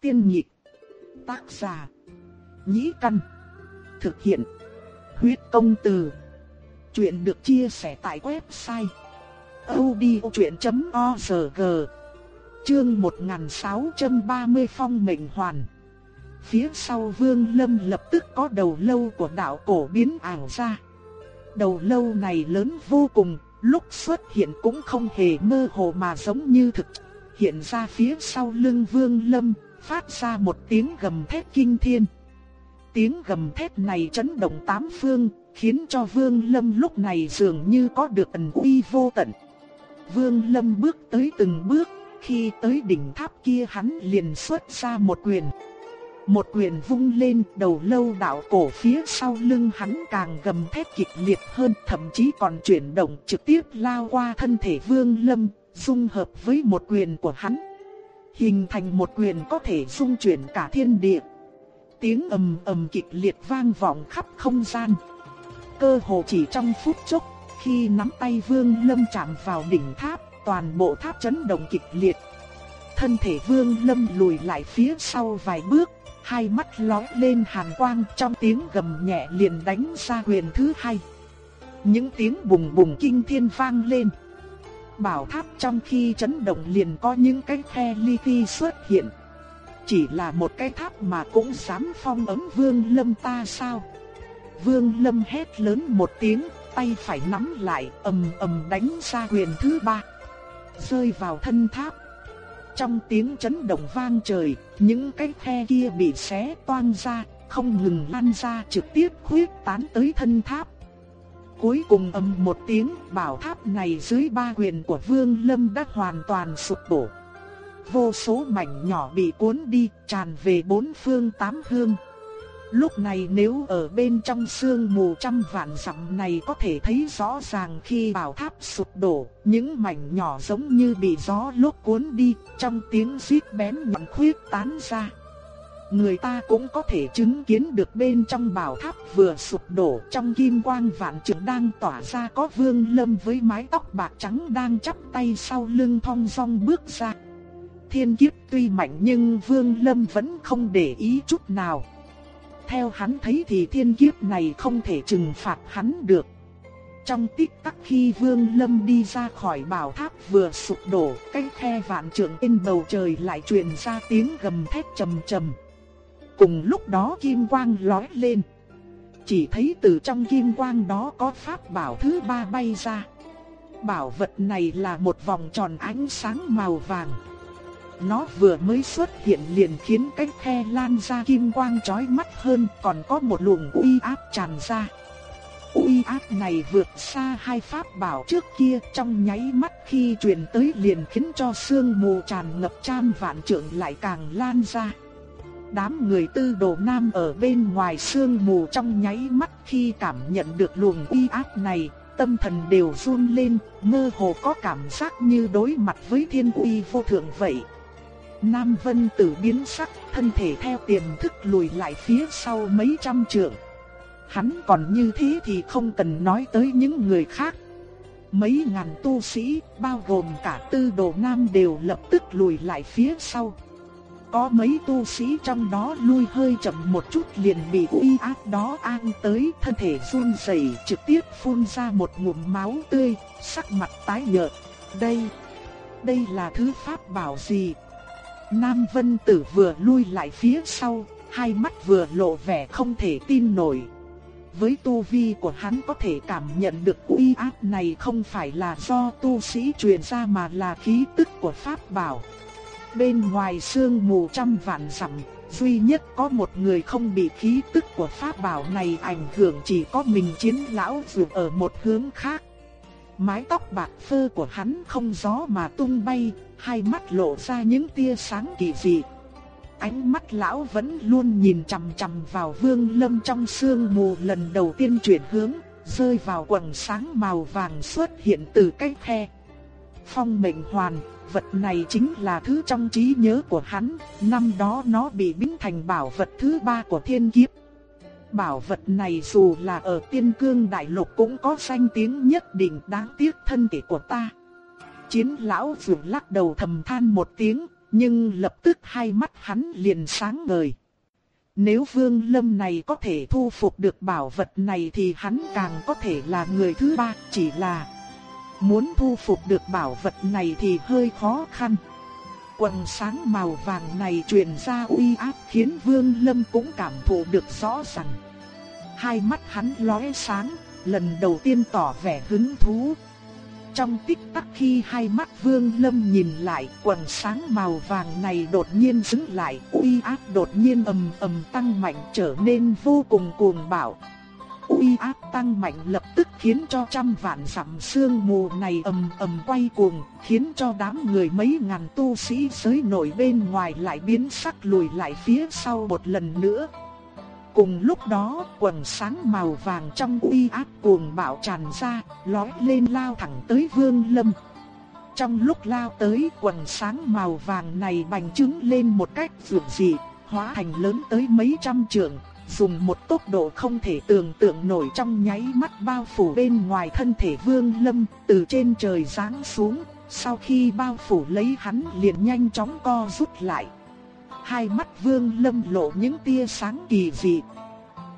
Tiên nhị Tác giả. Nhĩ căn. Thực hiện. Huyết công từ. Chuyện được chia sẻ tại website. odchuyện.org Chương 1630 Phong mệnh hoàn. Phía sau Vương Lâm lập tức có đầu lâu của đạo cổ biến ảo ra. Đầu lâu này lớn vô cùng, lúc xuất hiện cũng không hề mơ hồ mà giống như thực. Hiện ra phía sau lưng Vương Lâm, phát ra một tiếng gầm thét kinh thiên. Tiếng gầm thét này chấn động tám phương, khiến cho Vương Lâm lúc này dường như có được ẩn uy vô tận. Vương Lâm bước tới từng bước, khi tới đỉnh tháp kia hắn liền xuất ra một quyền. Một quyền vung lên, đầu lâu đạo cổ phía sau lưng hắn càng gầm thét kịch liệt hơn, thậm chí còn chuyển động trực tiếp lao qua thân thể Vương Lâm, dung hợp với một quyền của hắn hình thành một quyền có thể dung chuyển cả thiên địa. Tiếng ầm ầm kịch liệt vang vọng khắp không gian. Cơ hồ chỉ trong phút chốc, khi nắm tay Vương Lâm chạm vào đỉnh tháp, toàn bộ tháp chấn động kịch liệt. Thân thể Vương Lâm lùi lại phía sau vài bước, hai mắt lóe lên hàn quang trong tiếng gầm nhẹ liền đánh ra quyền thứ hai. Những tiếng bùng bùng kinh thiên vang lên bảo tháp trong khi chấn động liền có những cái khe li ti xuất hiện. Chỉ là một cái tháp mà cũng dám phong ấm vương lâm ta sao? Vương lâm hét lớn một tiếng, tay phải nắm lại ầm ầm đánh ra quyền thứ ba. Rơi vào thân tháp. Trong tiếng chấn động vang trời, những cái khe kia bị xé toang ra, không ngừng lan ra trực tiếp khuyết tán tới thân tháp. Cuối cùng ầm một tiếng, bảo tháp này dưới ba quyền của Vương Lâm đã hoàn toàn sụp đổ. Vô số mảnh nhỏ bị cuốn đi, tràn về bốn phương tám hướng. Lúc này nếu ở bên trong sương mù trăm vạn dặm này có thể thấy rõ ràng khi bảo tháp sụp đổ, những mảnh nhỏ giống như bị gió lốc cuốn đi, trong tiếng rít bén nhọn khuyết tán ra. Người ta cũng có thể chứng kiến được bên trong bảo tháp vừa sụp đổ trong kim quang vạn trượng đang tỏa ra có vương lâm với mái tóc bạc trắng đang chắp tay sau lưng thong dong bước ra. Thiên kiếp tuy mạnh nhưng vương lâm vẫn không để ý chút nào. Theo hắn thấy thì thiên kiếp này không thể trừng phạt hắn được. Trong tích tắc khi Vương Lâm đi ra khỏi bảo tháp vừa sụp đổ, cái khe vạn trượng trên bầu trời lại truyền ra tiếng gầm thét trầm trầm. Cùng lúc đó kim quang lói lên. Chỉ thấy từ trong kim quang đó có pháp bảo thứ ba bay ra. Bảo vật này là một vòng tròn ánh sáng màu vàng. Nó vừa mới xuất hiện liền khiến cái khe lan ra kim quang chói mắt hơn, còn có một luồng uy áp tràn ra. Uy áp này vượt xa hai pháp bảo trước kia trong nháy mắt khi truyền tới liền khiến cho sương mù tràn ngập trăm vạn trượng lại càng lan ra. Đám người tư đồ nam ở bên ngoài sương mù trong nháy mắt khi cảm nhận được luồng uy áp này, tâm thần đều run lên, mơ hồ có cảm giác như đối mặt với thiên uy vô thượng vậy. Nam Vân Tử biến sắc, thân thể theo tiềm thức lùi lại phía sau mấy trăm trượng. Hắn còn như thế thì không cần nói tới những người khác. Mấy ngàn tu sĩ, bao gồm cả tư đồ nam đều lập tức lùi lại phía sau. Có mấy tu sĩ trong đó lui hơi chậm một chút liền bị uy áp đó an tới thân thể run rẩy trực tiếp phun ra một ngụm máu tươi, sắc mặt tái nhợt. Đây, đây là thứ pháp bảo gì? Nam Vân Tử vừa lui lại phía sau, hai mắt vừa lộ vẻ không thể tin nổi. Với tu vi của hắn có thể cảm nhận được uy áp này không phải là do tu sĩ truyền ra mà là khí tức của pháp bảo. Bên ngoài sương mù trăm vạn dặm, duy nhất có một người không bị khí tức của pháp bảo này ảnh hưởng chỉ có mình chiến lão dù ở một hướng khác. Mái tóc bạc phơ của hắn không gió mà tung bay, hai mắt lộ ra những tia sáng kỳ dị. Ánh mắt lão vẫn luôn nhìn chằm chằm vào vương lâm trong sương mù lần đầu tiên chuyển hướng, rơi vào quầng sáng màu vàng xuất hiện từ cái khe. Phong mệnh hoàn, vật này chính là thứ trong trí nhớ của hắn, năm đó nó bị biến thành bảo vật thứ ba của thiên kiếp. Bảo vật này dù là ở tiên cương đại lục cũng có danh tiếng nhất định đáng tiếc thân thể của ta. Chiến lão dù lắc đầu thầm than một tiếng, nhưng lập tức hai mắt hắn liền sáng ngời. Nếu Vương Lâm này có thể thu phục được bảo vật này thì hắn càng có thể là người thứ ba, chỉ là muốn thu phục được bảo vật này thì hơi khó khăn. Quần sáng màu vàng này truyền ra uy áp khiến Vương Lâm cũng cảm thụ được rõ ràng. Hai mắt hắn lóe sáng, lần đầu tiên tỏ vẻ hứng thú. Trong tích tắc khi hai mắt Vương Lâm nhìn lại, quần sáng màu vàng này đột nhiên dừng lại, uy áp đột nhiên ầm ầm tăng mạnh trở nên vô cùng cuồng bạo. Uy áp tăng mạnh lập tức khiến cho trăm vạn dặm sương mù này ầm ầm quay cuồng, khiến cho đám người mấy ngàn tu sĩ giới nổi bên ngoài lại biến sắc lùi lại phía sau một lần nữa. Cùng lúc đó, quần sáng màu vàng trong uy áp cuồng bạo tràn ra, lói lên lao thẳng tới Vương Lâm. Trong lúc lao tới, quần sáng màu vàng này bành trướng lên một cách dường dị, hóa thành lớn tới mấy trăm trượng, dùng một tốc độ không thể tưởng tượng nổi trong nháy mắt bao phủ bên ngoài thân thể Vương Lâm, từ trên trời giáng xuống, sau khi bao phủ lấy hắn liền nhanh chóng co rút lại hai mắt Vương Lâm lộ những tia sáng kỳ dị.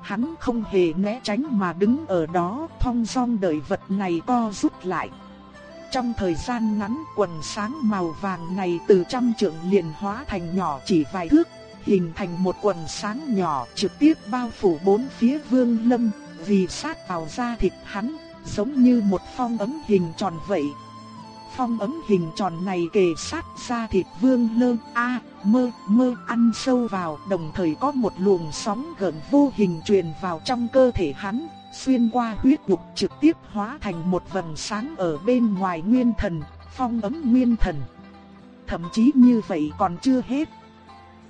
Hắn không hề né tránh mà đứng ở đó, thong dong đợi vật này co rút lại. Trong thời gian ngắn, quần sáng màu vàng này từ trăm trượng liền hóa thành nhỏ chỉ vài thước, hình thành một quần sáng nhỏ trực tiếp bao phủ bốn phía Vương Lâm, vì sát vào da thịt hắn, giống như một phong ấm hình tròn vậy phong ấm hình tròn này kề sát da thịt vương lơ a mơ mơ ăn sâu vào đồng thời có một luồng sóng gần vô hình truyền vào trong cơ thể hắn, xuyên qua huyết nhục trực tiếp hóa thành một vầng sáng ở bên ngoài nguyên thần, phong ấm nguyên thần. Thậm chí như vậy còn chưa hết.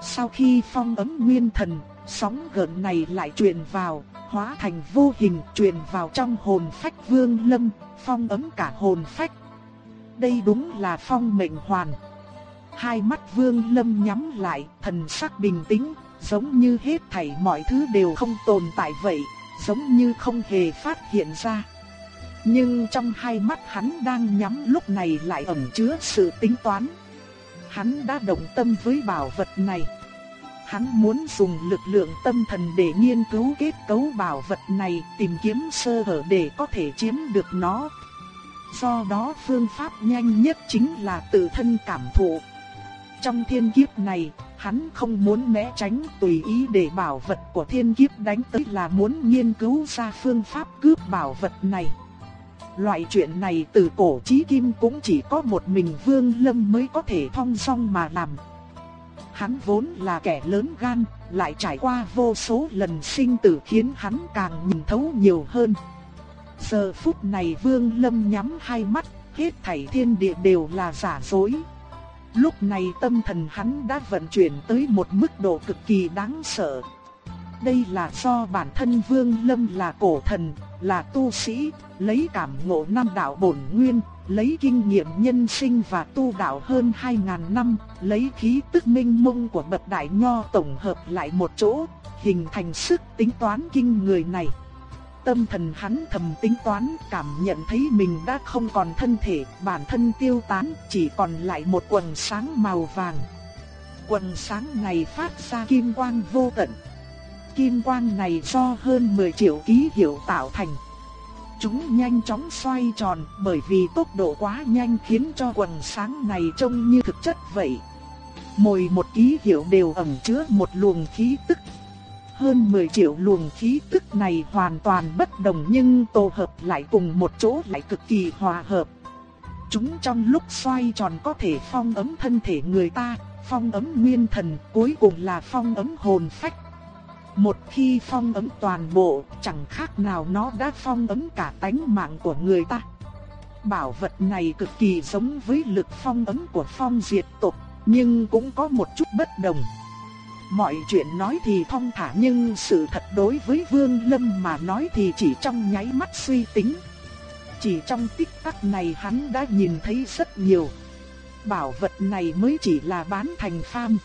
Sau khi phong ấm nguyên thần, sóng gần này lại truyền vào, hóa thành vô hình truyền vào trong hồn phách vương lâm, phong ấm cả hồn phách đây đúng là phong mệnh hoàn. Hai mắt vương lâm nhắm lại, thần sắc bình tĩnh, giống như hết thảy mọi thứ đều không tồn tại vậy, giống như không hề phát hiện ra. Nhưng trong hai mắt hắn đang nhắm lúc này lại ẩn chứa sự tính toán. Hắn đã động tâm với bảo vật này. Hắn muốn dùng lực lượng tâm thần để nghiên cứu kết cấu bảo vật này, tìm kiếm sơ hở để có thể chiếm được nó. Do đó phương pháp nhanh nhất chính là tự thân cảm thụ. Trong thiên kiếp này, hắn không muốn né tránh tùy ý để bảo vật của thiên kiếp đánh tới là muốn nghiên cứu ra phương pháp cướp bảo vật này. Loại chuyện này từ cổ chí kim cũng chỉ có một mình Vương Lâm mới có thể thong song mà làm. Hắn vốn là kẻ lớn gan, lại trải qua vô số lần sinh tử khiến hắn càng nhìn thấu nhiều hơn. Giờ phút này Vương Lâm nhắm hai mắt, hết thảy thiên địa đều là giả dối. Lúc này tâm thần hắn đã vận chuyển tới một mức độ cực kỳ đáng sợ. Đây là do bản thân Vương Lâm là cổ thần, là tu sĩ, lấy cảm ngộ năm đạo bổn nguyên, lấy kinh nghiệm nhân sinh và tu đạo hơn 2000 năm, lấy khí tức minh mông của bậc đại nho tổng hợp lại một chỗ, hình thành sức tính toán kinh người này. Tâm thần hắn thầm tính toán, cảm nhận thấy mình đã không còn thân thể, bản thân tiêu tán, chỉ còn lại một quần sáng màu vàng. Quần sáng này phát ra kim quang vô tận. Kim quang này do hơn 10 triệu ký hiệu tạo thành. Chúng nhanh chóng xoay tròn bởi vì tốc độ quá nhanh khiến cho quần sáng này trông như thực chất vậy. Mỗi một ký hiệu đều ẩn chứa một luồng khí tức hơn 10 triệu luồng khí tức này hoàn toàn bất đồng nhưng tổ hợp lại cùng một chỗ lại cực kỳ hòa hợp. Chúng trong lúc xoay tròn có thể phong ấm thân thể người ta, phong ấm nguyên thần, cuối cùng là phong ấm hồn phách. Một khi phong ấm toàn bộ, chẳng khác nào nó đã phong ấm cả tánh mạng của người ta. Bảo vật này cực kỳ giống với lực phong ấm của phong diệt tộc, nhưng cũng có một chút bất đồng. Mọi chuyện nói thì thong thả nhưng sự thật đối với Vương Lâm mà nói thì chỉ trong nháy mắt suy tính. Chỉ trong tích tắc này hắn đã nhìn thấy rất nhiều. Bảo vật này mới chỉ là bán thành pham.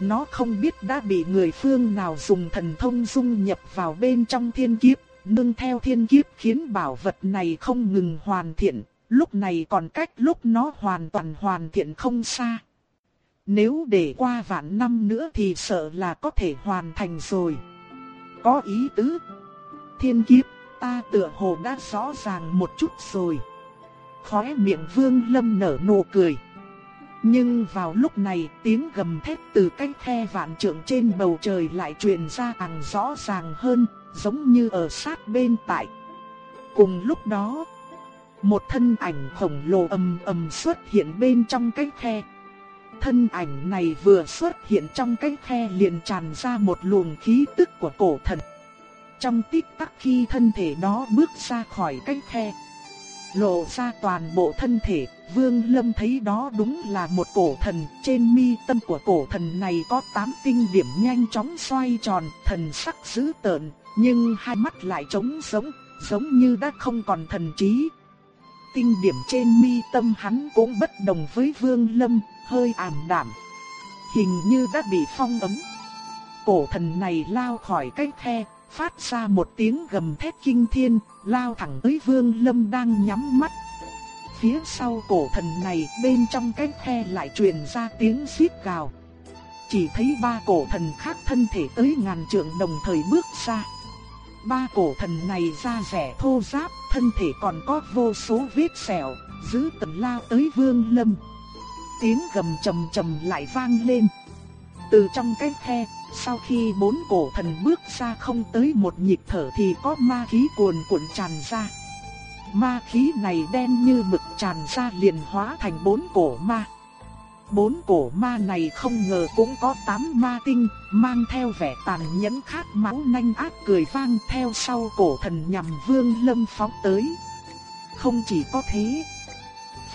Nó không biết đã bị người phương nào dùng thần thông dung nhập vào bên trong thiên kiếp, nương theo thiên kiếp khiến bảo vật này không ngừng hoàn thiện, lúc này còn cách lúc nó hoàn toàn hoàn thiện không xa. Nếu để qua vạn năm nữa thì sợ là có thể hoàn thành rồi. Có ý tứ. Thiên kiếp, ta tựa hồ đã rõ ràng một chút rồi. Khóe miệng vương lâm nở nụ cười. Nhưng vào lúc này tiếng gầm thét từ cách khe vạn trượng trên bầu trời lại truyền ra càng rõ ràng hơn, giống như ở sát bên tại. Cùng lúc đó, một thân ảnh khổng lồ ầm ầm xuất hiện bên trong cái khe. Thân ảnh này vừa xuất hiện trong cái khe liền tràn ra một luồng khí tức của cổ thần. Trong tích tắc khi thân thể đó bước ra khỏi cái khe, lộ ra toàn bộ thân thể, Vương Lâm thấy đó đúng là một cổ thần, trên mi tâm của cổ thần này có tám tinh điểm nhanh chóng xoay tròn, thần sắc dữ tợn, nhưng hai mắt lại trống sống, giống như đã không còn thần trí. Tinh điểm trên mi tâm hắn cũng bất đồng với Vương Lâm, hơi ảm đạm. Hình như đã bị phong ấn Cổ thần này lao khỏi cái khe, phát ra một tiếng gầm thét kinh thiên, lao thẳng tới Vương Lâm đang nhắm mắt. Phía sau cổ thần này bên trong cái khe lại truyền ra tiếng xít gào. Chỉ thấy ba cổ thần khác thân thể tới ngàn trượng đồng thời bước ra. Ba cổ thần này da rẻ thô ráp, thân thể còn có vô số vết sẹo, giữ tận lao tới Vương Lâm. Tiếng gầm trầm trầm lại vang lên. Từ trong cái khe, sau khi bốn cổ thần bước ra không tới một nhịp thở thì có ma khí cuồn cuộn tràn ra. Ma khí này đen như mực tràn ra liền hóa thành bốn cổ ma. Bốn cổ ma này không ngờ cũng có tám ma tinh, mang theo vẻ tàn nhẫn khát máu nanh ác cười vang theo sau cổ thần nhằm vương lâm phóng tới. Không chỉ có thế,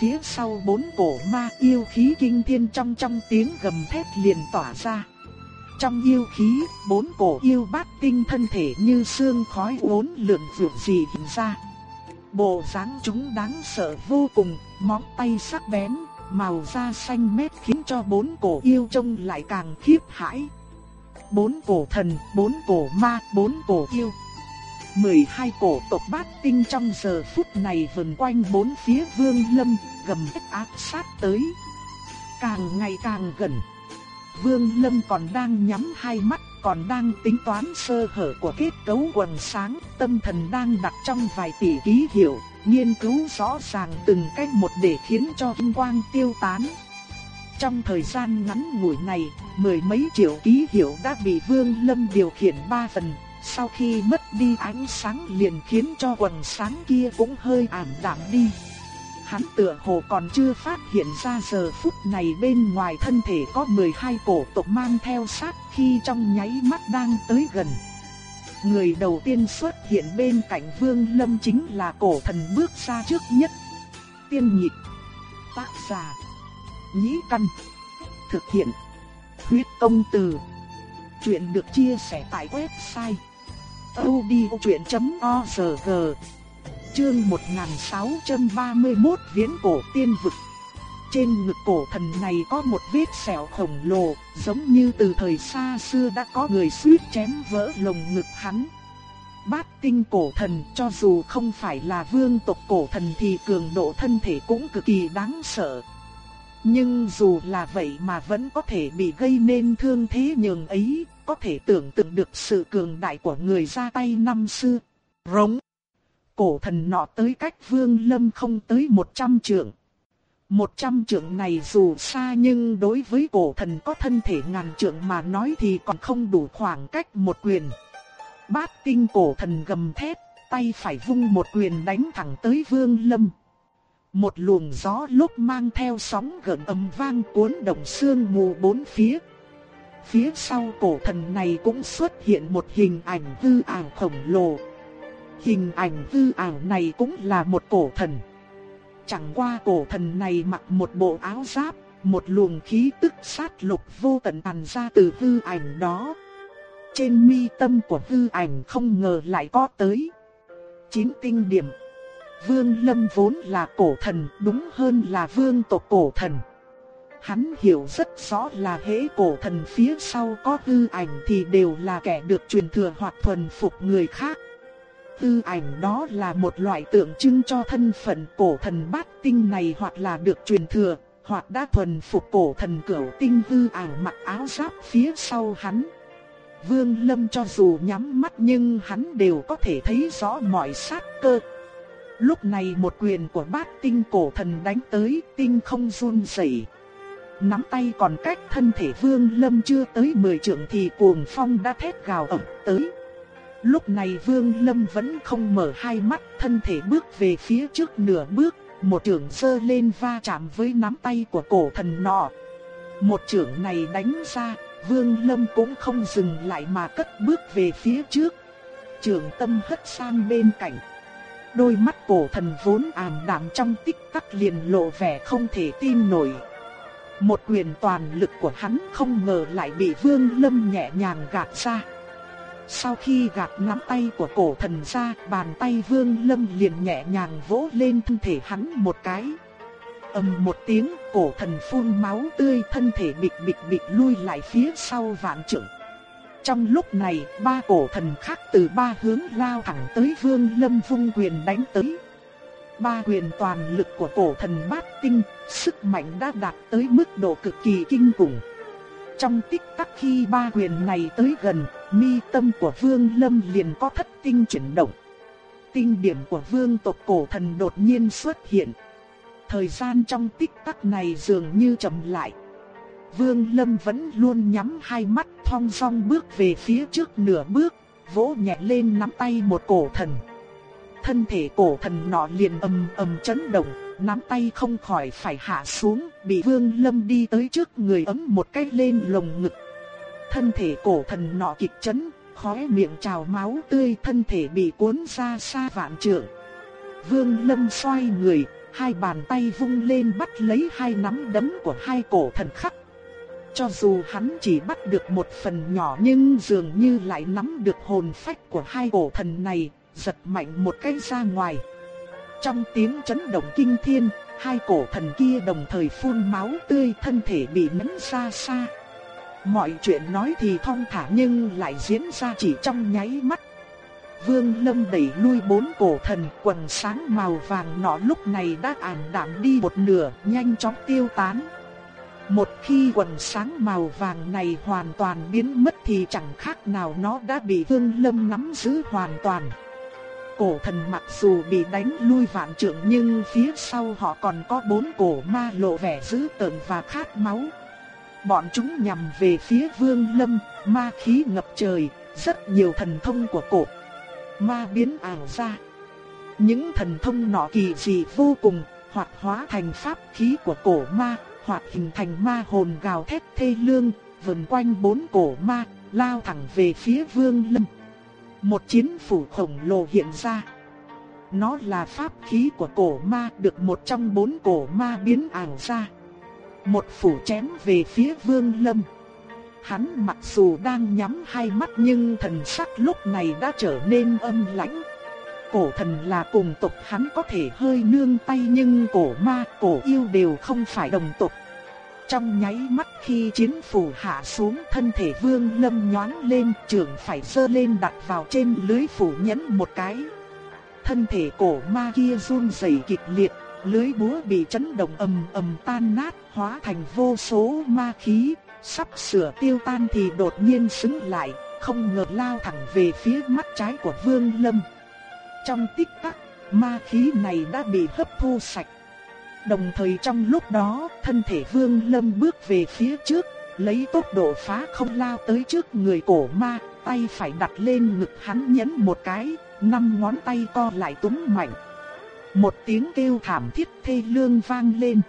phía sau bốn cổ ma yêu khí kinh thiên trong trong tiếng gầm thét liền tỏa ra. Trong yêu khí, bốn cổ yêu bát tinh thân thể như xương khói uốn lượn vượt gì hình ra. Bộ dáng chúng đáng sợ vô cùng, móng tay sắc bén, màu da xanh mét khiến cho bốn cổ yêu trông lại càng khiếp hãi. Bốn cổ thần, bốn cổ ma, bốn cổ yêu. 12 cổ tộc bát tinh trong giờ phút này vần quanh bốn phía vương lâm, gầm hết áp sát tới. Càng ngày càng gần. Vương lâm còn đang nhắm hai mắt, còn đang tính toán sơ hở của kết cấu quần sáng, tâm thần đang đặt trong vài tỷ ký hiệu, nghiên cứu rõ ràng từng cách một để khiến cho vinh quang tiêu tán. Trong thời gian ngắn ngủi này, mười mấy triệu ký hiệu đã bị Vương Lâm điều khiển ba phần, sau khi mất đi ánh sáng liền khiến cho quần sáng kia cũng hơi ảm đạm đi. Hắn tựa hồ còn chưa phát hiện ra giờ phút này bên ngoài thân thể có 12 cổ tộc mang theo sát khi trong nháy mắt đang tới gần. Người đầu tiên xuất hiện bên cạnh Vương Lâm chính là cổ thần bước ra trước nhất. Tiên nhịp, tác giả, nhĩ căn, thực hiện, huyết công từ. Chuyện được chia sẻ tại website odchuyện.org Chương 1631 Viễn cổ tiên vực Trên ngực cổ thần này có một vết sẹo khổng lồ, giống như từ thời xa xưa đã có người suýt chém vỡ lồng ngực hắn. Bát tinh cổ thần cho dù không phải là vương tộc cổ thần thì cường độ thân thể cũng cực kỳ đáng sợ. Nhưng dù là vậy mà vẫn có thể bị gây nên thương thế nhường ấy, có thể tưởng tượng được sự cường đại của người ra tay năm xưa. Rống. Cổ thần nọ tới cách vương lâm không tới 100 trượng. 100 trượng này dù xa nhưng đối với cổ thần có thân thể ngàn trượng mà nói thì còn không đủ khoảng cách một quyền. Bát tinh cổ thần gầm thét, tay phải vung một quyền đánh thẳng tới vương lâm. Một luồng gió lúc mang theo sóng gần âm vang cuốn động xương mù bốn phía. Phía sau cổ thần này cũng xuất hiện một hình ảnh hư ảo khổng lồ. Hình ảnh hư ảo này cũng là một cổ thần. Chẳng qua cổ thần này mặc một bộ áo giáp, một luồng khí tức sát lục vô tận tàn ra từ hư ảnh đó. Trên mi tâm của hư ảnh không ngờ lại có tới chín tinh điểm. Vương Lâm vốn là cổ thần, đúng hơn là vương tộc cổ thần. Hắn hiểu rất rõ là hễ cổ thần phía sau có hư ảnh thì đều là kẻ được truyền thừa hoặc thuần phục người khác. Hư ảnh đó là một loại tượng trưng cho thân phận cổ thần bát tinh này hoặc là được truyền thừa, hoặc đã thuần phục cổ thần cửu tinh hư ảnh mặc áo giáp phía sau hắn. Vương Lâm cho dù nhắm mắt nhưng hắn đều có thể thấy rõ mọi sát cơ. Lúc này một quyền của bát tinh cổ thần đánh tới, tinh không run rẩy. Nắm tay còn cách thân thể Vương Lâm chưa tới 10 trượng thì cuồng phong đã thét gào ẩm tới. Lúc này Vương Lâm vẫn không mở hai mắt, thân thể bước về phía trước nửa bước, một trường sơ lên va chạm với nắm tay của cổ thần nọ. Một trưởng này đánh ra, Vương Lâm cũng không dừng lại mà cất bước về phía trước. Trường tâm hất sang bên cạnh. Đôi mắt cổ thần vốn ảm đạm trong tích tắc liền lộ vẻ không thể tin nổi. Một quyền toàn lực của hắn không ngờ lại bị Vương Lâm nhẹ nhàng gạt ra. Sau khi gạt nắm tay của cổ thần ra, bàn tay Vương Lâm liền nhẹ nhàng vỗ lên thân thể hắn một cái. ầm một tiếng, cổ thần phun máu tươi, thân thể bịch bịch bịch lui lại phía sau vạn trượng. Trong lúc này, ba cổ thần khác từ ba hướng lao thẳng tới Vương Lâm vung quyền đánh tới. Ba quyền toàn lực của cổ thần bát tinh, sức mạnh đã đạt tới mức độ cực kỳ kinh khủng. Trong tích tắc khi ba quyền này tới gần, mi tâm của Vương Lâm liền có thất tinh chuyển động. Tinh điểm của Vương tộc cổ thần đột nhiên xuất hiện. Thời gian trong tích tắc này dường như chậm lại. Vương Lâm vẫn luôn nhắm hai mắt thong song bước về phía trước nửa bước, vỗ nhẹ lên nắm tay một cổ thần. Thân thể cổ thần nọ liền ầm ầm chấn động, nắm tay không khỏi phải hạ xuống, bị Vương Lâm đi tới trước người ấm một cái lên lồng ngực. Thân thể cổ thần nọ kịch chấn, khóe miệng trào máu tươi, thân thể bị cuốn ra xa vạn trượng. Vương Lâm xoay người, hai bàn tay vung lên bắt lấy hai nắm đấm của hai cổ thần khắc. Cho dù hắn chỉ bắt được một phần nhỏ nhưng dường như lại nắm được hồn phách của hai cổ thần này, giật mạnh một cái ra ngoài. Trong tiếng chấn động kinh thiên, hai cổ thần kia đồng thời phun máu tươi thân thể bị nấn xa xa. Mọi chuyện nói thì thong thả nhưng lại diễn ra chỉ trong nháy mắt. Vương Lâm đẩy lui bốn cổ thần quần sáng màu vàng nọ lúc này đã ảm đạm đi một nửa, nhanh chóng tiêu tán. Một khi quần sáng màu vàng này hoàn toàn biến mất thì chẳng khác nào nó đã bị Vương Lâm nắm giữ hoàn toàn. Cổ thần mặc dù bị đánh lui vạn trượng nhưng phía sau họ còn có bốn cổ ma lộ vẻ dữ tợn và khát máu. Bọn chúng nhằm về phía vương lâm, ma khí ngập trời, rất nhiều thần thông của cổ. Ma biến ảo ra. Những thần thông nọ kỳ dị vô cùng, hoặc hóa thành pháp khí của cổ ma, hoặc hình thành ma hồn gào thét thê lương, vần quanh bốn cổ ma, lao thẳng về phía vương lâm. Một chiến phủ khổng lồ hiện ra. Nó là pháp khí của cổ ma được một trong bốn cổ ma biến ảo ra. Một phủ chém về phía vương lâm. Hắn mặc dù đang nhắm hai mắt nhưng thần sắc lúc này đã trở nên âm lãnh. Cổ thần là cùng tộc hắn có thể hơi nương tay nhưng cổ ma, cổ yêu đều không phải đồng tộc. Trong nháy mắt khi chiến phủ hạ xuống thân thể vương lâm nhoáng lên trường phải sơ lên đặt vào trên lưới phủ nhấn một cái. Thân thể cổ ma kia run rẩy kịch liệt, lưới búa bị chấn động ầm ầm tan nát hóa thành vô số ma khí, sắp sửa tiêu tan thì đột nhiên xứng lại, không ngờ lao thẳng về phía mắt trái của vương lâm. Trong tích tắc, ma khí này đã bị hấp thu sạch Đồng thời trong lúc đó, thân thể Vương Lâm bước về phía trước, lấy tốc độ phá không lao tới trước người cổ ma, tay phải đặt lên ngực hắn nhấn một cái, năm ngón tay co lại túm mạnh. Một tiếng kêu thảm thiết thê lương vang lên.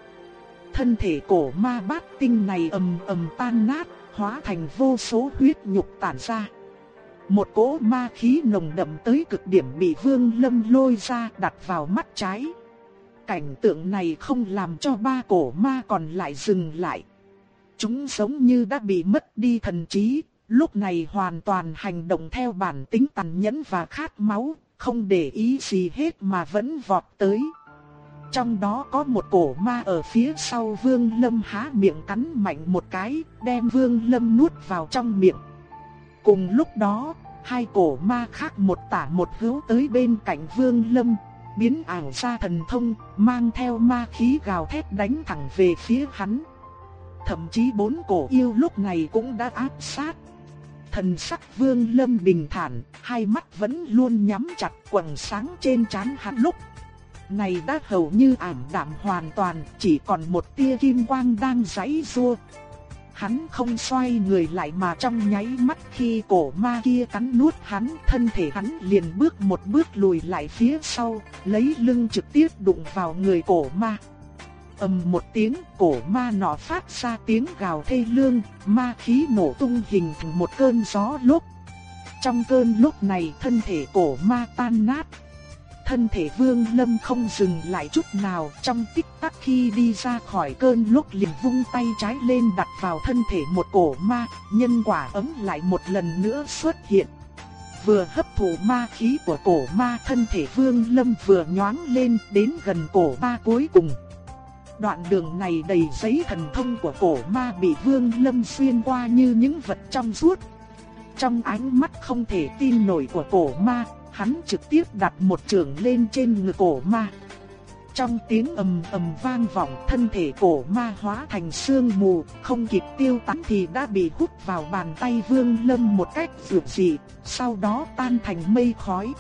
Thân thể cổ ma bát tinh này ầm ầm tan nát, hóa thành vô số huyết nhục tản ra. Một cỗ ma khí nồng đậm tới cực điểm bị Vương Lâm lôi ra đặt vào mắt trái. Cảnh tượng này không làm cho ba cổ ma còn lại dừng lại. Chúng giống như đã bị mất đi thần trí, lúc này hoàn toàn hành động theo bản tính tàn nhẫn và khát máu, không để ý gì hết mà vẫn vọt tới. Trong đó có một cổ ma ở phía sau Vương Lâm há miệng cắn mạnh một cái, đem Vương Lâm nuốt vào trong miệng. Cùng lúc đó, hai cổ ma khác một tả một hữu tới bên cạnh Vương Lâm, biến ảo ra thần thông, mang theo ma khí gào thét đánh thẳng về phía hắn. Thậm chí bốn cổ yêu lúc này cũng đã áp sát. Thần sắc vương lâm bình thản, hai mắt vẫn luôn nhắm chặt quầng sáng trên trán hắn lúc. Này đã hầu như ảm đạm hoàn toàn, chỉ còn một tia kim quang đang giãy rua. Hắn không xoay người lại mà trong nháy mắt khi cổ ma kia cắn nuốt hắn, thân thể hắn liền bước một bước lùi lại phía sau, lấy lưng trực tiếp đụng vào người cổ ma ầm một tiếng, cổ ma nọ phát ra tiếng gào thê lương, ma khí nổ tung hình thành một cơn gió lốc. Trong cơn lúc này thân thể cổ ma tan nát. Thân thể vương lâm không dừng lại chút nào trong tích tắc khi đi ra khỏi cơn lúc liền vung tay trái lên đặt vào thân thể một cổ ma, nhân quả ấm lại một lần nữa xuất hiện. Vừa hấp thụ ma khí của cổ ma thân thể vương lâm vừa nhoáng lên đến gần cổ ma cuối cùng. Đoạn đường này đầy giấy thần thông của cổ ma bị Vương Lâm xuyên qua như những vật trong suốt. Trong ánh mắt không thể tin nổi của cổ ma, hắn trực tiếp đặt một trường lên trên ngực cổ ma. Trong tiếng ầm ầm vang vọng, thân thể cổ ma hóa thành sương mù, không kịp tiêu tán thì đã bị hút vào bàn tay Vương Lâm một cách dược dị, sau đó tan thành mây khói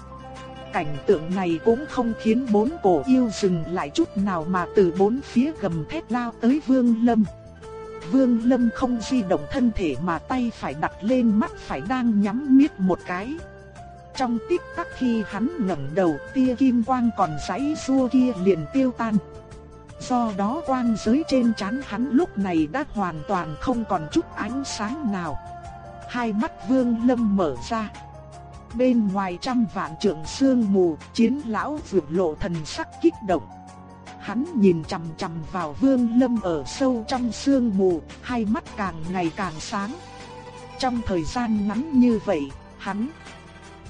cảnh tượng này cũng không khiến bốn cổ yêu dừng lại chút nào mà từ bốn phía gầm thét lao tới Vương Lâm. Vương Lâm không di động thân thể mà tay phải đặt lên mắt phải đang nhắm miết một cái. Trong tích tắc khi hắn ngẩng đầu tia kim quang còn giấy xua kia liền tiêu tan. Do đó quang giới trên trán hắn lúc này đã hoàn toàn không còn chút ánh sáng nào. Hai mắt Vương Lâm mở ra bên ngoài trăm vạn trượng sương mù, chiến lão vượt lộ thần sắc kích động. Hắn nhìn chằm chằm vào Vương Lâm ở sâu trong sương mù, hai mắt càng ngày càng sáng. Trong thời gian ngắn như vậy, hắn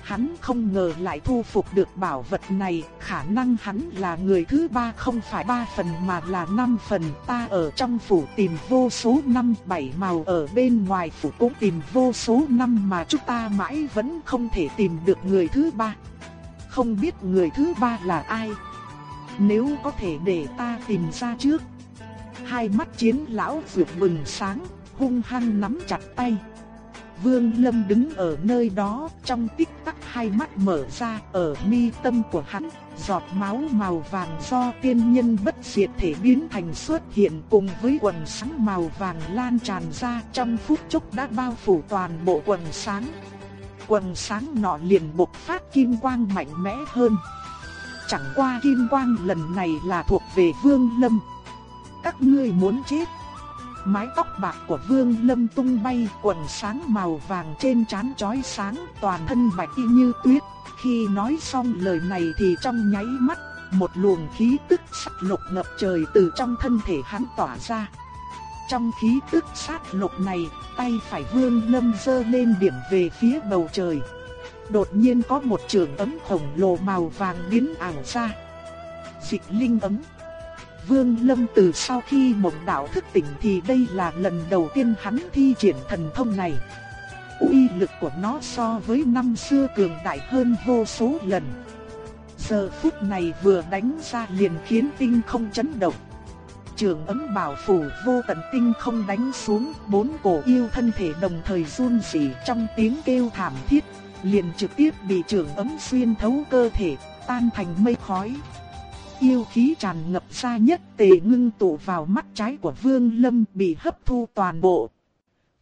hắn không ngờ lại thu phục được bảo vật này, khả năng hắn là người thứ ba không phải ba phần mà là năm phần. Ta ở trong phủ tìm vô số năm bảy màu ở bên ngoài phủ cũng tìm vô số năm mà chúng ta mãi vẫn không thể tìm được người thứ ba. Không biết người thứ ba là ai. Nếu có thể để ta tìm ra trước. Hai mắt chiến lão vượt bừng sáng, hung hăng nắm chặt tay. Vương Lâm đứng ở nơi đó, trong tích tắc hai mắt mở ra, ở mi tâm của hắn, giọt máu màu vàng do tiên nhân bất diệt thể biến thành xuất hiện cùng với quần sáng màu vàng lan tràn ra trong phút chốc đã bao phủ toàn bộ quần sáng. Quần sáng nọ liền bộc phát kim quang mạnh mẽ hơn. Chẳng qua kim quang lần này là thuộc về Vương Lâm. Các ngươi muốn chết Mái tóc bạc của Vương Lâm tung bay, quần sáng màu vàng trên trán chói sáng, toàn thân bạch y như tuyết. Khi nói xong lời này thì trong nháy mắt, một luồng khí tức sắc lục ngập trời từ trong thân thể hắn tỏa ra. Trong khí tức sát lục này, tay phải Vương Lâm giơ lên điểm về phía bầu trời. Đột nhiên có một trường ấm khổng lồ màu vàng biến ảo ra. Dịch linh ấm. Vương Lâm từ sau khi mộng đạo thức tỉnh thì đây là lần đầu tiên hắn thi triển thần thông này. uy lực của nó so với năm xưa cường đại hơn vô số lần. Giờ phút này vừa đánh ra liền khiến tinh không chấn động. Trường ấm bảo phủ vô tận tinh không đánh xuống, bốn cổ yêu thân thể đồng thời run rỉ trong tiếng kêu thảm thiết, liền trực tiếp bị trường ấm xuyên thấu cơ thể, tan thành mây khói yêu khí tràn ngập ra nhất tề ngưng tụ vào mắt trái của Vương Lâm bị hấp thu toàn bộ.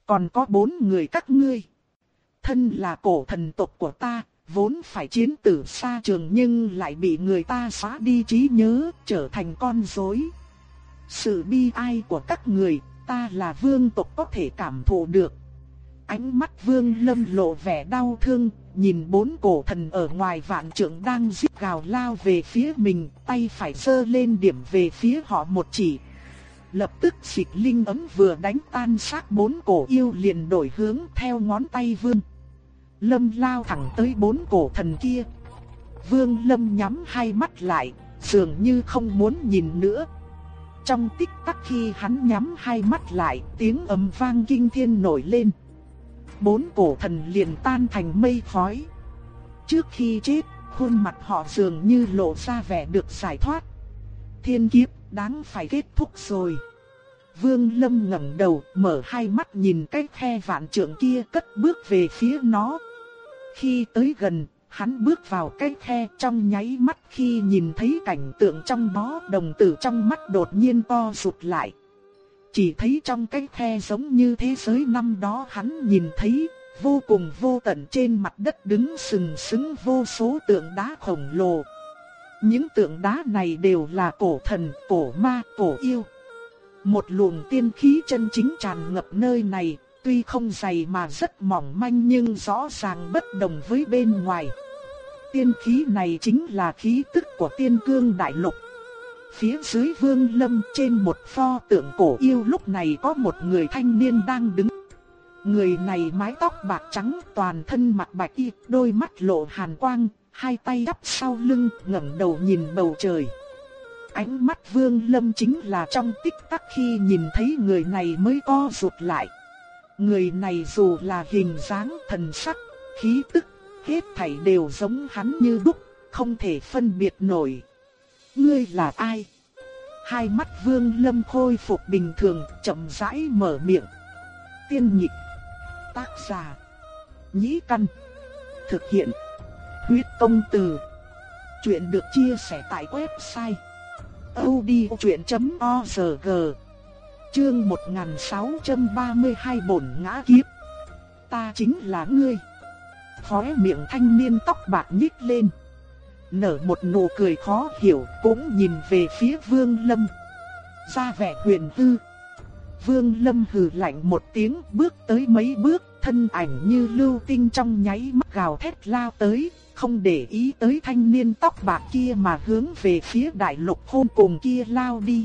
Còn có bốn người các ngươi. Thân là cổ thần tộc của ta, vốn phải chiến tử xa trường nhưng lại bị người ta xóa đi trí nhớ, trở thành con rối. Sự bi ai của các người, ta là vương tộc có thể cảm thụ được. Ánh mắt vương lâm lộ vẻ đau thương, nhìn bốn cổ thần ở ngoài vạn trưởng đang giết gào lao về phía mình, tay phải sơ lên điểm về phía họ một chỉ. Lập tức xịt linh ấm vừa đánh tan xác bốn cổ yêu liền đổi hướng theo ngón tay vương. Lâm lao thẳng tới bốn cổ thần kia. Vương lâm nhắm hai mắt lại, dường như không muốn nhìn nữa. Trong tích tắc khi hắn nhắm hai mắt lại, tiếng ầm vang kinh thiên nổi lên bốn cổ thần liền tan thành mây khói. Trước khi chết, khuôn mặt họ dường như lộ ra vẻ được giải thoát. Thiên kiếp đáng phải kết thúc rồi. Vương Lâm ngẩng đầu, mở hai mắt nhìn cái khe vạn trượng kia cất bước về phía nó. Khi tới gần, hắn bước vào cái khe trong nháy mắt khi nhìn thấy cảnh tượng trong đó đồng tử trong mắt đột nhiên co rụt lại. Chỉ thấy trong cái khe giống như thế giới năm đó hắn nhìn thấy, vô cùng vô tận trên mặt đất đứng sừng sững vô số tượng đá khổng lồ. Những tượng đá này đều là cổ thần, cổ ma, cổ yêu. Một luồng tiên khí chân chính tràn ngập nơi này, tuy không dày mà rất mỏng manh nhưng rõ ràng bất đồng với bên ngoài. Tiên khí này chính là khí tức của tiên cương đại lục. Phía dưới vương lâm trên một pho tượng cổ yêu lúc này có một người thanh niên đang đứng. Người này mái tóc bạc trắng toàn thân mặc bạch y, đôi mắt lộ hàn quang, hai tay đắp sau lưng, ngẩng đầu nhìn bầu trời. Ánh mắt Vương Lâm chính là trong tích tắc khi nhìn thấy người này mới co rụt lại. Người này dù là hình dáng, thần sắc, khí tức, hết thảy đều giống hắn như đúc, không thể phân biệt nổi. Ngươi là ai? Hai mắt Vương Lâm khôi phục bình thường, chậm rãi mở miệng. Tiên nhịp. Tác giả. Nhĩ căn. Thực hiện. Huyết công từ. Chuyện được chia sẻ tại website odchuyện.org Chương 1632 bổn ngã kiếp Ta chính là ngươi Khóe miệng thanh niên tóc bạc nhích lên Nở một nụ cười khó hiểu cũng nhìn về phía Vương Lâm Ra vẻ huyền tư Vương Lâm hừ lạnh một tiếng bước tới mấy bước Thân ảnh như lưu tinh trong nháy mắt gào thét lao tới không để ý tới thanh niên tóc bạc kia mà hướng về phía đại lục hôn cùng kia lao đi.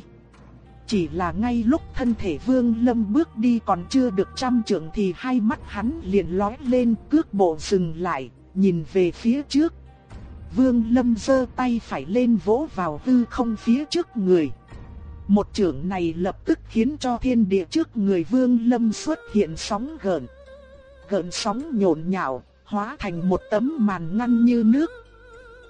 Chỉ là ngay lúc thân thể vương lâm bước đi còn chưa được trăm trượng thì hai mắt hắn liền lói lên cước bộ dừng lại, nhìn về phía trước. Vương lâm giơ tay phải lên vỗ vào hư không phía trước người. Một trường này lập tức khiến cho thiên địa trước người vương lâm xuất hiện sóng gợn. Gợn sóng nhộn nhạo, hóa thành một tấm màn ngăn như nước.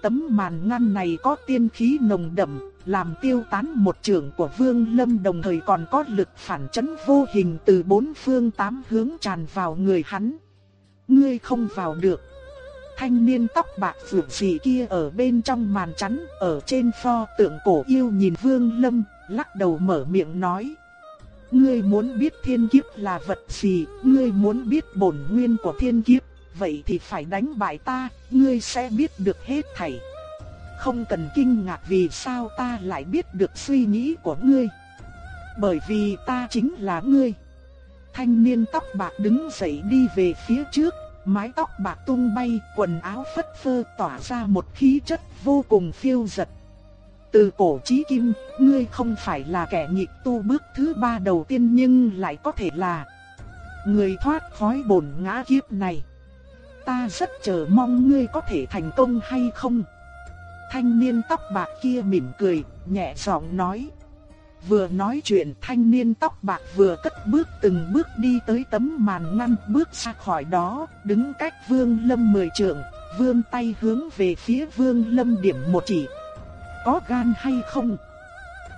Tấm màn ngăn này có tiên khí nồng đậm, làm tiêu tán một trường của Vương Lâm đồng thời còn có lực phản chấn vô hình từ bốn phương tám hướng tràn vào người hắn. Ngươi không vào được. Thanh niên tóc bạc phượng phì kia ở bên trong màn chắn, ở trên pho tượng cổ yêu nhìn Vương Lâm, lắc đầu mở miệng nói. Ngươi muốn biết thiên kiếp là vật gì, ngươi muốn biết bổn nguyên của thiên kiếp vậy thì phải đánh bại ta, ngươi sẽ biết được hết thảy. Không cần kinh ngạc vì sao ta lại biết được suy nghĩ của ngươi. Bởi vì ta chính là ngươi. Thanh niên tóc bạc đứng dậy đi về phía trước, mái tóc bạc tung bay, quần áo phất phơ tỏa ra một khí chất vô cùng phiêu giật. Từ cổ chí kim, ngươi không phải là kẻ nhịp tu bước thứ ba đầu tiên nhưng lại có thể là người thoát khói bổn ngã kiếp này ta rất chờ mong ngươi có thể thành công hay không. Thanh niên tóc bạc kia mỉm cười, nhẹ giọng nói. Vừa nói chuyện thanh niên tóc bạc vừa cất bước từng bước đi tới tấm màn ngăn bước ra khỏi đó, đứng cách vương lâm mười trượng, vương tay hướng về phía vương lâm điểm một chỉ. Có gan hay không?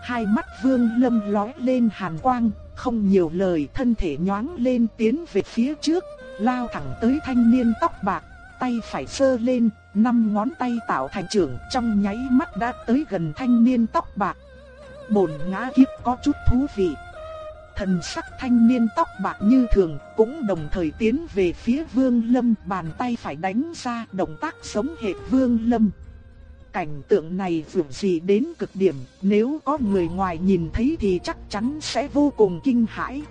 Hai mắt vương lâm lói lên hàn quang, không nhiều lời thân thể nhoáng lên tiến về phía trước, lao thẳng tới thanh niên tóc bạc, tay phải sơ lên, năm ngón tay tạo thành trưởng trong nháy mắt đã tới gần thanh niên tóc bạc. Bổn ngã kiếp có chút thú vị. Thần sắc thanh niên tóc bạc như thường cũng đồng thời tiến về phía vương lâm bàn tay phải đánh ra động tác sống hệt vương lâm. Cảnh tượng này vượt gì đến cực điểm, nếu có người ngoài nhìn thấy thì chắc chắn sẽ vô cùng kinh hãi.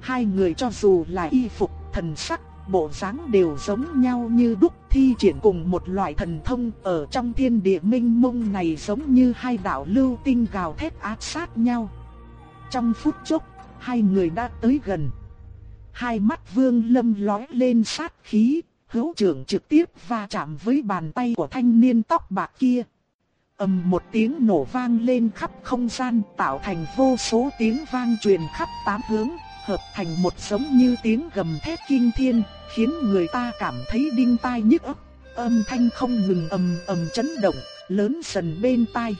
Hai người cho dù là y phục thần sắc, bộ dáng đều giống nhau như đúc thi triển cùng một loại thần thông ở trong thiên địa minh mông này giống như hai đạo lưu tinh gào thét áp sát nhau. Trong phút chốc, hai người đã tới gần. Hai mắt vương lâm lói lên sát khí, hữu trưởng trực tiếp va chạm với bàn tay của thanh niên tóc bạc kia. ầm một tiếng nổ vang lên khắp không gian tạo thành vô số tiếng vang truyền khắp tám hướng, hợp thành một giống như tiếng gầm thét kinh thiên, khiến người ta cảm thấy đinh tai nhức óc. âm thanh không ngừng ầm ầm chấn động, lớn dần bên tai.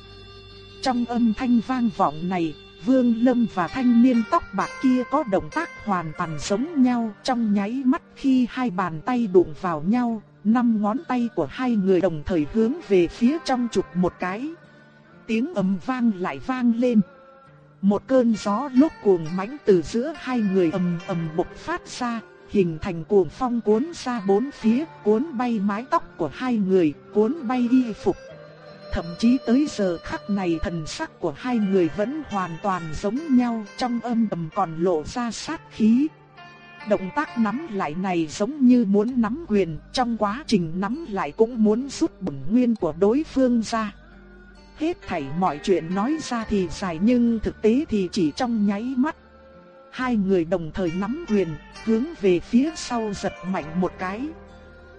Trong âm thanh vang vọng này, Vương Lâm và thanh niên tóc bạc kia có động tác hoàn toàn giống nhau trong nháy mắt khi hai bàn tay đụng vào nhau, năm ngón tay của hai người đồng thời hướng về phía trong chụp một cái. Tiếng ầm vang lại vang lên. Một cơn gió lúc cuồng mãnh từ giữa hai người ầm ầm bộc phát ra, hình thành cuồng phong cuốn ra bốn phía, cuốn bay mái tóc của hai người, cuốn bay y phục. Thậm chí tới giờ khắc này thần sắc của hai người vẫn hoàn toàn giống nhau, trong âm ầm còn lộ ra sát khí. Động tác nắm lại này giống như muốn nắm quyền, trong quá trình nắm lại cũng muốn rút bổn nguyên của đối phương ra. Hết thảy mọi chuyện nói ra thì dài nhưng thực tế thì chỉ trong nháy mắt. Hai người đồng thời nắm quyền, hướng về phía sau giật mạnh một cái.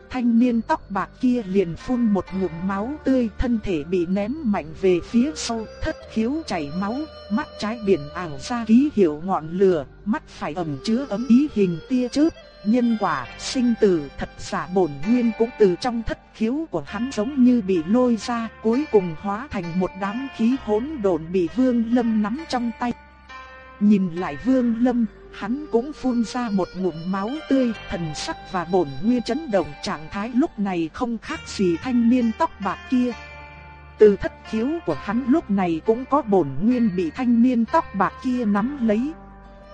Thanh niên tóc bạc kia liền phun một ngụm máu tươi, thân thể bị ném mạnh về phía sau, thất khiếu chảy máu, mắt trái biển ảo ra ký hiệu ngọn lửa, mắt phải ẩm chứa ấm ý hình tia chớp. Nhân quả, sinh tử, thật giả bổn nguyên cũng từ trong thất khiếu của hắn giống như bị lôi ra, cuối cùng hóa thành một đám khí hỗn độn bị Vương Lâm nắm trong tay. Nhìn lại Vương Lâm, hắn cũng phun ra một ngụm máu tươi, thần sắc và bổn nguyên chấn động trạng thái lúc này không khác gì thanh niên tóc bạc kia. Từ thất khiếu của hắn lúc này cũng có bổn nguyên bị thanh niên tóc bạc kia nắm lấy.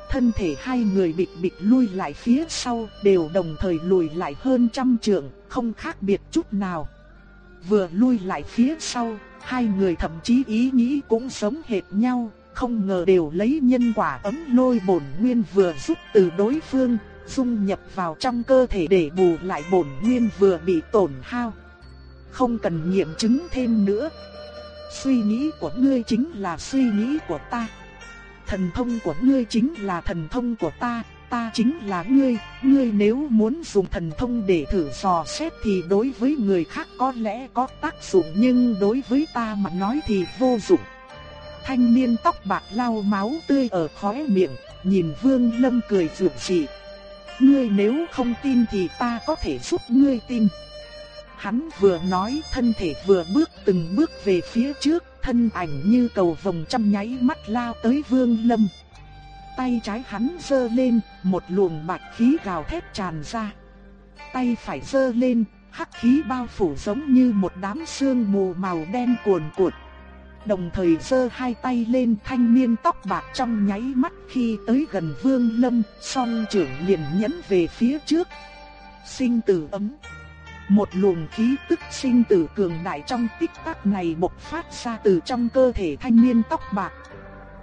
Thân thể hai người bịch bịch lui lại phía sau, đều đồng thời lùi lại hơn trăm trượng, không khác biệt chút nào. Vừa lui lại phía sau, hai người thậm chí ý nghĩ cũng sống hệt nhau, không ngờ đều lấy nhân quả ấm lôi bổn nguyên vừa rút từ đối phương, dung nhập vào trong cơ thể để bù lại bổn nguyên vừa bị tổn hao. Không cần nghiệm chứng thêm nữa. Suy nghĩ của ngươi chính là suy nghĩ của ta. Thần thông của ngươi chính là thần thông của ta, ta chính là ngươi, ngươi nếu muốn dùng thần thông để thử dò xét thì đối với người khác có lẽ có tác dụng nhưng đối với ta mà nói thì vô dụng thanh niên tóc bạc lau máu tươi ở khóe miệng, nhìn Vương Lâm cười rượu dị. Ngươi nếu không tin thì ta có thể giúp ngươi tin. Hắn vừa nói thân thể vừa bước từng bước về phía trước, thân ảnh như cầu vồng trăm nháy mắt lao tới Vương Lâm. Tay trái hắn giơ lên, một luồng bạch khí gào thét tràn ra. Tay phải giơ lên, hắc khí bao phủ giống như một đám sương mù màu đen cuồn cuộn đồng thời giơ hai tay lên thanh niên tóc bạc trong nháy mắt khi tới gần Vương Lâm, song trưởng liền nhấn về phía trước. Sinh tử ấm. Một luồng khí tức sinh tử cường đại trong tích tắc này bộc phát ra từ trong cơ thể thanh niên tóc bạc.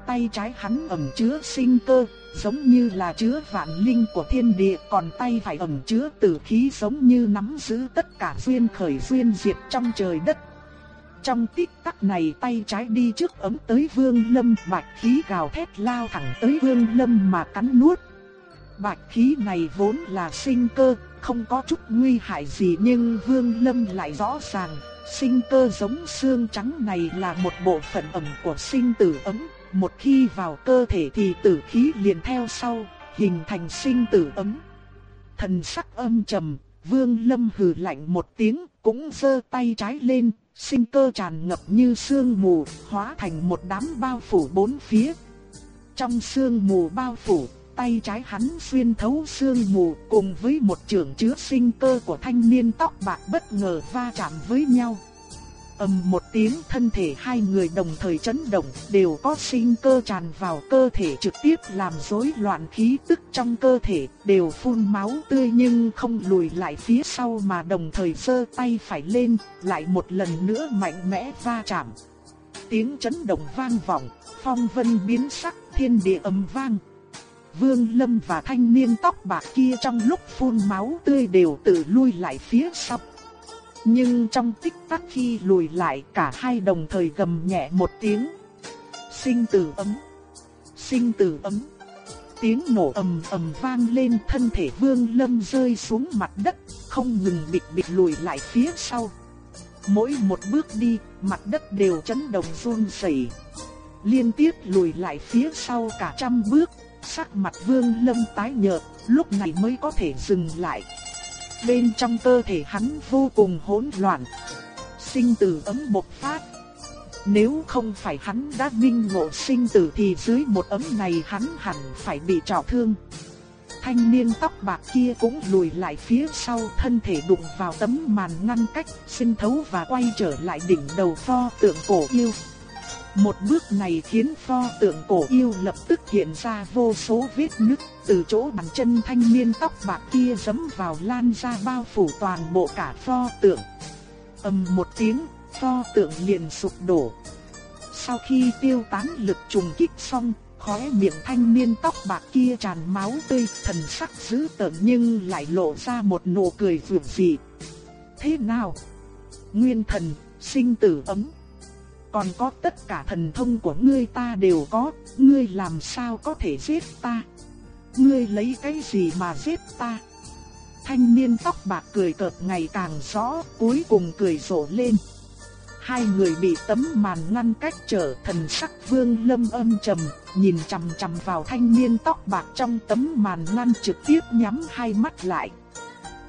Tay trái hắn ẩn chứa sinh cơ, giống như là chứa vạn linh của thiên địa, còn tay phải ẩn chứa tử khí giống như nắm giữ tất cả duyên khởi duyên diệt trong trời đất. Trong tích tắc này tay trái đi trước ấm tới Vương Lâm bạch khí gào thét lao thẳng tới Vương Lâm mà cắn nuốt. Bạch khí này vốn là sinh cơ, không có chút nguy hại gì nhưng Vương Lâm lại rõ ràng, sinh cơ giống xương trắng này là một bộ phận ẩm của sinh tử ấm, một khi vào cơ thể thì tử khí liền theo sau, hình thành sinh tử ấm. Thần sắc âm trầm, Vương Lâm hừ lạnh một tiếng, cũng giơ tay trái lên, sinh cơ tràn ngập như sương mù, hóa thành một đám bao phủ bốn phía. Trong sương mù bao phủ, tay trái hắn xuyên thấu xương mù cùng với một trường chứa sinh cơ của thanh niên tóc bạc bất ngờ va chạm với nhau ầm một tiếng thân thể hai người đồng thời chấn động, đều có sinh cơ tràn vào cơ thể trực tiếp làm rối loạn khí tức trong cơ thể, đều phun máu tươi nhưng không lùi lại phía sau mà đồng thời sơ tay phải lên, lại một lần nữa mạnh mẽ va chạm. Tiếng chấn động vang vọng, phong vân biến sắc, thiên địa ầm vang. Vương Lâm và thanh niên tóc bạc kia trong lúc phun máu tươi đều tự lui lại phía sau. Nhưng trong tích tắc khi lùi lại cả hai đồng thời gầm nhẹ một tiếng. Sinh tử ấm. Sinh tử ấm. Tiếng nổ ầm ầm vang lên thân thể vương lâm rơi xuống mặt đất, không ngừng bịch bịch lùi lại phía sau. Mỗi một bước đi, mặt đất đều chấn động run rẩy. Liên tiếp lùi lại phía sau cả trăm bước, sắc mặt vương lâm tái nhợt, lúc này mới có thể dừng lại. bên trong cơ thể hắn vô cùng hỗn loạn. Sinh tử ấm bộc phát. Nếu không phải hắn đã minh ngộ sinh tử thì dưới một ấm này hắn hẳn phải bị trọng thương. Thanh niên tóc bạc kia cũng lùi lại phía sau thân thể đụng vào tấm màn ngăn cách, sinh thấu và quay trở lại đỉnh đầu pho tượng cổ yêu. Một bước này khiến pho tượng cổ yêu lập tức hiện ra vô số vết nứt, từ chỗ bàn chân thanh niên tóc bạc kia giẫm vào lan ra bao phủ toàn bộ cả pho tượng. ầm một tiếng, pho tượng liền sụp đổ. Sau khi tiêu tán lực trùng kích xong, khóe miệng thanh niên tóc bạc kia tràn máu tươi, thần sắc dữ tợn nhưng lại lộ ra một nụ cười vượng dị. Thế nào? Nguyên thần, sinh tử ấm. Còn có tất cả thần thông của ngươi ta đều có, ngươi làm sao có thể giết ta? Ngươi lấy cái gì mà giết ta? Thanh niên tóc bạc cười cợt ngày càng rõ, cuối cùng cười rộ lên. Hai người bị tấm màn ngăn cách trở thần sắc vương lâm âm trầm, nhìn chằm chằm vào thanh niên tóc bạc trong tấm màn ngăn trực tiếp nhắm hai mắt lại.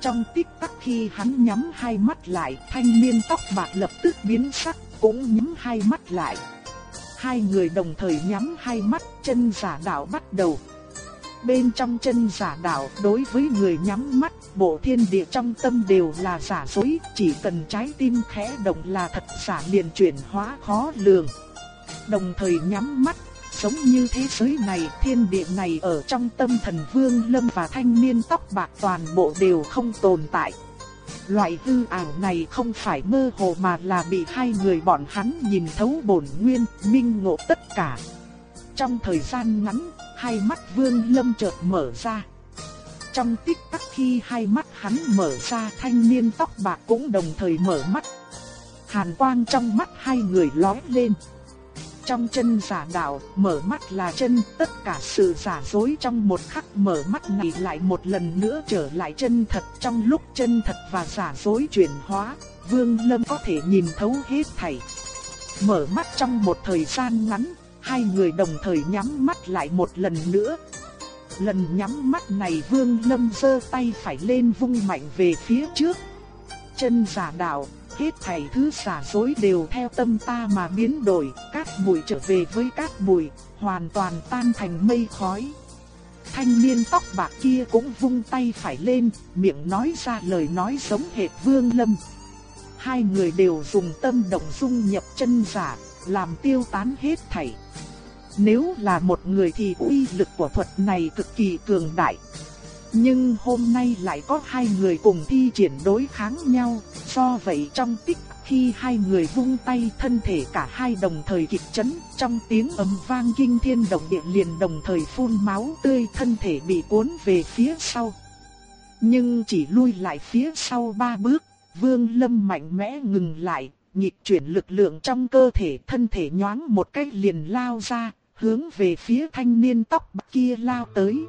Trong tích tắc khi hắn nhắm hai mắt lại, thanh niên tóc bạc lập tức biến sắc, cũng nhắm hai mắt lại. Hai người đồng thời nhắm hai mắt, chân giả đạo bắt đầu. Bên trong chân giả đạo, đối với người nhắm mắt, bộ thiên địa trong tâm đều là giả dối, chỉ cần trái tim khẽ động là thật giả liền chuyển hóa khó lường. Đồng thời nhắm mắt, giống như thế giới này, thiên địa này ở trong tâm thần vương lâm và thanh niên tóc bạc toàn bộ đều không tồn tại. Loại hư ảo này không phải mơ hồ mà là bị hai người bọn hắn nhìn thấu bổn nguyên, minh ngộ tất cả. Trong thời gian ngắn, hai mắt vương lâm chợt mở ra. Trong tích tắc khi hai mắt hắn mở ra thanh niên tóc bạc cũng đồng thời mở mắt. Hàn quang trong mắt hai người lóe lên. Trong chân giả đạo, mở mắt là chân, tất cả sự giả dối trong một khắc mở mắt này lại một lần nữa trở lại chân thật trong lúc chân thật và giả dối chuyển hóa, Vương Lâm có thể nhìn thấu hết thảy. Mở mắt trong một thời gian ngắn, hai người đồng thời nhắm mắt lại một lần nữa. Lần nhắm mắt này Vương Lâm giơ tay phải lên vung mạnh về phía trước. Chân giả đạo, hết thảy thứ giả dối đều theo tâm ta mà biến đổi, cát bụi trở về với cát bụi, hoàn toàn tan thành mây khói. Thanh niên tóc bạc kia cũng vung tay phải lên, miệng nói ra lời nói giống hệt Vương Lâm. Hai người đều dùng tâm động dung nhập chân giả, làm tiêu tán hết thảy. Nếu là một người thì uy lực của thuật này cực kỳ cường đại. Nhưng hôm nay lại có hai người cùng thi triển đối kháng nhau, do vậy trong tích khi hai người vung tay thân thể cả hai đồng thời kịch chấn, trong tiếng ầm vang kinh thiên động địa liền đồng thời phun máu tươi thân thể bị cuốn về phía sau. Nhưng chỉ lui lại phía sau ba bước, Vương Lâm mạnh mẽ ngừng lại, nhịp chuyển lực lượng trong cơ thể thân thể nhoáng một cách liền lao ra, hướng về phía thanh niên tóc bạc kia lao tới.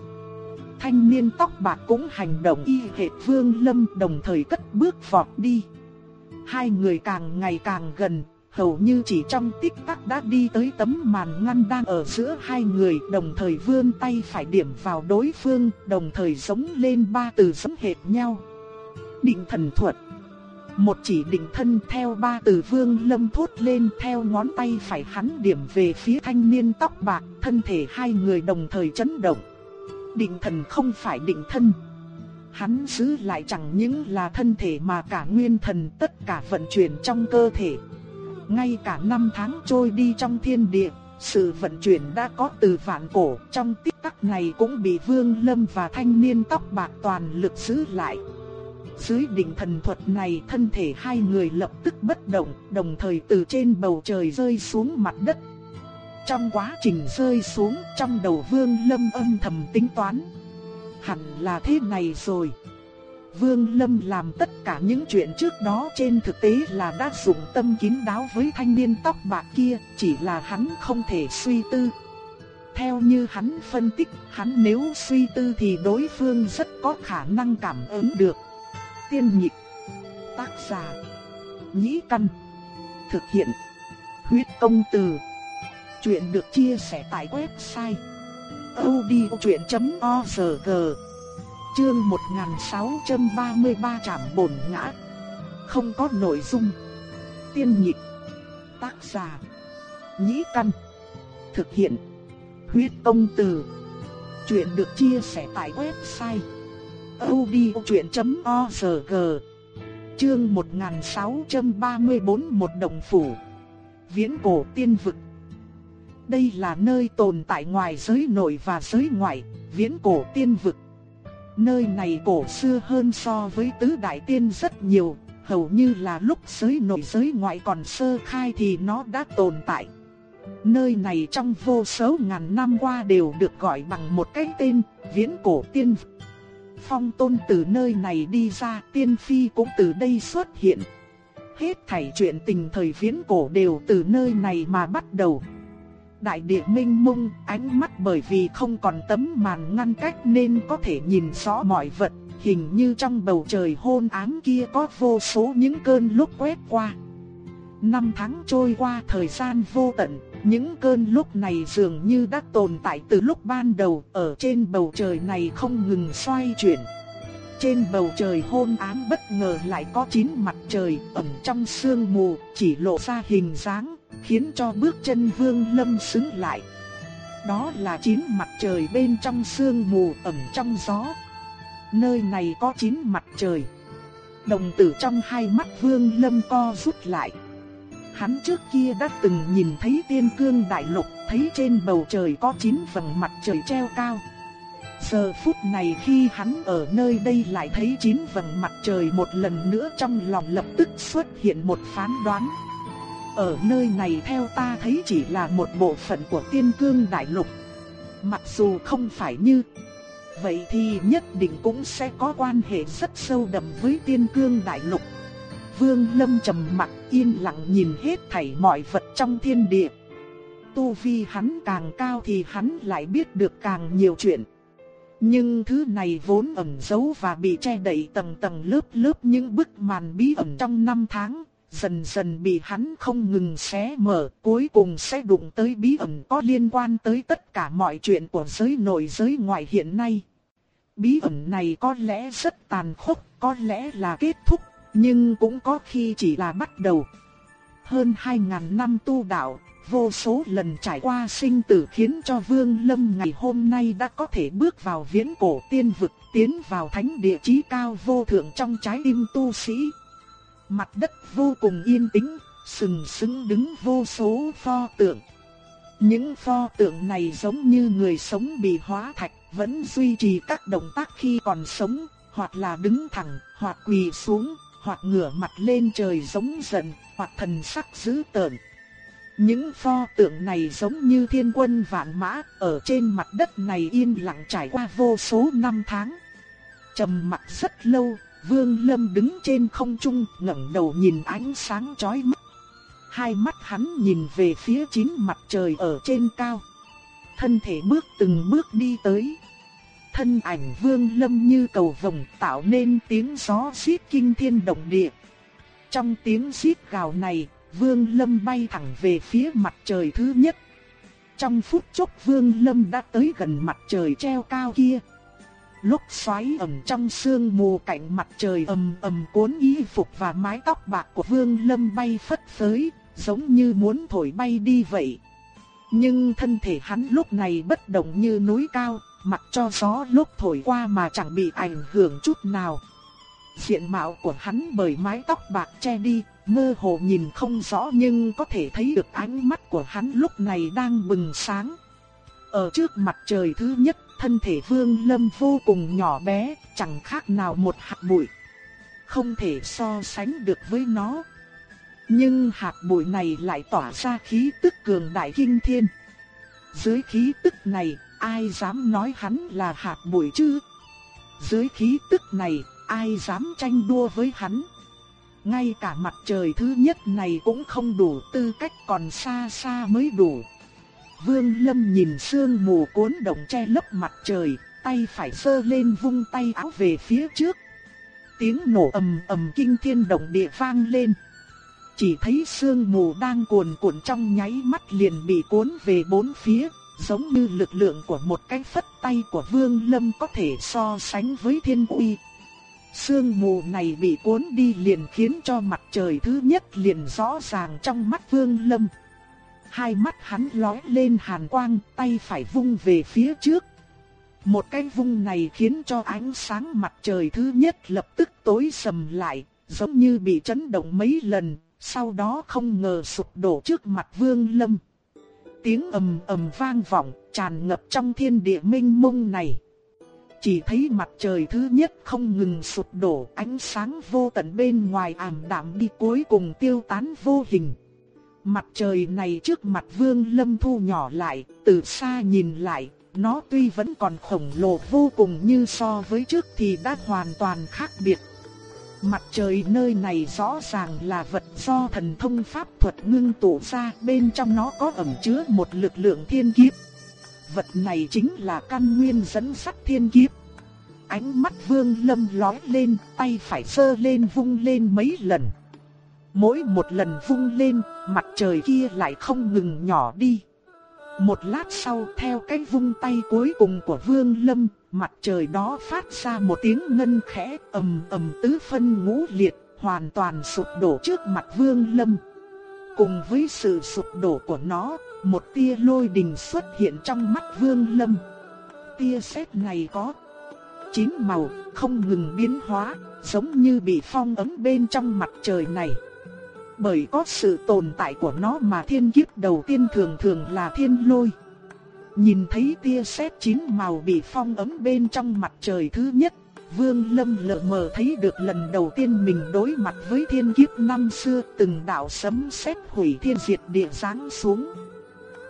Thanh niên tóc bạc cũng hành động y hệt Vương Lâm đồng thời cất bước vọt đi. Hai người càng ngày càng gần, hầu như chỉ trong tích tắc đã đi tới tấm màn ngăn đang ở giữa hai người, đồng thời vươn tay phải điểm vào đối phương, đồng thời giống lên ba từ giống hệt nhau. Định thần thuật một chỉ định thân theo ba từ vương lâm thốt lên theo ngón tay phải hắn điểm về phía thanh niên tóc bạc, thân thể hai người đồng thời chấn động. Định thần không phải định thân. Hắn giữ lại chẳng những là thân thể mà cả nguyên thần tất cả vận chuyển trong cơ thể. Ngay cả năm tháng trôi đi trong thiên địa, sự vận chuyển đã có từ vạn cổ, trong tích tắc này cũng bị Vương Lâm và thanh niên tóc bạc toàn lực giữ lại. Dưới đỉnh thần thuật này thân thể hai người lập tức bất động, đồng thời từ trên bầu trời rơi xuống mặt đất. Trong quá trình rơi xuống, trong đầu Vương Lâm âm thầm tính toán. Hẳn là thế này rồi. Vương Lâm làm tất cả những chuyện trước đó trên thực tế là đã dụng tâm kín đáo với thanh niên tóc bạc kia, chỉ là hắn không thể suy tư. Theo như hắn phân tích, hắn nếu suy tư thì đối phương rất có khả năng cảm ứng được. Tiên nhịp Tác giả Nhĩ Căn Thực hiện Huyết công từ Chuyện được chia sẻ tại website odchuyện.org Chương 1633 trảm bổn ngã. Không có nội dung. Tiên nhịp. Tác giả. Nhĩ căn. Thực hiện. Huyết công từ. Chuyện được chia sẻ tại website. odchuyện.org Chương 1634 Một đồng phủ. Viễn cổ tiên vực. Đây là nơi tồn tại ngoài giới nội và giới ngoại, viễn cổ tiên vực. Nơi này cổ xưa hơn so với tứ đại tiên rất nhiều, hầu như là lúc giới nội giới ngoại còn sơ khai thì nó đã tồn tại. Nơi này trong vô số ngàn năm qua đều được gọi bằng một cái tên, viễn cổ tiên vực. Phong tôn từ nơi này đi ra, tiên phi cũng từ đây xuất hiện. Hết thảy chuyện tình thời viễn cổ đều từ nơi này mà bắt đầu. Đại địa minh mông, ánh mắt bởi vì không còn tấm màn ngăn cách nên có thể nhìn rõ mọi vật, hình như trong bầu trời hôn ám kia có vô số những cơn lúc quét qua. Năm tháng trôi qua thời gian vô tận, những cơn lúc này dường như đã tồn tại từ lúc ban đầu ở trên bầu trời này không ngừng xoay chuyển. Trên bầu trời hôn ám bất ngờ lại có chín mặt trời ẩn trong sương mù, chỉ lộ ra hình dáng, khiến cho bước chân Vương Lâm sững lại. Đó là chín mặt trời bên trong sương mù ẩn trong gió. Nơi này có chín mặt trời. Đồng tử trong hai mắt Vương Lâm co rút lại. Hắn trước kia đã từng nhìn thấy tiên cương đại lục, thấy trên bầu trời có chín vầng mặt trời treo cao. Giờ phút này khi hắn ở nơi đây lại thấy chín vầng mặt trời một lần nữa trong lòng lập tức xuất hiện một phán đoán. Ở nơi này theo ta thấy chỉ là một bộ phận của tiên cương đại lục. Mặc dù không phải như Vậy thì nhất định cũng sẽ có quan hệ rất sâu đậm với tiên cương đại lục. Vương Lâm trầm mặc yên lặng nhìn hết thảy mọi vật trong thiên địa. Tu vi hắn càng cao thì hắn lại biết được càng nhiều chuyện. Nhưng thứ này vốn ẩn giấu và bị che đậy tầng tầng lớp lớp những bức màn bí ẩn trong năm tháng, dần dần bị hắn không ngừng xé mở, cuối cùng sẽ đụng tới bí ẩn có liên quan tới tất cả mọi chuyện của giới nội giới ngoại hiện nay. Bí ẩn này có lẽ rất tàn khốc, có lẽ là kết thúc, nhưng cũng có khi chỉ là bắt đầu. Hơn 2.000 năm tu đạo, vô số lần trải qua sinh tử khiến cho Vương Lâm ngày hôm nay đã có thể bước vào viễn cổ tiên vực, tiến vào thánh địa chí cao vô thượng trong trái tim tu sĩ. Mặt đất vô cùng yên tĩnh, sừng sững đứng vô số pho tượng. Những pho tượng này giống như người sống bị hóa thạch, vẫn duy trì các động tác khi còn sống, hoặc là đứng thẳng, hoặc quỳ xuống, hoặc ngửa mặt lên trời giống giận, hoặc thần sắc dữ tợn. Những pho tượng này giống như thiên quân vạn mã, ở trên mặt đất này yên lặng trải qua vô số năm tháng. Trầm mặc rất lâu, Vương Lâm đứng trên không trung, ngẩng đầu nhìn ánh sáng chói mắt. Hai mắt hắn nhìn về phía chín mặt trời ở trên cao. Thân thể bước từng bước đi tới. Thân ảnh Vương Lâm như cầu vồng tạo nên tiếng gió xít kinh thiên động địa. Trong tiếng xít gào này, Vương Lâm bay thẳng về phía mặt trời thứ nhất. Trong phút chốc Vương Lâm đã tới gần mặt trời treo cao kia. Lúc xoáy ầm trong sương mù cạnh mặt trời ầm ầm cuốn y phục và mái tóc bạc của Vương Lâm bay phất phới, giống như muốn thổi bay đi vậy. Nhưng thân thể hắn lúc này bất động như núi cao, mặc cho gió lúc thổi qua mà chẳng bị ảnh hưởng chút nào. Diện mạo của hắn bởi mái tóc bạc che đi, mơ hồ nhìn không rõ nhưng có thể thấy được ánh mắt của hắn lúc này đang bừng sáng. Ở trước mặt trời thứ nhất, thân thể Vương Lâm vô cùng nhỏ bé, chẳng khác nào một hạt bụi. Không thể so sánh được với nó. Nhưng hạt bụi này lại tỏa ra khí tức cường đại kinh thiên. Dưới khí tức này, ai dám nói hắn là hạt bụi chứ? Dưới khí tức này, ai dám tranh đua với hắn? Ngay cả mặt trời thứ nhất này cũng không đủ tư cách còn xa xa mới đủ. Vương Lâm nhìn sương mù cuốn động che lấp mặt trời, tay phải sơ lên vung tay áo về phía trước. Tiếng nổ ầm ầm kinh thiên động địa vang lên. Chỉ thấy sương mù đang cuồn cuộn trong nháy mắt liền bị cuốn về bốn phía, giống như lực lượng của một cái phất tay của Vương Lâm có thể so sánh với thiên uy. Sương mù này bị cuốn đi liền khiến cho mặt trời thứ nhất liền rõ ràng trong mắt Vương Lâm. Hai mắt hắn lóe lên hàn quang, tay phải vung về phía trước. Một cái vung này khiến cho ánh sáng mặt trời thứ nhất lập tức tối sầm lại, giống như bị chấn động mấy lần, sau đó không ngờ sụp đổ trước mặt Vương Lâm. Tiếng ầm ầm vang vọng, tràn ngập trong thiên địa minh mông này. Chỉ thấy mặt trời thứ nhất không ngừng sụp đổ, ánh sáng vô tận bên ngoài ảm đạm đi cuối cùng tiêu tán vô hình. Mặt trời này trước mặt Vương Lâm thu nhỏ lại, từ xa nhìn lại, nó tuy vẫn còn khổng lồ vô cùng như so với trước thì đã hoàn toàn khác biệt. Mặt trời nơi này rõ ràng là vật do thần thông pháp thuật ngưng tụ ra, bên trong nó có ẩn chứa một lực lượng thiên kiếp. Vật này chính là căn nguyên dẫn sắt thiên kiếp. Ánh mắt Vương Lâm lóe lên, tay phải sơ lên vung lên mấy lần. Mỗi một lần vung lên, mặt trời kia lại không ngừng nhỏ đi. Một lát sau theo cái vung tay cuối cùng của Vương Lâm, mặt trời đó phát ra một tiếng ngân khẽ ầm ầm tứ phân ngũ liệt, hoàn toàn sụp đổ trước mặt Vương Lâm. Cùng với sự sụp đổ của nó, một tia lôi đình xuất hiện trong mắt Vương Lâm. Tia sét này có chín màu, không ngừng biến hóa, giống như bị phong ấn bên trong mặt trời này. Bởi có sự tồn tại của nó mà thiên kiếp đầu tiên thường thường là thiên lôi. Nhìn thấy tia sét chín màu bị phong ấm bên trong mặt trời thứ nhất, Vương Lâm lờ mờ thấy được lần đầu tiên mình đối mặt với thiên kiếp năm xưa từng đạo sấm sét hủy thiên diệt địa giáng xuống.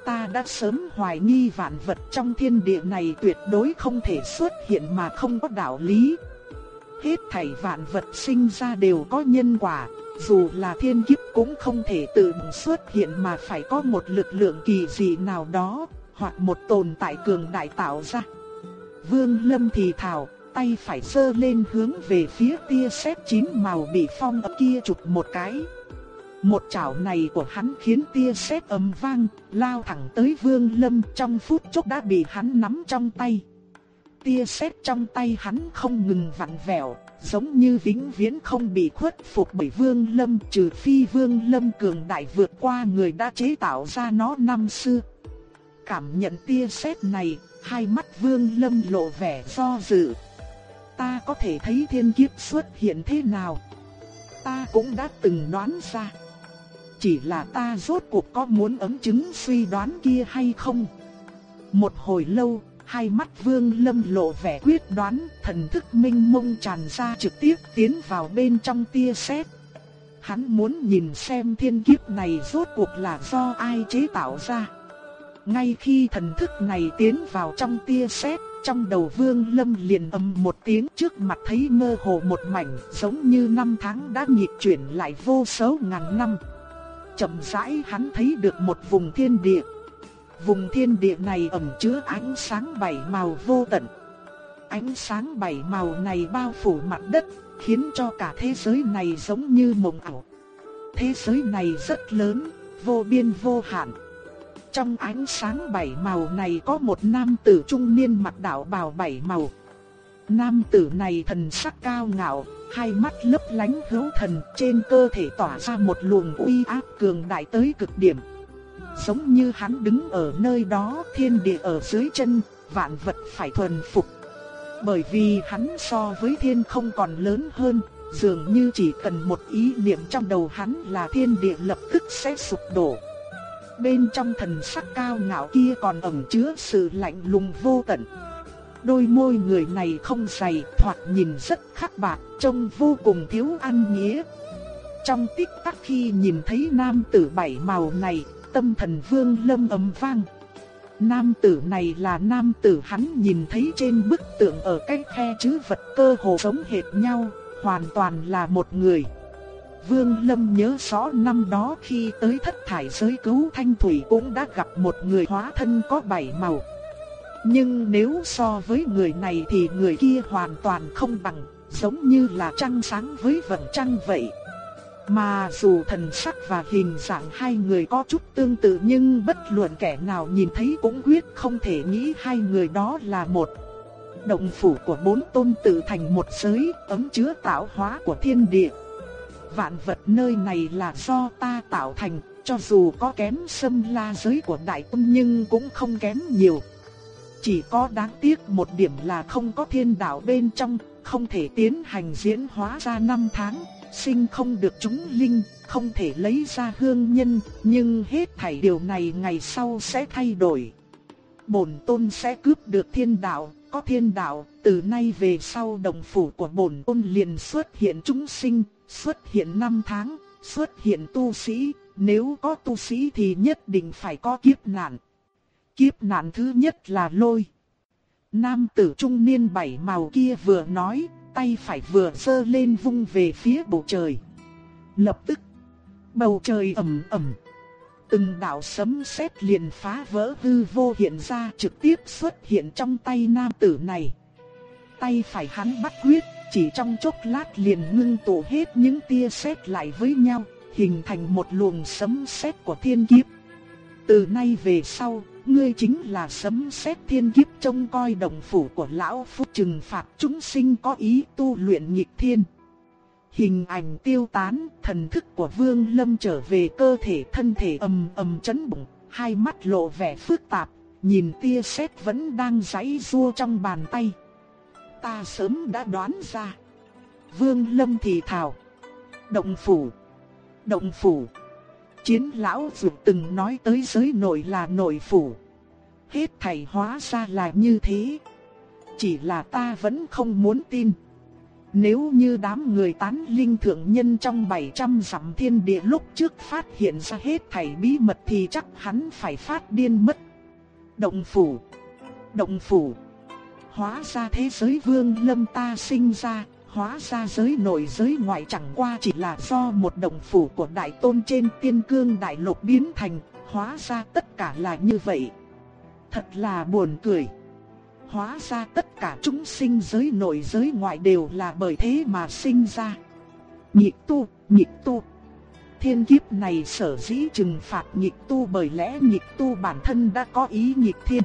Ta đã sớm hoài nghi vạn vật trong thiên địa này tuyệt đối không thể xuất hiện mà không có đạo lý. Hết thảy vạn vật sinh ra đều có nhân quả, dù là thiên kiếp cũng không thể tự xuất hiện mà phải có một lực lượng kỳ dị nào đó, hoặc một tồn tại cường đại tạo ra. Vương Lâm thì thào, tay phải sơ lên hướng về phía tia sét chín màu bị phong ấp kia chụp một cái. Một chảo này của hắn khiến tia sét ầm vang, lao thẳng tới Vương Lâm trong phút chốc đã bị hắn nắm trong tay. Tia sét trong tay hắn không ngừng vặn vẹo, giống như vĩnh viễn không bị khuất phục bởi Vương Lâm trừ phi Vương Lâm cường đại vượt qua người đã chế tạo ra nó năm xưa. Cảm nhận tia sét này, hai mắt Vương Lâm lộ vẻ do dự. Ta có thể thấy thiên kiếp xuất hiện thế nào? Ta cũng đã từng đoán ra. Chỉ là ta rốt cuộc có muốn ấm chứng suy đoán kia hay không? Một hồi lâu, hai mắt Vương Lâm lộ vẻ quyết đoán, thần thức minh mông tràn ra trực tiếp tiến vào bên trong tia sét. Hắn muốn nhìn xem thiên kiếp này rốt cuộc là do ai chế tạo ra. Ngay khi thần thức này tiến vào trong tia sét, trong đầu Vương Lâm liền ầm một tiếng trước mặt thấy mơ hồ một mảnh, giống như năm tháng đã nhịp chuyển lại vô số ngàn năm. Chậm rãi hắn thấy được một vùng thiên địa. Vùng thiên địa này ẩn chứa ánh sáng bảy màu vô tận. Ánh sáng bảy màu này bao phủ mặt đất, khiến cho cả thế giới này giống như mộng ảo. Thế giới này rất lớn, vô biên vô hạn. Trong ánh sáng bảy màu này có một nam tử trung niên mặc đạo bào bảy màu. Nam tử này thần sắc cao ngạo, hai mắt lấp lánh hữu thần, trên cơ thể tỏa ra một luồng uy áp cường đại tới cực điểm. Giống như hắn đứng ở nơi đó, thiên địa ở dưới chân, vạn vật phải thuần phục. Bởi vì hắn so với thiên không còn lớn hơn, dường như chỉ cần một ý niệm trong đầu hắn là thiên địa lập tức sẽ sụp đổ bên trong thần sắc cao ngạo kia còn ẩn chứa sự lạnh lùng vô tận. Đôi môi người này không dày, thoạt nhìn rất khắc bạc, trông vô cùng thiếu ăn nghĩa. Trong tích tắc khi nhìn thấy nam tử bảy màu này, tâm thần vương lâm ầm vang. Nam tử này là nam tử hắn nhìn thấy trên bức tượng ở cái khe chữ vật cơ hồ giống hệt nhau, hoàn toàn là một người. Vương Lâm nhớ rõ năm đó khi tới thất thải giới cứu thanh thủy cũng đã gặp một người hóa thân có bảy màu. Nhưng nếu so với người này thì người kia hoàn toàn không bằng, giống như là trăng sáng với vầng trăng vậy. Mà dù thần sắc và hình dạng hai người có chút tương tự nhưng bất luận kẻ nào nhìn thấy cũng quyết không thể nghĩ hai người đó là một. Động phủ của bốn tôn tự thành một giới, ấm chứa tạo hóa của thiên địa. Vạn vật nơi này là do ta tạo thành, cho dù có kém sâm la giới của đại tôn nhưng cũng không kém nhiều. Chỉ có đáng tiếc một điểm là không có thiên đạo bên trong, không thể tiến hành diễn hóa ra năm tháng, sinh không được chúng linh, không thể lấy ra hương nhân, nhưng hết thảy điều này ngày sau sẽ thay đổi. Bổn tôn sẽ cướp được thiên đạo, có thiên đạo, từ nay về sau đồng phủ của bổn tôn liền xuất hiện chúng sinh, xuất hiện năm tháng, xuất hiện tu sĩ, nếu có tu sĩ thì nhất định phải có kiếp nạn. Kiếp nạn thứ nhất là lôi. Nam tử trung niên bảy màu kia vừa nói, tay phải vừa giơ lên vung về phía bầu trời. Lập tức, bầu trời ầm ầm. Từng đạo sấm sét liền phá vỡ hư vô hiện ra trực tiếp xuất hiện trong tay nam tử này. Tay phải hắn bắt quyết, chỉ trong chốc lát liền ngưng tụ hết những tia sét lại với nhau, hình thành một luồng sấm sét của thiên kiếp. Từ nay về sau, ngươi chính là sấm sét thiên kiếp trông coi đồng phủ của lão phu trừng phạt chúng sinh có ý tu luyện nghịch thiên. Hình ảnh tiêu tán, thần thức của Vương Lâm trở về cơ thể thân thể ầm ầm chấn bụng, hai mắt lộ vẻ phức tạp, nhìn tia sét vẫn đang giãy giụa trong bàn tay. Ta sớm đã đoán ra. Vương Lâm thì thào. Động phủ. Động phủ. Chiến lão dù từng nói tới giới nội là nội phủ. Hết thảy hóa ra là như thế. Chỉ là ta vẫn không muốn tin. Nếu như đám người tán linh thượng nhân trong 700 dặm thiên địa lúc trước phát hiện ra hết thảy bí mật thì chắc hắn phải phát điên mất. Động phủ. Động phủ. Hóa ra thế giới vương lâm ta sinh ra, hóa ra giới nội giới ngoại chẳng qua chỉ là do một đồng phủ của đại tôn trên tiên cương đại lục biến thành, hóa ra tất cả là như vậy. Thật là buồn cười. Hóa ra tất cả chúng sinh giới nội giới ngoại đều là bởi thế mà sinh ra. Nhịp tu, nhịp tu. Thiên kiếp này sở dĩ trừng phạt nhịp tu bởi lẽ nhịp tu bản thân đã có ý nhịp thiên.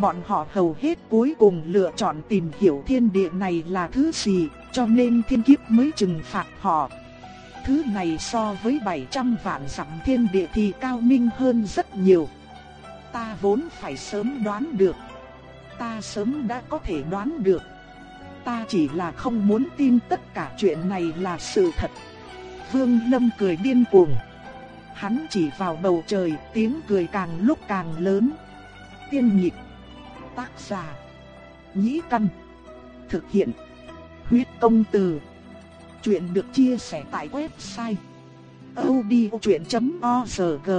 Bọn họ hầu hết cuối cùng lựa chọn tìm hiểu thiên địa này là thứ gì, cho nên thiên kiếp mới trừng phạt họ. Thứ này so với 700 vạn dặm thiên địa thì cao minh hơn rất nhiều. Ta vốn phải sớm đoán được. Ta sớm đã có thể đoán được. Ta chỉ là không muốn tin tất cả chuyện này là sự thật. Vương Lâm cười điên cuồng. Hắn chỉ vào bầu trời, tiếng cười càng lúc càng lớn. Tiên nhịp Tác giả. Nhĩ Căn. Thực hiện. Huyết công từ. Chuyện được chia sẻ tại website. odchuyện.org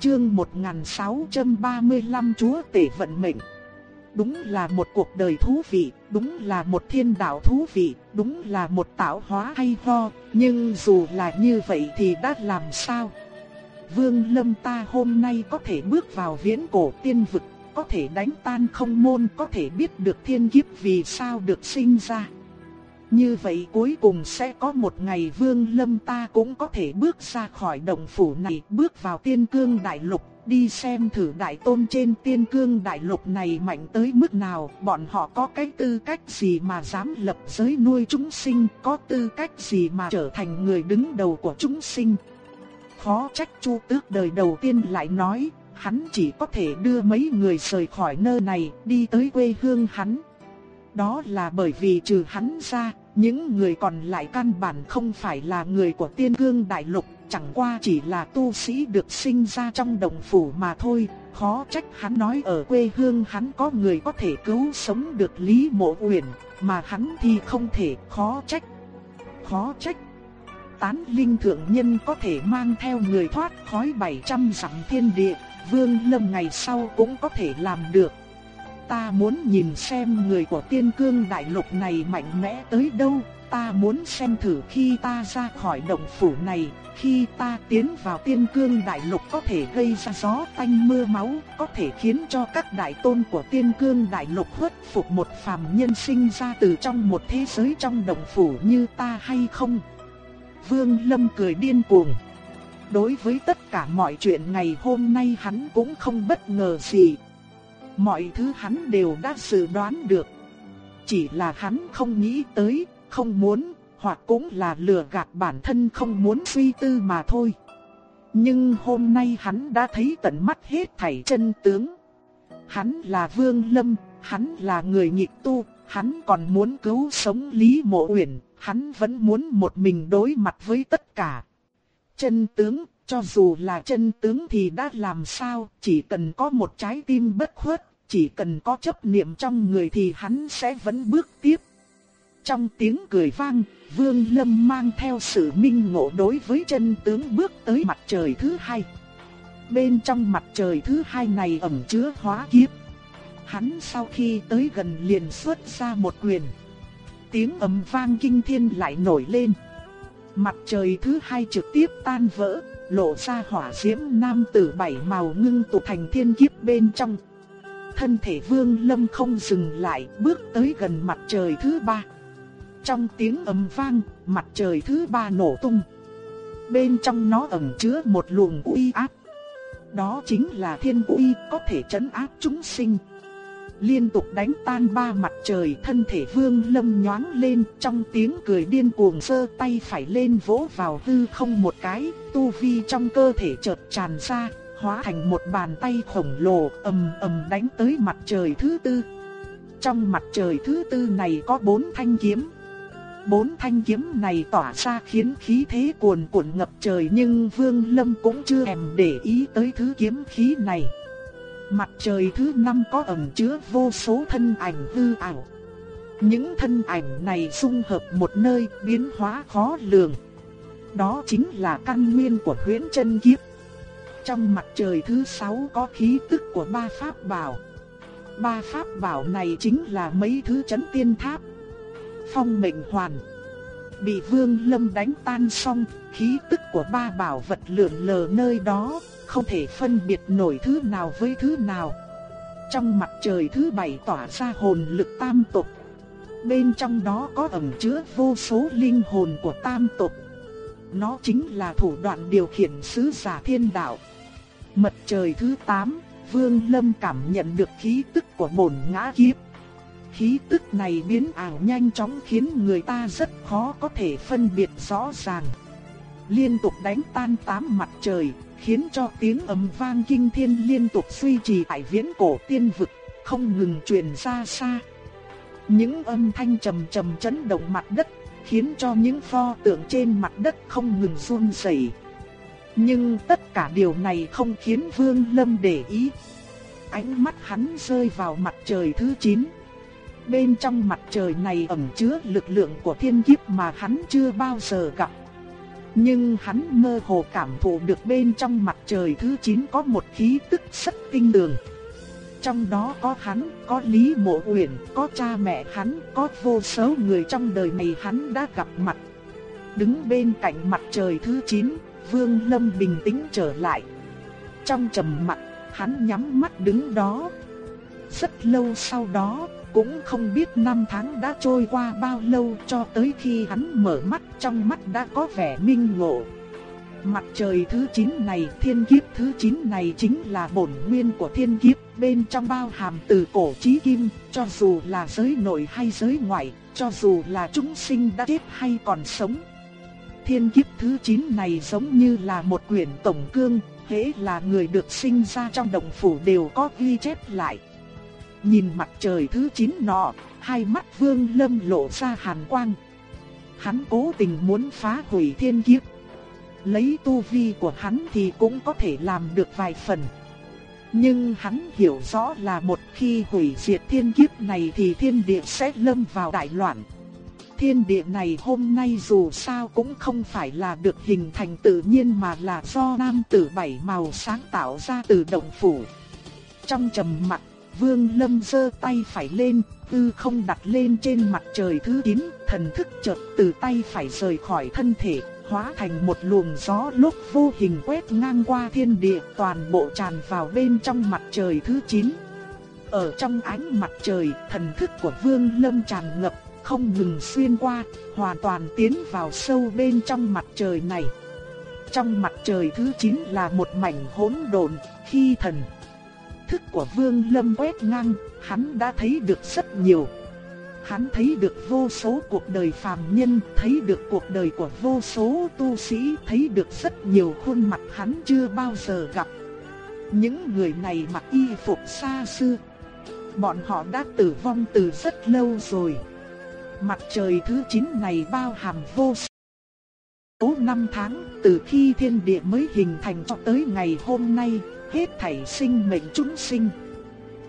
Chương 1635 Chúa Tể Vận Mệnh Đúng là một cuộc đời thú vị, đúng là một thiên đạo thú vị, đúng là một tạo hóa hay ho, nhưng dù là như vậy thì đã làm sao? Vương Lâm ta hôm nay có thể bước vào viễn cổ tiên vực có thể đánh tan không môn, có thể biết được thiên kiếp vì sao được sinh ra. Như vậy cuối cùng sẽ có một ngày vương lâm ta cũng có thể bước ra khỏi đồng phủ này, bước vào tiên cương đại lục, đi xem thử đại tôn trên tiên cương đại lục này mạnh tới mức nào, bọn họ có cái tư cách gì mà dám lập giới nuôi chúng sinh, có tư cách gì mà trở thành người đứng đầu của chúng sinh. Khó trách chu tước đời đầu tiên lại nói, hắn chỉ có thể đưa mấy người rời khỏi nơi này, đi tới quê hương hắn. Đó là bởi vì trừ hắn ra, những người còn lại căn bản không phải là người của tiên cương đại lục, chẳng qua chỉ là tu sĩ được sinh ra trong đồng phủ mà thôi, khó trách hắn nói ở quê hương hắn có người có thể cứu sống được Lý Mộ Uyển, mà hắn thì không thể, khó trách. Khó trách. Tán linh thượng nhân có thể mang theo người thoát khói 700 dặm thiên địa, Vương Lâm ngày sau cũng có thể làm được. Ta muốn nhìn xem người của tiên cương đại lục này mạnh mẽ tới đâu, ta muốn xem thử khi ta ra khỏi động phủ này, khi ta tiến vào tiên cương đại lục có thể gây ra gió tanh mưa máu, có thể khiến cho các đại tôn của tiên cương đại lục khuất phục một phàm nhân sinh ra từ trong một thế giới trong động phủ như ta hay không. Vương Lâm cười điên cuồng. Đối với tất cả mọi chuyện ngày hôm nay hắn cũng không bất ngờ gì. Mọi thứ hắn đều đã dự đoán được. Chỉ là hắn không nghĩ tới, không muốn, hoặc cũng là lừa gạt bản thân không muốn suy tư mà thôi. Nhưng hôm nay hắn đã thấy tận mắt hết thảy chân tướng. Hắn là Vương Lâm, hắn là người nhịp tu, hắn còn muốn cứu sống Lý Mộ Uyển, hắn vẫn muốn một mình đối mặt với tất cả. Chân tướng, cho dù là chân tướng thì đã làm sao, chỉ cần có một trái tim bất khuất, chỉ cần có chấp niệm trong người thì hắn sẽ vẫn bước tiếp. Trong tiếng cười vang, Vương Lâm mang theo sự minh ngộ đối với chân tướng bước tới mặt trời thứ hai. Bên trong mặt trời thứ hai này ẩn chứa hóa kiếp. Hắn sau khi tới gần liền xuất ra một quyền. Tiếng ầm vang kinh thiên lại nổi lên. Mặt trời thứ hai trực tiếp tan vỡ, lộ ra hỏa diễm nam tử bảy màu ngưng tụ thành thiên kiếp bên trong. Thân thể vương lâm không dừng lại, bước tới gần mặt trời thứ ba. Trong tiếng ầm vang, mặt trời thứ ba nổ tung. Bên trong nó ẩn chứa một luồng uy áp. Đó chính là thiên uy có thể chấn áp chúng sinh. Liên tục đánh tan ba mặt trời thân thể vương lâm nhoáng lên trong tiếng cười điên cuồng sơ tay phải lên vỗ vào hư không một cái, tu vi trong cơ thể chợt tràn ra, hóa thành một bàn tay khổng lồ ầm ầm đánh tới mặt trời thứ tư. Trong mặt trời thứ tư này có bốn thanh kiếm. Bốn thanh kiếm này tỏa ra khiến khí thế cuồn cuộn ngập trời nhưng Vương Lâm cũng chưa hèm để ý tới thứ kiếm khí này. Mặt trời thứ năm có ẩn chứa vô số thân ảnh hư ảo. Những thân ảnh này xung hợp một nơi biến hóa khó lường. Đó chính là căn nguyên của huyễn chân kiếp. Trong mặt trời thứ sáu có khí tức của ba pháp bảo. Ba pháp bảo này chính là mấy thứ chấn tiên tháp. Phong mệnh hoàn. Bị vương lâm đánh tan xong, khí tức của ba bảo vật lượn lờ nơi đó, không thể phân biệt nổi thứ nào với thứ nào. Trong mặt trời thứ bảy tỏa ra hồn lực tam tộc. Bên trong đó có ẩn chứa vô số linh hồn của tam tộc. Nó chính là thủ đoạn điều khiển sứ giả thiên đạo. Mật trời thứ 8, Vương Lâm cảm nhận được khí tức của bổn ngã kiếp. Khí tức này biến ảo nhanh chóng khiến người ta rất khó có thể phân biệt rõ ràng. Liên tục đánh tan tám mặt trời, khiến cho tiếng ầm vang kinh thiên liên tục suy trì tại viễn cổ tiên vực, không ngừng truyền ra xa. Những âm thanh trầm trầm chấn động mặt đất, khiến cho những pho tượng trên mặt đất không ngừng run rẩy. Nhưng tất cả điều này không khiến Vương Lâm để ý. Ánh mắt hắn rơi vào mặt trời thứ 9. Bên trong mặt trời này ẩn chứa lực lượng của thiên kiếp mà hắn chưa bao giờ gặp. Nhưng hắn mơ hồ cảm thụ được bên trong mặt trời thứ 9 có một khí tức rất tinh tường. Trong đó có hắn, có Lý Mộ Uyển, có cha mẹ hắn, có vô số người trong đời này hắn đã gặp mặt. Đứng bên cạnh mặt trời thứ 9, Vương Lâm bình tĩnh trở lại. Trong trầm mặc, hắn nhắm mắt đứng đó. Rất lâu sau đó, cũng không biết năm tháng đã trôi qua bao lâu cho tới khi hắn mở mắt trong mắt đã có vẻ minh ngộ. Mặt trời thứ 9 này, thiên kiếp thứ 9 này chính là bổn nguyên của thiên kiếp, bên trong bao hàm từ cổ chí kim, cho dù là giới nội hay giới ngoại, cho dù là chúng sinh đã chết hay còn sống. Thiên kiếp thứ 9 này giống như là một quyển tổng cương, hễ là người được sinh ra trong đồng phủ đều có ghi chép lại. Nhìn mặt trời thứ 9 nọ, hai mắt Vương Lâm lộ ra hàn quang. Hắn cố tình muốn phá hủy thiên kiếp. Lấy tu vi của hắn thì cũng có thể làm được vài phần. Nhưng hắn hiểu rõ là một khi hủy diệt thiên kiếp này thì thiên địa sẽ lâm vào đại loạn. Thiên địa này hôm nay dù sao cũng không phải là được hình thành tự nhiên mà là do nam tử bảy màu sáng tạo ra từ động phủ. Trong trầm mặc Vương Lâm giơ tay phải lên, tư không đặt lên trên mặt trời thứ 9, thần thức chợt từ tay phải rời khỏi thân thể, hóa thành một luồng gió lúc vô hình quét ngang qua thiên địa, toàn bộ tràn vào bên trong mặt trời thứ 9. Ở trong ánh mặt trời, thần thức của Vương Lâm tràn ngập, không ngừng xuyên qua, hoàn toàn tiến vào sâu bên trong mặt trời này. Trong mặt trời thứ 9 là một mảnh hỗn độn, khi thần thức của Vương Lâm quét ngang, hắn đã thấy được rất nhiều. Hắn thấy được vô số cuộc đời phàm nhân, thấy được cuộc đời của vô số tu sĩ, thấy được rất nhiều khuôn mặt hắn chưa bao giờ gặp. Những người này mặc y phục xa xưa. Bọn họ đã tử vong từ rất lâu rồi. Mặt trời thứ 9 này bao hàm vô số năm tháng từ khi thiên địa mới hình thành cho tới ngày hôm nay, hết thảy sinh mệnh chúng sinh.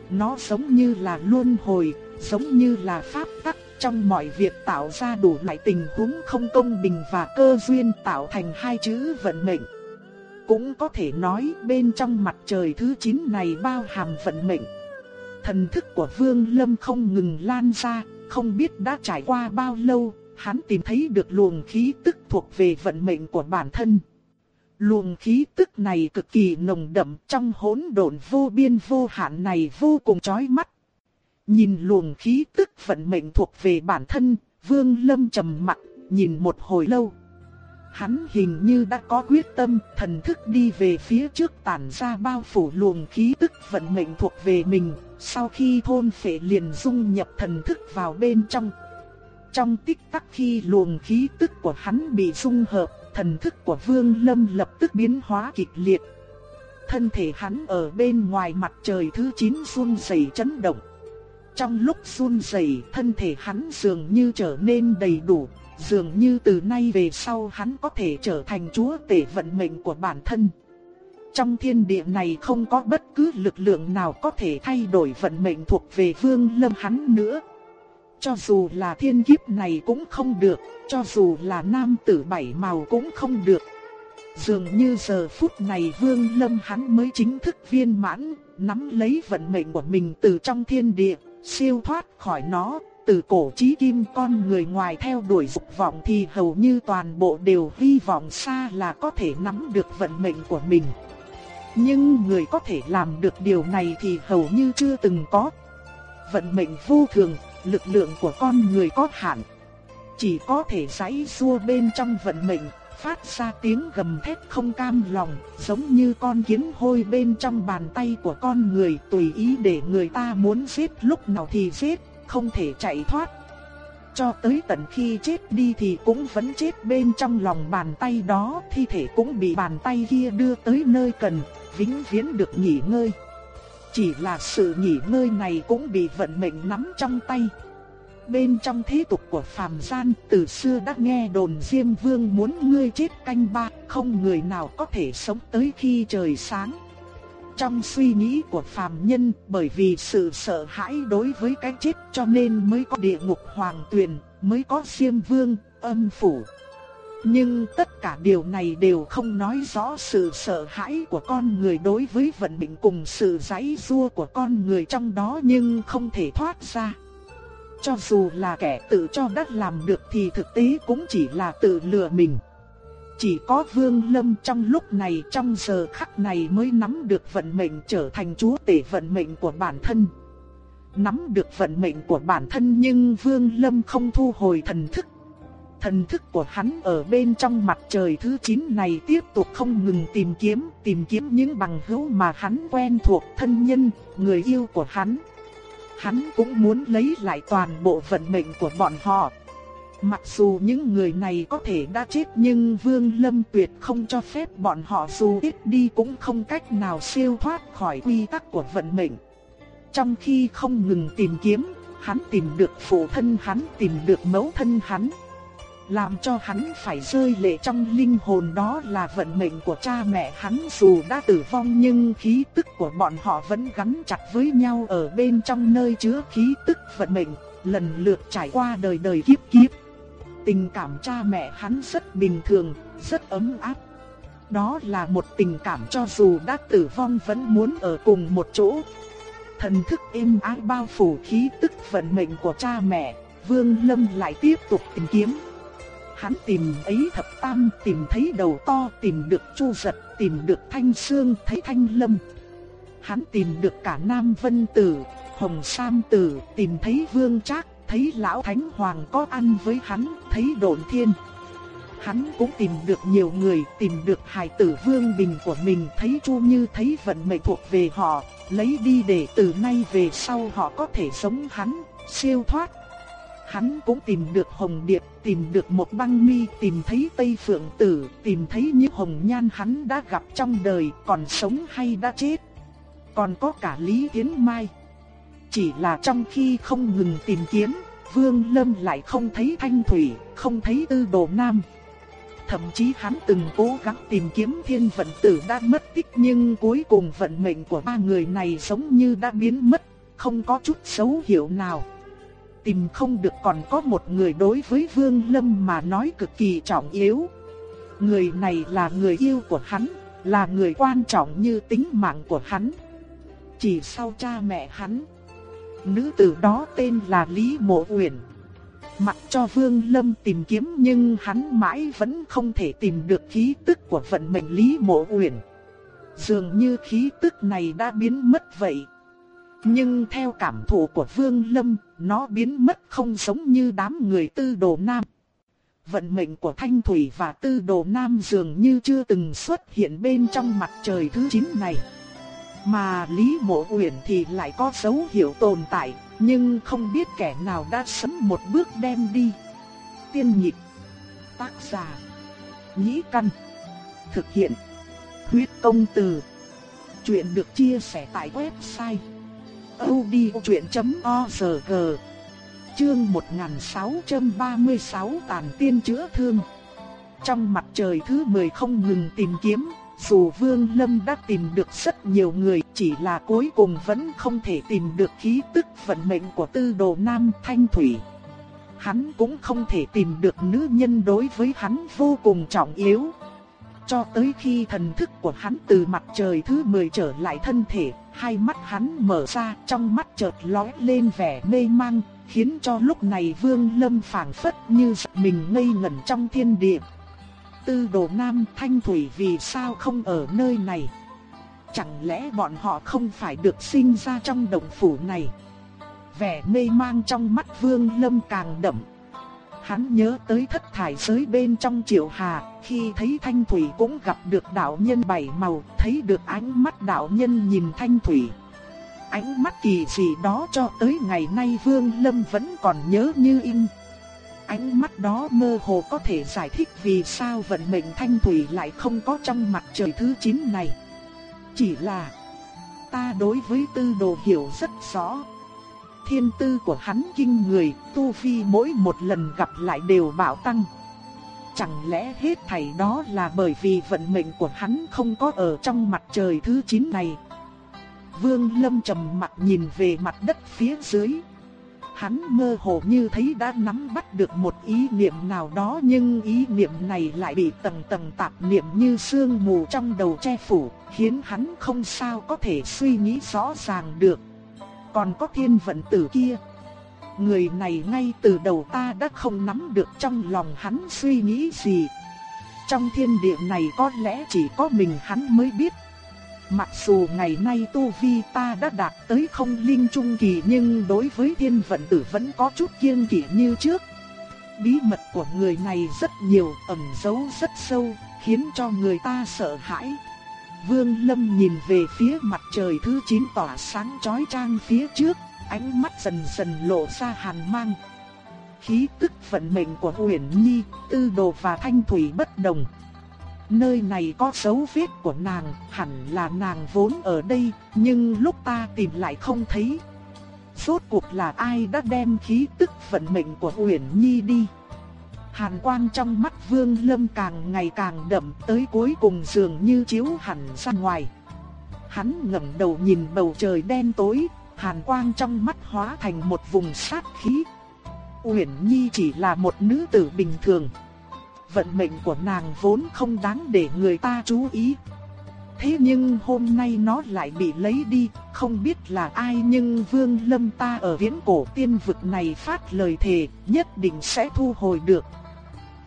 Nó giống như là luân hồi, giống như là pháp tắc trong mọi việc tạo ra đủ loại tình huống không công bình và cơ duyên tạo thành hai chữ vận mệnh. Cũng có thể nói bên trong mặt trời thứ 9 này bao hàm vận mệnh. Thần thức của Vương Lâm không ngừng lan ra, không biết đã trải qua bao lâu, hắn tìm thấy được luồng khí tức thuộc về vận mệnh của bản thân. Luồng khí tức này cực kỳ nồng đậm trong hỗn độn vô biên vô hạn này vô cùng chói mắt. Nhìn luồng khí tức vận mệnh thuộc về bản thân, Vương Lâm trầm mặt, nhìn một hồi lâu. Hắn hình như đã có quyết tâm, thần thức đi về phía trước tản ra bao phủ luồng khí tức vận mệnh thuộc về mình, sau khi thôn phệ liền dung nhập thần thức vào bên trong. Trong tích tắc khi luồng khí tức của hắn bị dung hợp, thần thức của Vương Lâm lập tức biến hóa kịch liệt. Thân thể hắn ở bên ngoài mặt trời thứ 9 run rẩy chấn động. Trong lúc run rẩy, thân thể hắn dường như trở nên đầy đủ, dường như từ nay về sau hắn có thể trở thành chúa tể vận mệnh của bản thân. Trong thiên địa này không có bất cứ lực lượng nào có thể thay đổi vận mệnh thuộc về Vương Lâm hắn nữa. Cho dù là thiên kiếp này cũng không được, cho dù là nam tử bảy màu cũng không được. Dường như giờ phút này Vương Lâm hắn mới chính thức viên mãn, nắm lấy vận mệnh của mình từ trong thiên địa, siêu thoát khỏi nó. Từ cổ chí kim con người ngoài theo đuổi dục vọng thì hầu như toàn bộ đều hy vọng xa là có thể nắm được vận mệnh của mình. Nhưng người có thể làm được điều này thì hầu như chưa từng có. Vận mệnh vô thường, lực lượng của con người có hạn. Chỉ có thể giãy xua bên trong vận mệnh, phát ra tiếng gầm thét không cam lòng, giống như con kiến hôi bên trong bàn tay của con người tùy ý để người ta muốn giết lúc nào thì giết, không thể chạy thoát. Cho tới tận khi chết đi thì cũng vẫn chết bên trong lòng bàn tay đó, thi thể cũng bị bàn tay kia đưa tới nơi cần, vĩnh viễn được nghỉ ngơi. Chỉ là sự nghỉ ngơi này cũng bị vận mệnh nắm trong tay. Bên trong thế tục của phàm gian, từ xưa đã nghe đồn Diêm Vương muốn ngươi chết canh ba, không người nào có thể sống tới khi trời sáng. Trong suy nghĩ của phàm nhân, bởi vì sự sợ hãi đối với cái chết cho nên mới có địa ngục hoàng tuyền, mới có Diêm Vương, âm phủ. Nhưng tất cả điều này đều không nói rõ sự sợ hãi của con người đối với vận mệnh cùng sự giãy giụa của con người trong đó nhưng không thể thoát ra. Cho dù là kẻ tự cho đắc làm được thì thực tế cũng chỉ là tự lừa mình. Chỉ có Vương Lâm trong lúc này, trong giờ khắc này mới nắm được vận mệnh trở thành chúa tể vận mệnh của bản thân. Nắm được vận mệnh của bản thân nhưng Vương Lâm không thu hồi thần thức Thần thức của hắn ở bên trong mặt trời thứ 9 này tiếp tục không ngừng tìm kiếm, tìm kiếm những bằng hữu mà hắn quen thuộc, thân nhân, người yêu của hắn. Hắn cũng muốn lấy lại toàn bộ vận mệnh của bọn họ. Mặc dù những người này có thể đã chết nhưng Vương Lâm tuyệt không cho phép bọn họ dù ít đi cũng không cách nào siêu thoát khỏi quy tắc của vận mệnh. Trong khi không ngừng tìm kiếm, hắn tìm được phụ thân hắn, tìm được mẫu thân hắn. Làm cho hắn phải rơi lệ trong linh hồn đó là vận mệnh của cha mẹ hắn dù đã tử vong nhưng khí tức của bọn họ vẫn gắn chặt với nhau ở bên trong nơi chứa khí tức vận mệnh, lần lượt trải qua đời đời kiếp kiếp. Tình cảm cha mẹ hắn rất bình thường, rất ấm áp. Đó là một tình cảm cho dù đã tử vong vẫn muốn ở cùng một chỗ. Thần thức êm ái bao phủ khí tức vận mệnh của cha mẹ, Vương Lâm lại tiếp tục tìm kiếm. Hắn tìm ấy thập tam, tìm thấy đầu to, tìm được chu giật, tìm được thanh xương, thấy thanh lâm. Hắn tìm được cả Nam Vân Tử, Hồng Sam Tử, tìm thấy Vương Trác, thấy lão thánh hoàng có ăn với hắn, thấy đồn thiên. Hắn cũng tìm được nhiều người, tìm được hài tử vương bình của mình, thấy Chu Như thấy vận mệnh thuộc về họ, lấy đi để từ nay về sau họ có thể sống hắn, siêu thoát. Hắn cũng tìm được Hồng Điệp, tìm được một băng mi, tìm thấy Tây Phượng Tử, tìm thấy những hồng nhan hắn đã gặp trong đời, còn sống hay đã chết. Còn có cả Lý Tiến Mai. Chỉ là trong khi không ngừng tìm kiếm, Vương Lâm lại không thấy Thanh Thủy, không thấy Tư Đồ Nam. Thậm chí hắn từng cố gắng tìm kiếm thiên vận tử đã mất tích nhưng cuối cùng vận mệnh của ba người này giống như đã biến mất, không có chút dấu hiệu nào. Tìm không được còn có một người đối với Vương Lâm mà nói cực kỳ trọng yếu. Người này là người yêu của hắn, là người quan trọng như tính mạng của hắn. Chỉ sau cha mẹ hắn, nữ tử đó tên là Lý Mộ Uyển. Mặc cho Vương Lâm tìm kiếm nhưng hắn mãi vẫn không thể tìm được khí tức của vận mệnh Lý Mộ Uyển. Dường như khí tức này đã biến mất vậy. Nhưng theo cảm thụ của Vương Lâm, nó biến mất không giống như đám người tư đồ nam. Vận mệnh của Thanh Thủy và tư đồ nam dường như chưa từng xuất hiện bên trong mặt trời thứ 9 này. Mà Lý Mộ Uyển thì lại có dấu hiệu tồn tại, nhưng không biết kẻ nào đã sớm một bước đem đi. Tiên nhịp, tác giả, nhĩ căn, thực hiện, huyết công từ. Chuyện được chia sẻ tại website audiochuyện.org Chương 1636 Tàn tiên chữa thương Trong mặt trời thứ 10 không ngừng tìm kiếm, dù Vương Lâm đã tìm được rất nhiều người, chỉ là cuối cùng vẫn không thể tìm được khí tức vận mệnh của tư đồ Nam Thanh Thủy. Hắn cũng không thể tìm được nữ nhân đối với hắn vô cùng trọng yếu. Cho tới khi thần thức của hắn từ mặt trời thứ 10 trở lại thân thể, hai mắt hắn mở ra, trong mắt chợt lóe lên vẻ mê mang, khiến cho lúc này Vương Lâm phảng phất như mình ngây ngẩn trong thiên địa. Tư đồ nam thanh thủy vì sao không ở nơi này? Chẳng lẽ bọn họ không phải được sinh ra trong động phủ này? Vẻ mê mang trong mắt Vương Lâm càng đậm. Hắn nhớ tới thất thải giới bên trong triệu hà, khi thấy Thanh Thủy cũng gặp được đạo nhân bảy màu, thấy được ánh mắt đạo nhân nhìn Thanh Thủy. Ánh mắt kỳ dị đó cho tới ngày nay Vương Lâm vẫn còn nhớ như in. Ánh mắt đó mơ hồ có thể giải thích vì sao vận mệnh Thanh Thủy lại không có trong mặt trời thứ 9 này. Chỉ là ta đối với tư đồ hiểu rất rõ thiên tư của hắn kinh người, tu vi mỗi một lần gặp lại đều bạo tăng. Chẳng lẽ hết thảy đó là bởi vì vận mệnh của hắn không có ở trong mặt trời thứ 9 này? Vương Lâm trầm mặt nhìn về mặt đất phía dưới. Hắn mơ hồ như thấy đã nắm bắt được một ý niệm nào đó nhưng ý niệm này lại bị tầng tầng tạp niệm như sương mù trong đầu che phủ, khiến hắn không sao có thể suy nghĩ rõ ràng được còn có thiên vận tử kia. Người này ngay từ đầu ta đã không nắm được trong lòng hắn suy nghĩ gì. Trong thiên địa này có lẽ chỉ có mình hắn mới biết. Mặc dù ngày nay tu vi ta đã đạt tới không linh trung kỳ nhưng đối với thiên vận tử vẫn có chút kiêng kỵ như trước. Bí mật của người này rất nhiều, ẩn giấu rất sâu, khiến cho người ta sợ hãi. Vương Lâm nhìn về phía mặt trời thứ 9 tỏa sáng chói chang phía trước, ánh mắt dần dần lộ ra hàn mang. Khí tức vận mệnh của Huyền Nhi, Tư Đồ và Thanh Thủy bất đồng. Nơi này có dấu vết của nàng, hẳn là nàng vốn ở đây, nhưng lúc ta tìm lại không thấy. Rốt cuộc là ai đã đem khí tức vận mệnh của Huyền Nhi đi? Hàn quang trong mắt Vương Lâm càng ngày càng đậm tới cuối cùng dường như chiếu hẳn ra ngoài. Hắn ngẩng đầu nhìn bầu trời đen tối, hàn quang trong mắt hóa thành một vùng sát khí. Uyển Nhi chỉ là một nữ tử bình thường. Vận mệnh của nàng vốn không đáng để người ta chú ý. Thế nhưng hôm nay nó lại bị lấy đi, không biết là ai nhưng Vương Lâm ta ở viễn cổ tiên vực này phát lời thề, nhất định sẽ thu hồi được.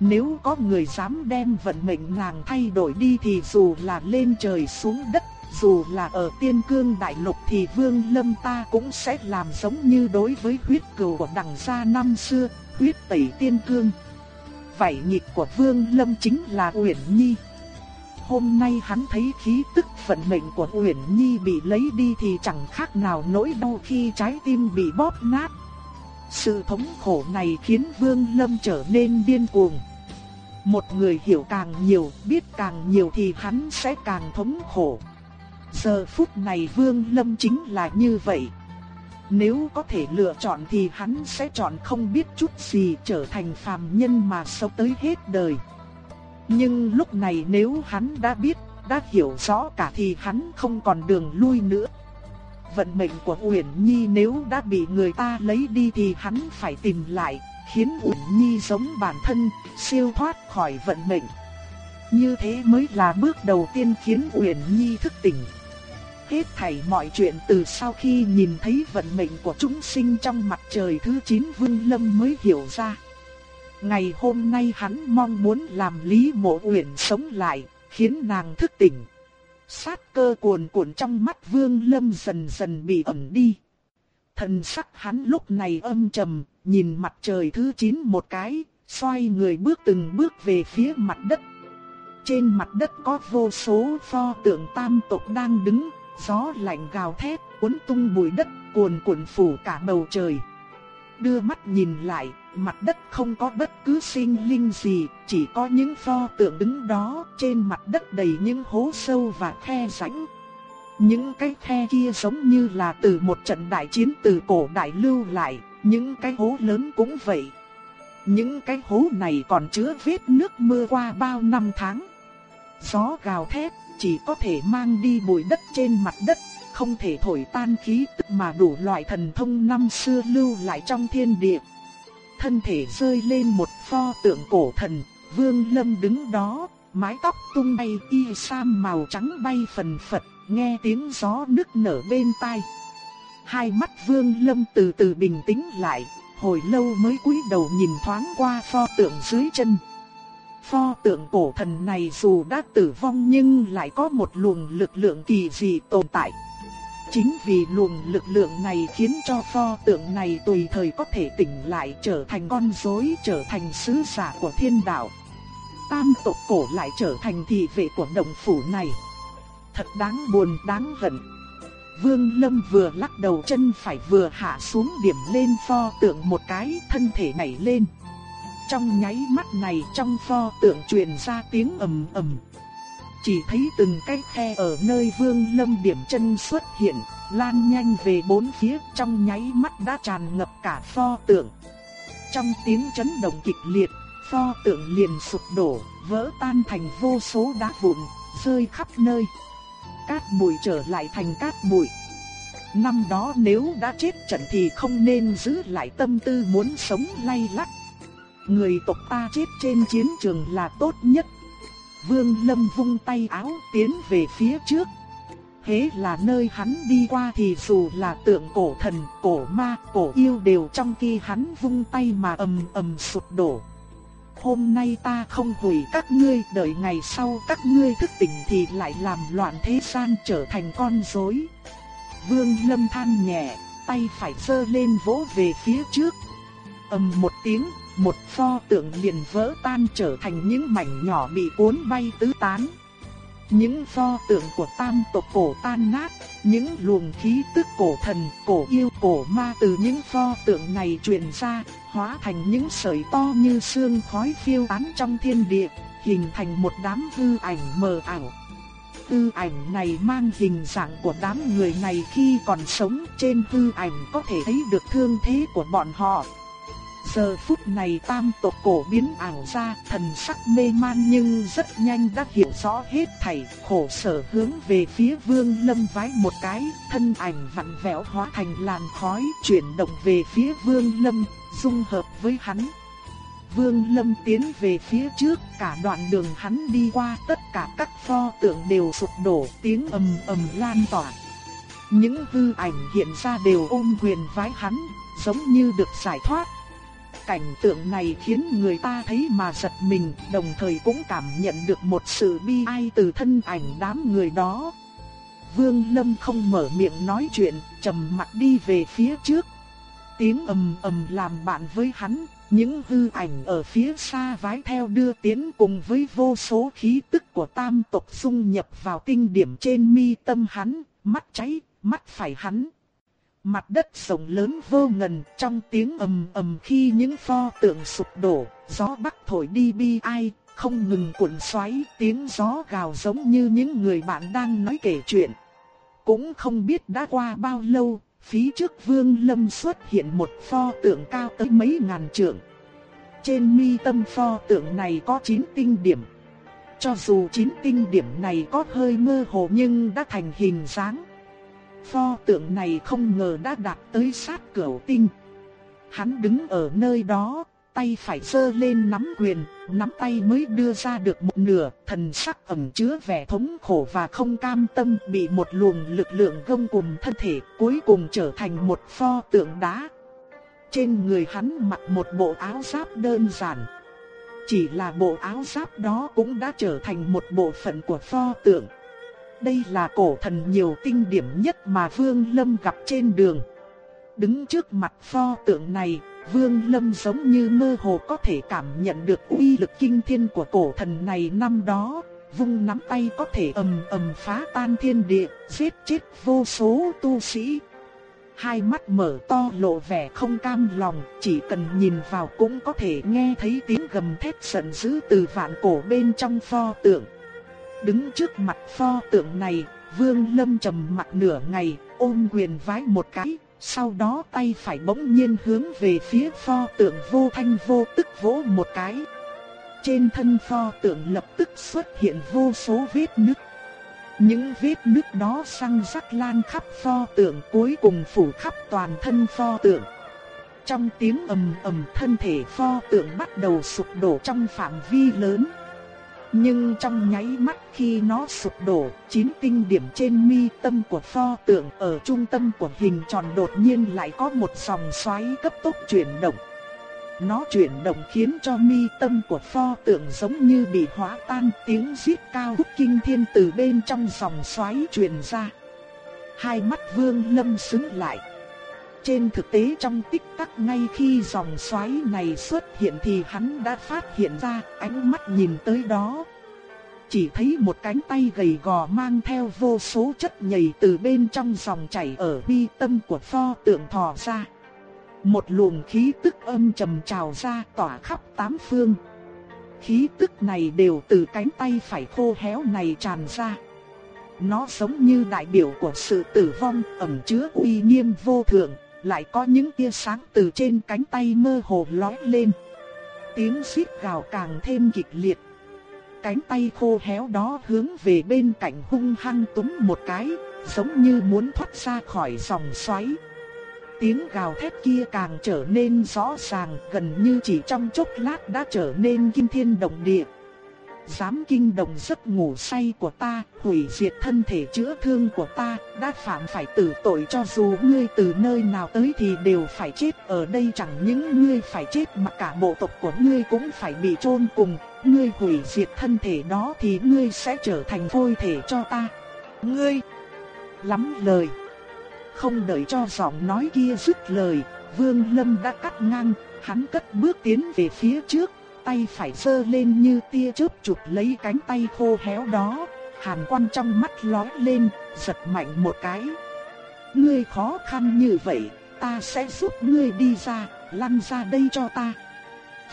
Nếu có người dám đem vận mệnh nàng thay đổi đi thì dù là lên trời xuống đất dù là ở tiên cương đại lục thì vương lâm ta cũng sẽ làm giống như đối với huyết cừu của đằng gia năm xưa, huyết tẩy tiên cương. Vậy nhịp của vương lâm chính là Uyển Nhi. Hôm nay hắn thấy khí tức vận mệnh của Uyển Nhi bị lấy đi thì chẳng khác nào nỗi đau khi trái tim bị bóp nát. Sự thống khổ này khiến Vương Lâm trở nên điên cuồng. Một người hiểu càng nhiều, biết càng nhiều thì hắn sẽ càng thống khổ. Giờ phút này Vương Lâm chính là như vậy. Nếu có thể lựa chọn thì hắn sẽ chọn không biết chút gì trở thành phàm nhân mà sống tới hết đời. Nhưng lúc này nếu hắn đã biết, đã hiểu rõ cả thì hắn không còn đường lui nữa. Vận mệnh của Uyển Nhi nếu đã bị người ta lấy đi thì hắn phải tìm lại, khiến Uyển Nhi sống bản thân, siêu thoát khỏi vận mệnh. Như thế mới là bước đầu tiên khiến Uyển Nhi thức tỉnh. Hết thảy mọi chuyện từ sau khi nhìn thấy vận mệnh của chúng sinh trong mặt trời thứ 9 Vương Lâm mới hiểu ra. Ngày hôm nay hắn mong muốn làm Lý Mộ Uyển sống lại, khiến nàng thức tỉnh. Sát cơ cuồn cuộn trong mắt Vương Lâm dần dần bị ẩn đi. Thần sắc hắn lúc này âm trầm, nhìn mặt trời thứ 9 một cái, xoay người bước từng bước về phía mặt đất. Trên mặt đất có vô số pho tượng tam tộc đang đứng, gió lạnh gào thét, cuốn tung bụi đất, cuồn cuộn phủ cả bầu trời. Đưa mắt nhìn lại, mặt đất không có bất cứ sinh linh gì, chỉ có những pho tượng đứng đó, trên mặt đất đầy những hố sâu và khe rãnh. Những cái khe kia giống như là từ một trận đại chiến từ cổ đại lưu lại, những cái hố lớn cũng vậy. Những cái hố này còn chứa vết nước mưa qua bao năm tháng. Gió gào thét, chỉ có thể mang đi bụi đất trên mặt đất, không thể thổi tan khí tức mà đủ loại thần thông năm xưa lưu lại trong thiên địa thân thể rơi lên một pho tượng cổ thần, Vương Lâm đứng đó, mái tóc tung bay y sam màu trắng bay phần phật, nghe tiếng gió nức nở bên tai. Hai mắt Vương Lâm từ từ bình tĩnh lại, hồi lâu mới cúi đầu nhìn thoáng qua pho tượng dưới chân. Pho tượng cổ thần này dù đã tử vong nhưng lại có một luồng lực lượng kỳ dị tồn tại. Chính vì luồng lực lượng này khiến cho pho tượng này tùy thời có thể tỉnh lại trở thành con rối, trở thành sứ giả của thiên đạo. Tam tộc cổ lại trở thành thị vệ của động phủ này. Thật đáng buồn, đáng hận. Vương Lâm vừa lắc đầu chân phải vừa hạ xuống điểm lên pho tượng một cái, thân thể nảy lên. Trong nháy mắt này trong pho tượng truyền ra tiếng ầm ầm, chỉ thấy từng cái khe ở nơi Vương Lâm điểm chân xuất hiện, lan nhanh về bốn phía, trong nháy mắt đã tràn ngập cả pho tượng. Trong tiếng chấn động kịch liệt, pho tượng liền sụp đổ, vỡ tan thành vô số đá vụn, rơi khắp nơi. Cát bụi trở lại thành cát bụi. Năm đó nếu đã chết trận thì không nên giữ lại tâm tư muốn sống lay lắc Người tộc ta chết trên chiến trường là tốt nhất. Vương Lâm vung tay áo tiến về phía trước. thế là nơi hắn đi qua thì dù là tượng cổ thần, cổ ma, cổ yêu đều trong khi hắn vung tay mà ầm ầm sụp đổ. Hôm nay ta không hủy các ngươi, đợi ngày sau các ngươi thức tỉnh thì lại làm loạn thế gian trở thành con rối. Vương Lâm than nhẹ, tay phải giơ lên vỗ về phía trước. ầm một tiếng, một pho tượng liền vỡ tan trở thành những mảnh nhỏ bị cuốn bay tứ tán. Những pho tượng của tam tộc cổ tan nát, những luồng khí tức cổ thần, cổ yêu, cổ ma từ những pho tượng này truyền ra, hóa thành những sợi to như xương khói phiêu tán trong thiên địa, hình thành một đám hư ảnh mờ ảo. Hư ảnh này mang hình dạng của đám người này khi còn sống, trên hư ảnh có thể thấy được thương thế của bọn họ, Giờ phút này tam tộc cổ biến ảo ra, thần sắc mê man nhưng rất nhanh đã hiểu rõ hết thảy, khổ sở hướng về phía vương lâm vái một cái, thân ảnh vặn vẹo hóa thành làn khói, chuyển động về phía vương lâm, dung hợp với hắn. Vương Lâm tiến về phía trước, cả đoạn đường hắn đi qua tất cả các pho tượng đều sụp đổ, tiếng ầm ầm lan tỏa. Những hư ảnh hiện ra đều ôm quyền vái hắn, giống như được giải thoát, Cảnh tượng này khiến người ta thấy mà giật mình, đồng thời cũng cảm nhận được một sự bi ai từ thân ảnh đám người đó. Vương Lâm không mở miệng nói chuyện, trầm mặt đi về phía trước. Tiếng ầm ầm làm bạn với hắn, những hư ảnh ở phía xa vái theo đưa tiến cùng với vô số khí tức của tam tộc xung nhập vào tinh điểm trên mi tâm hắn, mắt cháy, mắt phải hắn. Mặt đất rộng lớn vô ngần trong tiếng ầm ầm khi những pho tượng sụp đổ, gió bắc thổi đi bi ai, không ngừng cuộn xoáy, tiếng gió gào giống như những người bạn đang nói kể chuyện. Cũng không biết đã qua bao lâu, phía trước vương lâm xuất hiện một pho tượng cao tới mấy ngàn trượng. Trên mi tâm pho tượng này có 9 tinh điểm. Cho dù 9 tinh điểm này có hơi mơ hồ nhưng đã thành hình dáng. Pho tượng này không ngờ đã đạt tới sát cửu tinh. Hắn đứng ở nơi đó, tay phải sơ lên nắm quyền, nắm tay mới đưa ra được một nửa, thần sắc ẩn chứa vẻ thống khổ và không cam tâm bị một luồng lực lượng gông cùng thân thể cuối cùng trở thành một pho tượng đá. Trên người hắn mặc một bộ áo giáp đơn giản. Chỉ là bộ áo giáp đó cũng đã trở thành một bộ phận của pho tượng. Đây là cổ thần nhiều tinh điểm nhất mà Vương Lâm gặp trên đường. Đứng trước mặt pho tượng này, Vương Lâm giống như mơ hồ có thể cảm nhận được uy lực kinh thiên của cổ thần này năm đó, vung nắm tay có thể ầm ầm phá tan thiên địa, giết chết vô số tu sĩ. Hai mắt mở to lộ vẻ không cam lòng, chỉ cần nhìn vào cũng có thể nghe thấy tiếng gầm thét giận dữ từ vạn cổ bên trong pho tượng. Đứng trước mặt pho tượng này, Vương Lâm trầm mặt nửa ngày, ôm quyền vái một cái, sau đó tay phải bỗng nhiên hướng về phía pho tượng vô thanh vô tức vỗ một cái. Trên thân pho tượng lập tức xuất hiện vô số vết nứt. Những vết nứt đó sang rắc lan khắp pho tượng cuối cùng phủ khắp toàn thân pho tượng. Trong tiếng ầm ầm thân thể pho tượng bắt đầu sụp đổ trong phạm vi lớn. Nhưng trong nháy mắt khi nó sụp đổ, chín tinh điểm trên mi tâm của pho tượng ở trung tâm của hình tròn đột nhiên lại có một dòng xoáy cấp tốc chuyển động. Nó chuyển động khiến cho mi tâm của pho tượng giống như bị hóa tan tiếng giết cao hút kinh thiên từ bên trong dòng xoáy truyền ra. Hai mắt vương lâm xứng lại. Trên thực tế trong tích tắc ngay khi dòng xoáy này xuất hiện thì hắn đã phát hiện ra ánh mắt nhìn tới đó. Chỉ thấy một cánh tay gầy gò mang theo vô số chất nhầy từ bên trong dòng chảy ở bi tâm của pho tượng thò ra. Một luồng khí tức âm trầm trào ra tỏa khắp tám phương. Khí tức này đều từ cánh tay phải khô héo này tràn ra. Nó giống như đại biểu của sự tử vong ẩn chứa uy nghiêm vô thượng, lại có những tia sáng từ trên cánh tay mơ hồ lóe lên. Tiếng xít gào càng thêm kịch liệt. Cánh tay khô héo đó hướng về bên cạnh hung hăng túm một cái, giống như muốn thoát ra khỏi dòng xoáy. Tiếng gào thét kia càng trở nên rõ ràng, gần như chỉ trong chốc lát đã trở nên kinh thiên động địa. Dám kinh động giấc ngủ say của ta, hủy diệt thân thể chữa thương của ta, đã phạm phải tử tội cho dù ngươi từ nơi nào tới thì đều phải chết. Ở đây chẳng những ngươi phải chết mà cả bộ tộc của ngươi cũng phải bị chôn cùng, ngươi hủy diệt thân thể đó thì ngươi sẽ trở thành phôi thể cho ta. Ngươi! Lắm lời. Không đợi cho giọng nói kia dứt lời, Vương Lâm đã cắt ngang, hắn cất bước tiến về phía trước, tay phải sơ lên như tia chớp chụp lấy cánh tay khô héo đó, hàn quan trong mắt lóe lên, giật mạnh một cái. Ngươi khó khăn như vậy, ta sẽ giúp ngươi đi ra, lăn ra đây cho ta.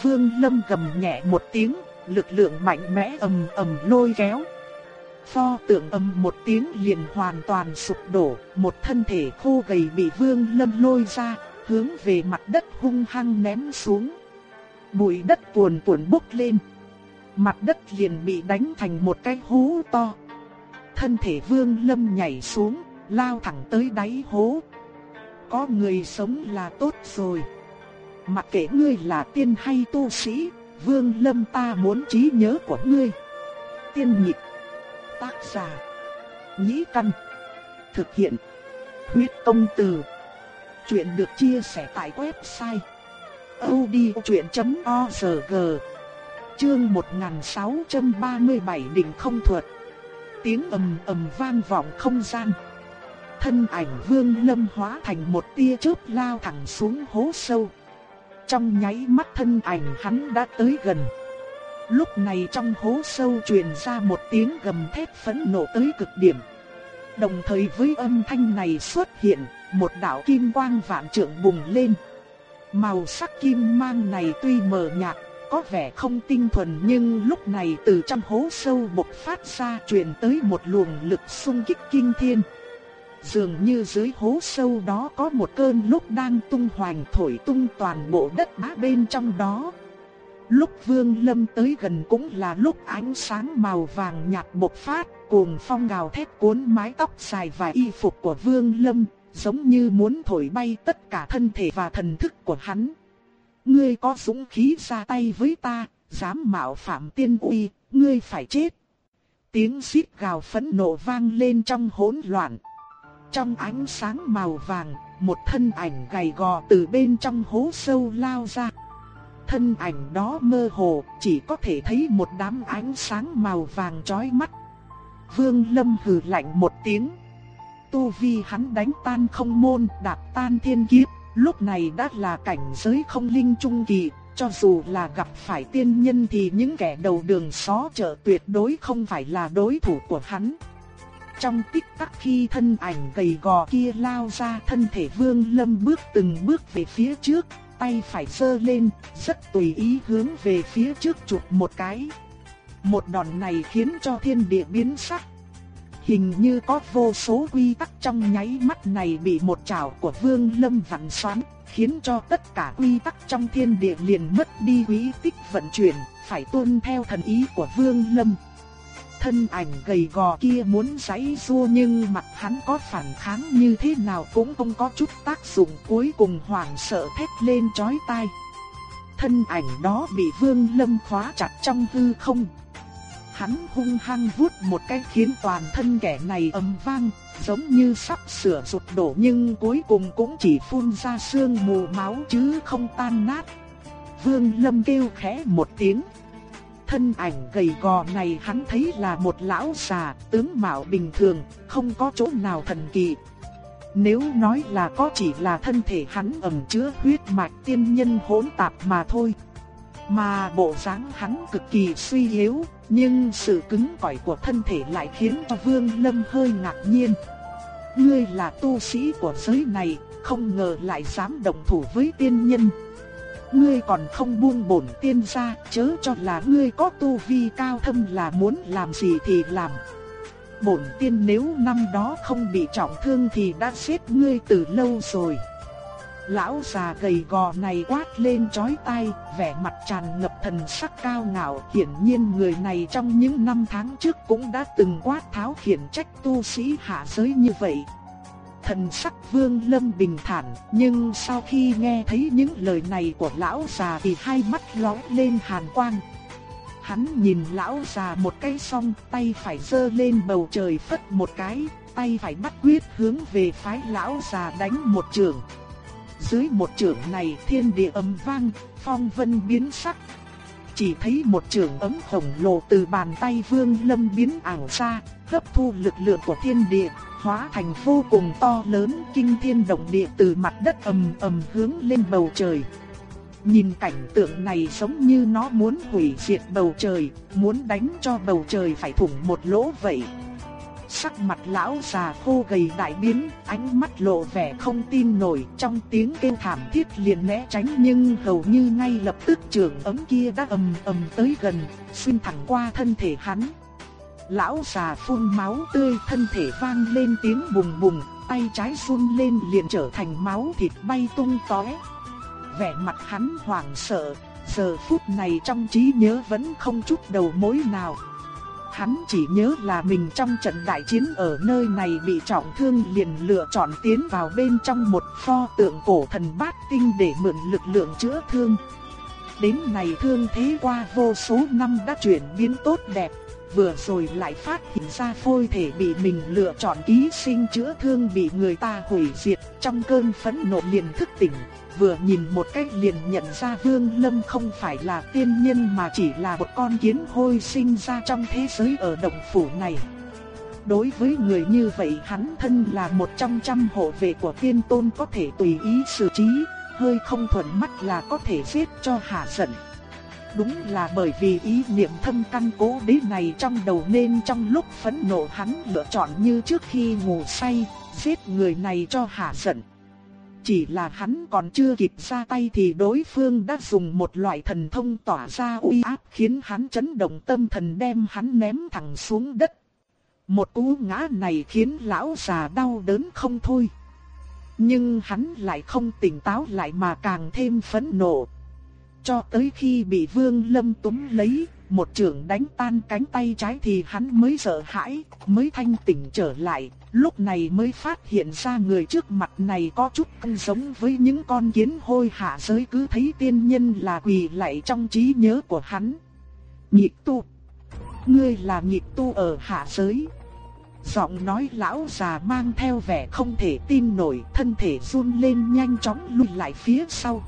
phương Lâm gầm nhẹ một tiếng, lực lượng mạnh mẽ ầm ầm lôi kéo. Pho tượng ầm một tiếng liền hoàn toàn sụp đổ, một thân thể khô gầy bị Vương Lâm lôi ra, hướng về mặt đất hung hăng ném xuống. Bụi đất cuồn cuộn bốc lên. Mặt đất liền bị đánh thành một cái hố to. Thân thể Vương Lâm nhảy xuống, lao thẳng tới đáy hố. Có người sống là tốt rồi. Mặc kệ ngươi là tiên hay tu sĩ, Vương Lâm ta muốn trí nhớ của ngươi. Tiên nhịp. Tác giả. Nhĩ căn. Thực hiện. Huyết công từ. Chuyện được chia sẻ tại website odchuyện.org Chương 1637 đỉnh không thuật tiếng ầm ầm vang vọng không gian. Thân ảnh Vương Lâm hóa thành một tia chớp lao thẳng xuống hố sâu. Trong nháy mắt thân ảnh hắn đã tới gần. Lúc này trong hố sâu truyền ra một tiếng gầm thét phẫn nộ tới cực điểm. Đồng thời với âm thanh này xuất hiện, một đạo kim quang vạn trượng bùng lên. Màu sắc kim mang này tuy mờ nhạt, có vẻ không tinh thuần nhưng lúc này từ trong hố sâu bộc phát ra truyền tới một luồng lực xung kích kinh thiên. Dường như dưới hố sâu đó có một cơn lúc đang tung hoành thổi tung toàn bộ đất đá bên trong đó. Lúc Vương Lâm tới gần cũng là lúc ánh sáng màu vàng nhạt bộc phát, cuồng phong gào thét cuốn mái tóc dài và y phục của Vương Lâm, giống như muốn thổi bay tất cả thân thể và thần thức của hắn. Ngươi có dũng khí ra tay với ta, dám mạo phạm tiên uy, ngươi phải chết. Tiếng xít gào phẫn nộ vang lên trong hỗn loạn. Trong ánh sáng màu vàng, một thân ảnh gầy gò từ bên trong hố sâu lao ra. Thân ảnh đó mơ hồ, chỉ có thể thấy một đám ánh sáng màu vàng chói mắt. Vương Lâm hừ lạnh một tiếng. Tu vi hắn đánh tan không môn, đạp tan thiên kiếp, lúc này đã là cảnh giới không linh trung kỳ, cho dù là gặp phải tiên nhân thì những kẻ đầu đường xó chợ tuyệt đối không phải là đối thủ của hắn. Trong tích tắc khi thân ảnh gầy gò kia lao ra thân thể vương lâm bước từng bước về phía trước, tay phải sơ lên, rất tùy ý hướng về phía trước chụp một cái. Một đòn này khiến cho thiên địa biến sắc. Hình như có vô số quy tắc trong nháy mắt này bị một chảo của vương lâm vặn xoắn, khiến cho tất cả quy tắc trong thiên địa liền mất đi quý tích vận chuyển, phải tuân theo thần ý của vương lâm thân ảnh gầy gò kia muốn giãy giụa nhưng mặt hắn có phản kháng như thế nào cũng không có chút tác dụng cuối cùng hoảng sợ thét lên chói tai. Thân ảnh đó bị Vương Lâm khóa chặt trong hư không. Hắn hung hăng vuốt một cái khiến toàn thân kẻ này ầm vang, giống như sắp sửa rụt đổ nhưng cuối cùng cũng chỉ phun ra sương mù máu chứ không tan nát. Vương Lâm kêu khẽ một tiếng. Thân ảnh gầy gò này hắn thấy là một lão già, tướng mạo bình thường, không có chỗ nào thần kỳ. Nếu nói là có chỉ là thân thể hắn ẩn chứa huyết mạch tiên nhân hỗn tạp mà thôi. Mà bộ dáng hắn cực kỳ suy yếu, nhưng sự cứng cỏi của thân thể lại khiến cho Vương Lâm hơi ngạc nhiên. Ngươi là tu sĩ của giới này, không ngờ lại dám động thủ với tiên nhân ngươi còn không buông bổn tiên ra, chớ cho là ngươi có tu vi cao thâm là muốn làm gì thì làm. Bổn tiên nếu năm đó không bị trọng thương thì đã giết ngươi từ lâu rồi. Lão già gầy gò này quát lên chói tai, vẻ mặt tràn ngập thần sắc cao ngạo, hiển nhiên người này trong những năm tháng trước cũng đã từng quát tháo khiển trách tu sĩ hạ giới như vậy. Thần sắc Vương Lâm bình thản, nhưng sau khi nghe thấy những lời này của lão già thì hai mắt lóe lên hàn quang. Hắn nhìn lão già một cái xong, tay phải giơ lên bầu trời phất một cái, tay phải bắt quyết hướng về phái lão già đánh một trường. Dưới một trường này thiên địa ầm vang, phong vân biến sắc. Chỉ thấy một trường ấm khổng lồ từ bàn tay Vương Lâm biến ảo ra, hấp thu lực lượng của thiên địa, hóa thành vô cùng to lớn kinh thiên động địa từ mặt đất ầm ầm hướng lên bầu trời. Nhìn cảnh tượng này giống như nó muốn hủy diệt bầu trời, muốn đánh cho bầu trời phải thủng một lỗ vậy. Sắc mặt lão già khô gầy đại biến, ánh mắt lộ vẻ không tin nổi, trong tiếng kêu thảm thiết liền né tránh nhưng hầu như ngay lập tức trường ấm kia đã ầm ầm tới gần, xuyên thẳng qua thân thể hắn. Lão già phun máu tươi thân thể vang lên tiếng bùng bùng, tay trái run lên liền trở thành máu thịt bay tung tóe. Vẻ mặt hắn hoảng sợ, giờ phút này trong trí nhớ vẫn không chút đầu mối nào. Hắn chỉ nhớ là mình trong trận đại chiến ở nơi này bị trọng thương liền lựa chọn tiến vào bên trong một pho tượng cổ thần bát tinh để mượn lực lượng chữa thương. Đến này thương thế qua vô số năm đã chuyển biến tốt đẹp, vừa rồi lại phát hiện ra phôi thể bị mình lựa chọn ký sinh chữa thương bị người ta hủy diệt, trong cơn phẫn nộ liền thức tỉnh, vừa nhìn một cách liền nhận ra Vương Lâm không phải là tiên nhân mà chỉ là một con kiến hôi sinh ra trong thế giới ở động phủ này. Đối với người như vậy hắn thân là một trong trăm hộ vệ của tiên tôn có thể tùy ý xử trí, hơi không thuận mắt là có thể giết cho hạ giận. Đúng là bởi vì ý niệm thâm căn cố đế này trong đầu nên trong lúc phẫn nộ hắn lựa chọn như trước khi ngủ say, giết người này cho hạ giận. Chỉ là hắn còn chưa kịp ra tay thì đối phương đã dùng một loại thần thông tỏa ra uy áp khiến hắn chấn động tâm thần đem hắn ném thẳng xuống đất. Một cú ngã này khiến lão già đau đớn không thôi. Nhưng hắn lại không tỉnh táo lại mà càng thêm phẫn nộ. Cho tới khi bị Vương Lâm túm lấy, một trường đánh tan cánh tay trái thì hắn mới sợ hãi, mới thanh tỉnh trở lại, lúc này mới phát hiện ra người trước mặt này có chút không giống với những con kiến hôi hạ giới cứ thấy tiên nhân là quỳ lạy trong trí nhớ của hắn. Nhịp tu Ngươi là nhịp tu ở hạ giới. Giọng nói lão già mang theo vẻ không thể tin nổi, thân thể run lên nhanh chóng lùi lại phía sau.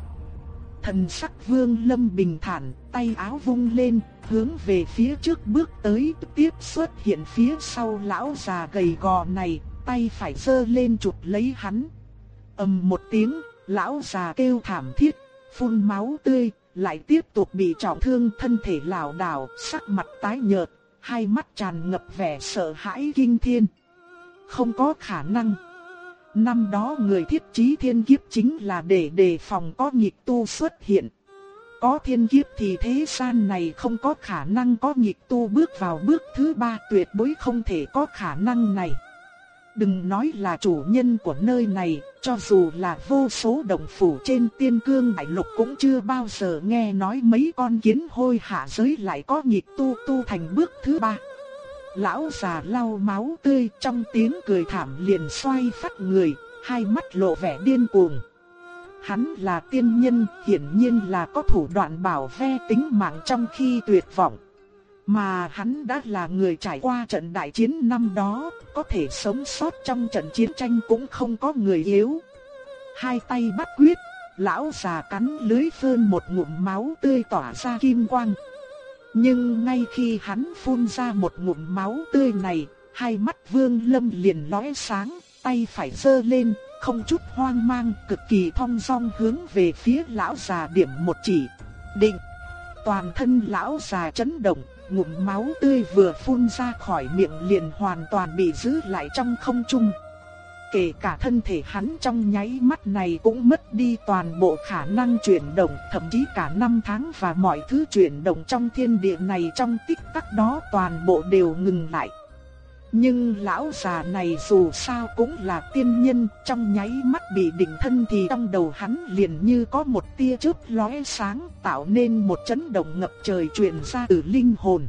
Thần sắc vương lâm bình thản, tay áo vung lên, hướng về phía trước bước tới, tiếp xuất hiện phía sau lão già gầy gò này, tay phải giơ lên chụp lấy hắn. ầm một tiếng, lão già kêu thảm thiết, phun máu tươi, lại tiếp tục bị trọng thương thân thể lảo đảo, sắc mặt tái nhợt, hai mắt tràn ngập vẻ sợ hãi kinh thiên. Không có khả năng. Năm đó người thiết trí thiên kiếp chính là để đề phòng có nghịch tu xuất hiện. Có thiên kiếp thì thế gian này không có khả năng có nghịch tu bước vào bước thứ ba tuyệt đối không thể có khả năng này. Đừng nói là chủ nhân của nơi này, cho dù là vô số động phủ trên tiên cương đại lục cũng chưa bao giờ nghe nói mấy con kiến hôi hạ giới lại có nghịch tu tu thành bước thứ ba. Lão già lau máu tươi trong tiếng cười thảm liền xoay phát người, hai mắt lộ vẻ điên cuồng. Hắn là tiên nhân, hiển nhiên là có thủ đoạn bảo ve tính mạng trong khi tuyệt vọng. Mà hắn đã là người trải qua trận đại chiến năm đó, có thể sống sót trong trận chiến tranh cũng không có người yếu. Hai tay bắt quyết, lão già cắn lưới phơn một ngụm máu tươi tỏa ra kim quang. Nhưng ngay khi hắn phun ra một ngụm máu tươi này, hai mắt vương lâm liền lóe sáng, tay phải giơ lên, không chút hoang mang, cực kỳ thong dong hướng về phía lão già điểm một chỉ. Định! Toàn thân lão già chấn động, ngụm máu tươi vừa phun ra khỏi miệng liền hoàn toàn bị giữ lại trong không trung. Kể cả thân thể hắn trong nháy mắt này cũng mất đi toàn bộ khả năng chuyển động, thậm chí cả năm tháng và mọi thứ chuyển động trong thiên địa này trong tích tắc đó toàn bộ đều ngừng lại. Nhưng lão già này dù sao cũng là tiên nhân, trong nháy mắt bị định thân thì trong đầu hắn liền như có một tia chớp lóe sáng, tạo nên một chấn động ngập trời truyền ra từ linh hồn.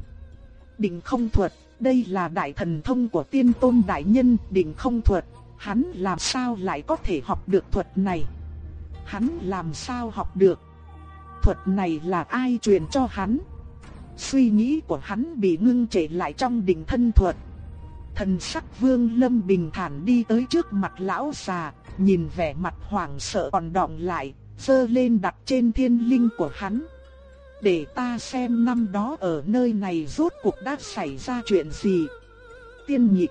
Định không thuật, đây là đại thần thông của tiên tôn đại nhân, định không thuật, hắn làm sao lại có thể học được thuật này? Hắn làm sao học được? Thuật này là ai truyền cho hắn? Suy nghĩ của hắn bị ngưng trệ lại trong định thân thuật Thần sắc vương lâm bình thản đi tới trước mặt lão già, nhìn vẻ mặt hoảng sợ còn đọng lại, dơ lên đặt trên thiên linh của hắn. Để ta xem năm đó ở nơi này rốt cuộc đã xảy ra chuyện gì. Tiên nhịp,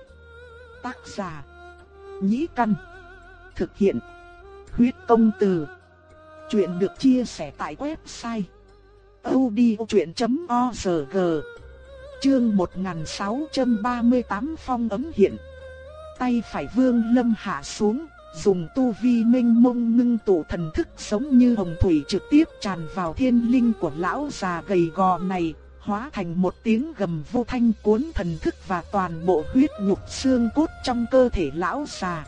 tác giả, nhĩ căn, thực hiện, huyết công từ. Chuyện được chia sẻ tại website odchuyện.org Chương 1638 phong ấm hiện. Tay phải vương lâm hạ xuống, dùng tu vi minh mông ngưng tụ thần thức sống như hồng thủy trực tiếp tràn vào thiên linh của lão già gầy gò này, hóa thành một tiếng gầm vô thanh cuốn thần thức và toàn bộ huyết nhục xương cốt trong cơ thể lão già.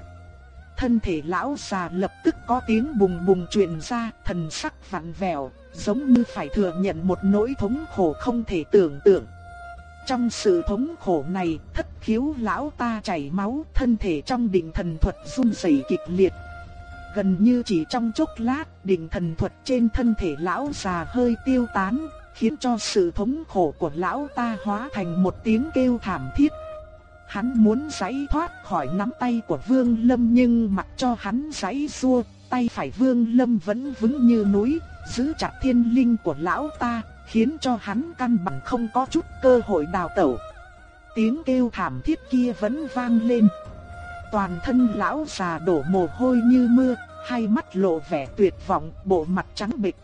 Thân thể lão già lập tức có tiếng bùng bùng truyền ra, thần sắc vặn vẹo, giống như phải thừa nhận một nỗi thống khổ không thể tưởng tượng. Trong sự thống khổ này, thất khiếu lão ta chảy máu, thân thể trong định thần thuật run rẩy kịch liệt. Gần như chỉ trong chốc lát, định thần thuật trên thân thể lão già hơi tiêu tán, khiến cho sự thống khổ của lão ta hóa thành một tiếng kêu thảm thiết. Hắn muốn giãy thoát khỏi nắm tay của Vương Lâm nhưng mặc cho hắn giãy xua, tay phải Vương Lâm vẫn vững như núi, giữ chặt thiên linh của lão ta, khiến cho hắn căn bản không có chút cơ hội đào tẩu. tiếng kêu thảm thiết kia vẫn vang lên. Toàn thân lão già đổ mồ hôi như mưa, hai mắt lộ vẻ tuyệt vọng, bộ mặt trắng bệch.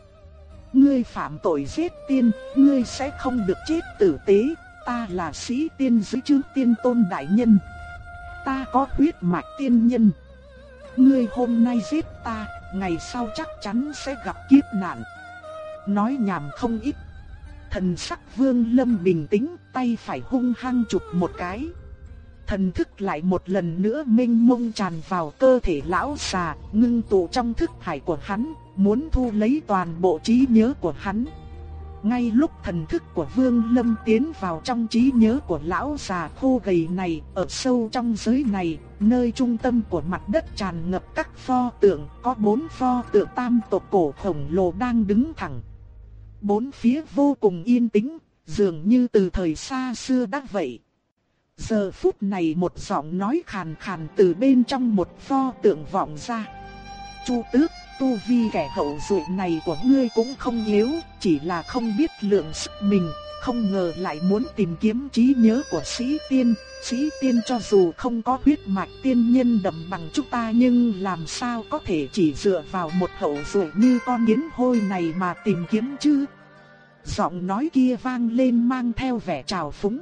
Ngươi phạm tội giết tiên, ngươi sẽ không được chết tử tế, ta là sĩ tiên dưới chương tiên tôn đại nhân. Ta có huyết mạch tiên nhân. Ngươi hôm nay giết ta, ngày sau chắc chắn sẽ gặp kiếp nạn. Nói nhảm không ít. Thần sắc vương lâm bình tĩnh, tay phải hung hăng chụp một cái. Thần thức lại một lần nữa minh mông tràn vào cơ thể lão già, ngưng tụ trong thức hải của hắn, muốn thu lấy toàn bộ trí nhớ của hắn. Ngay lúc thần thức của Vương Lâm tiến vào trong trí nhớ của lão già khô gầy này, ở sâu trong giới này, nơi trung tâm của mặt đất tràn ngập các pho tượng, có bốn pho tượng tam tộc cổ khổng lồ đang đứng thẳng. Bốn phía vô cùng yên tĩnh, dường như từ thời xa xưa đã vậy. Giờ phút này một giọng nói khàn khàn từ bên trong một pho tượng vọng ra. Chu tước, tu vi kẻ hậu duệ này của ngươi cũng không yếu, chỉ là không biết lượng sức mình, không ngờ lại muốn tìm kiếm trí nhớ của sĩ tiên. Sĩ tiên cho dù không có huyết mạch tiên nhân đậm bằng chúng ta nhưng làm sao có thể chỉ dựa vào một hậu duệ như con kiến hôi này mà tìm kiếm chứ? Giọng nói kia vang lên mang theo vẻ trào phúng.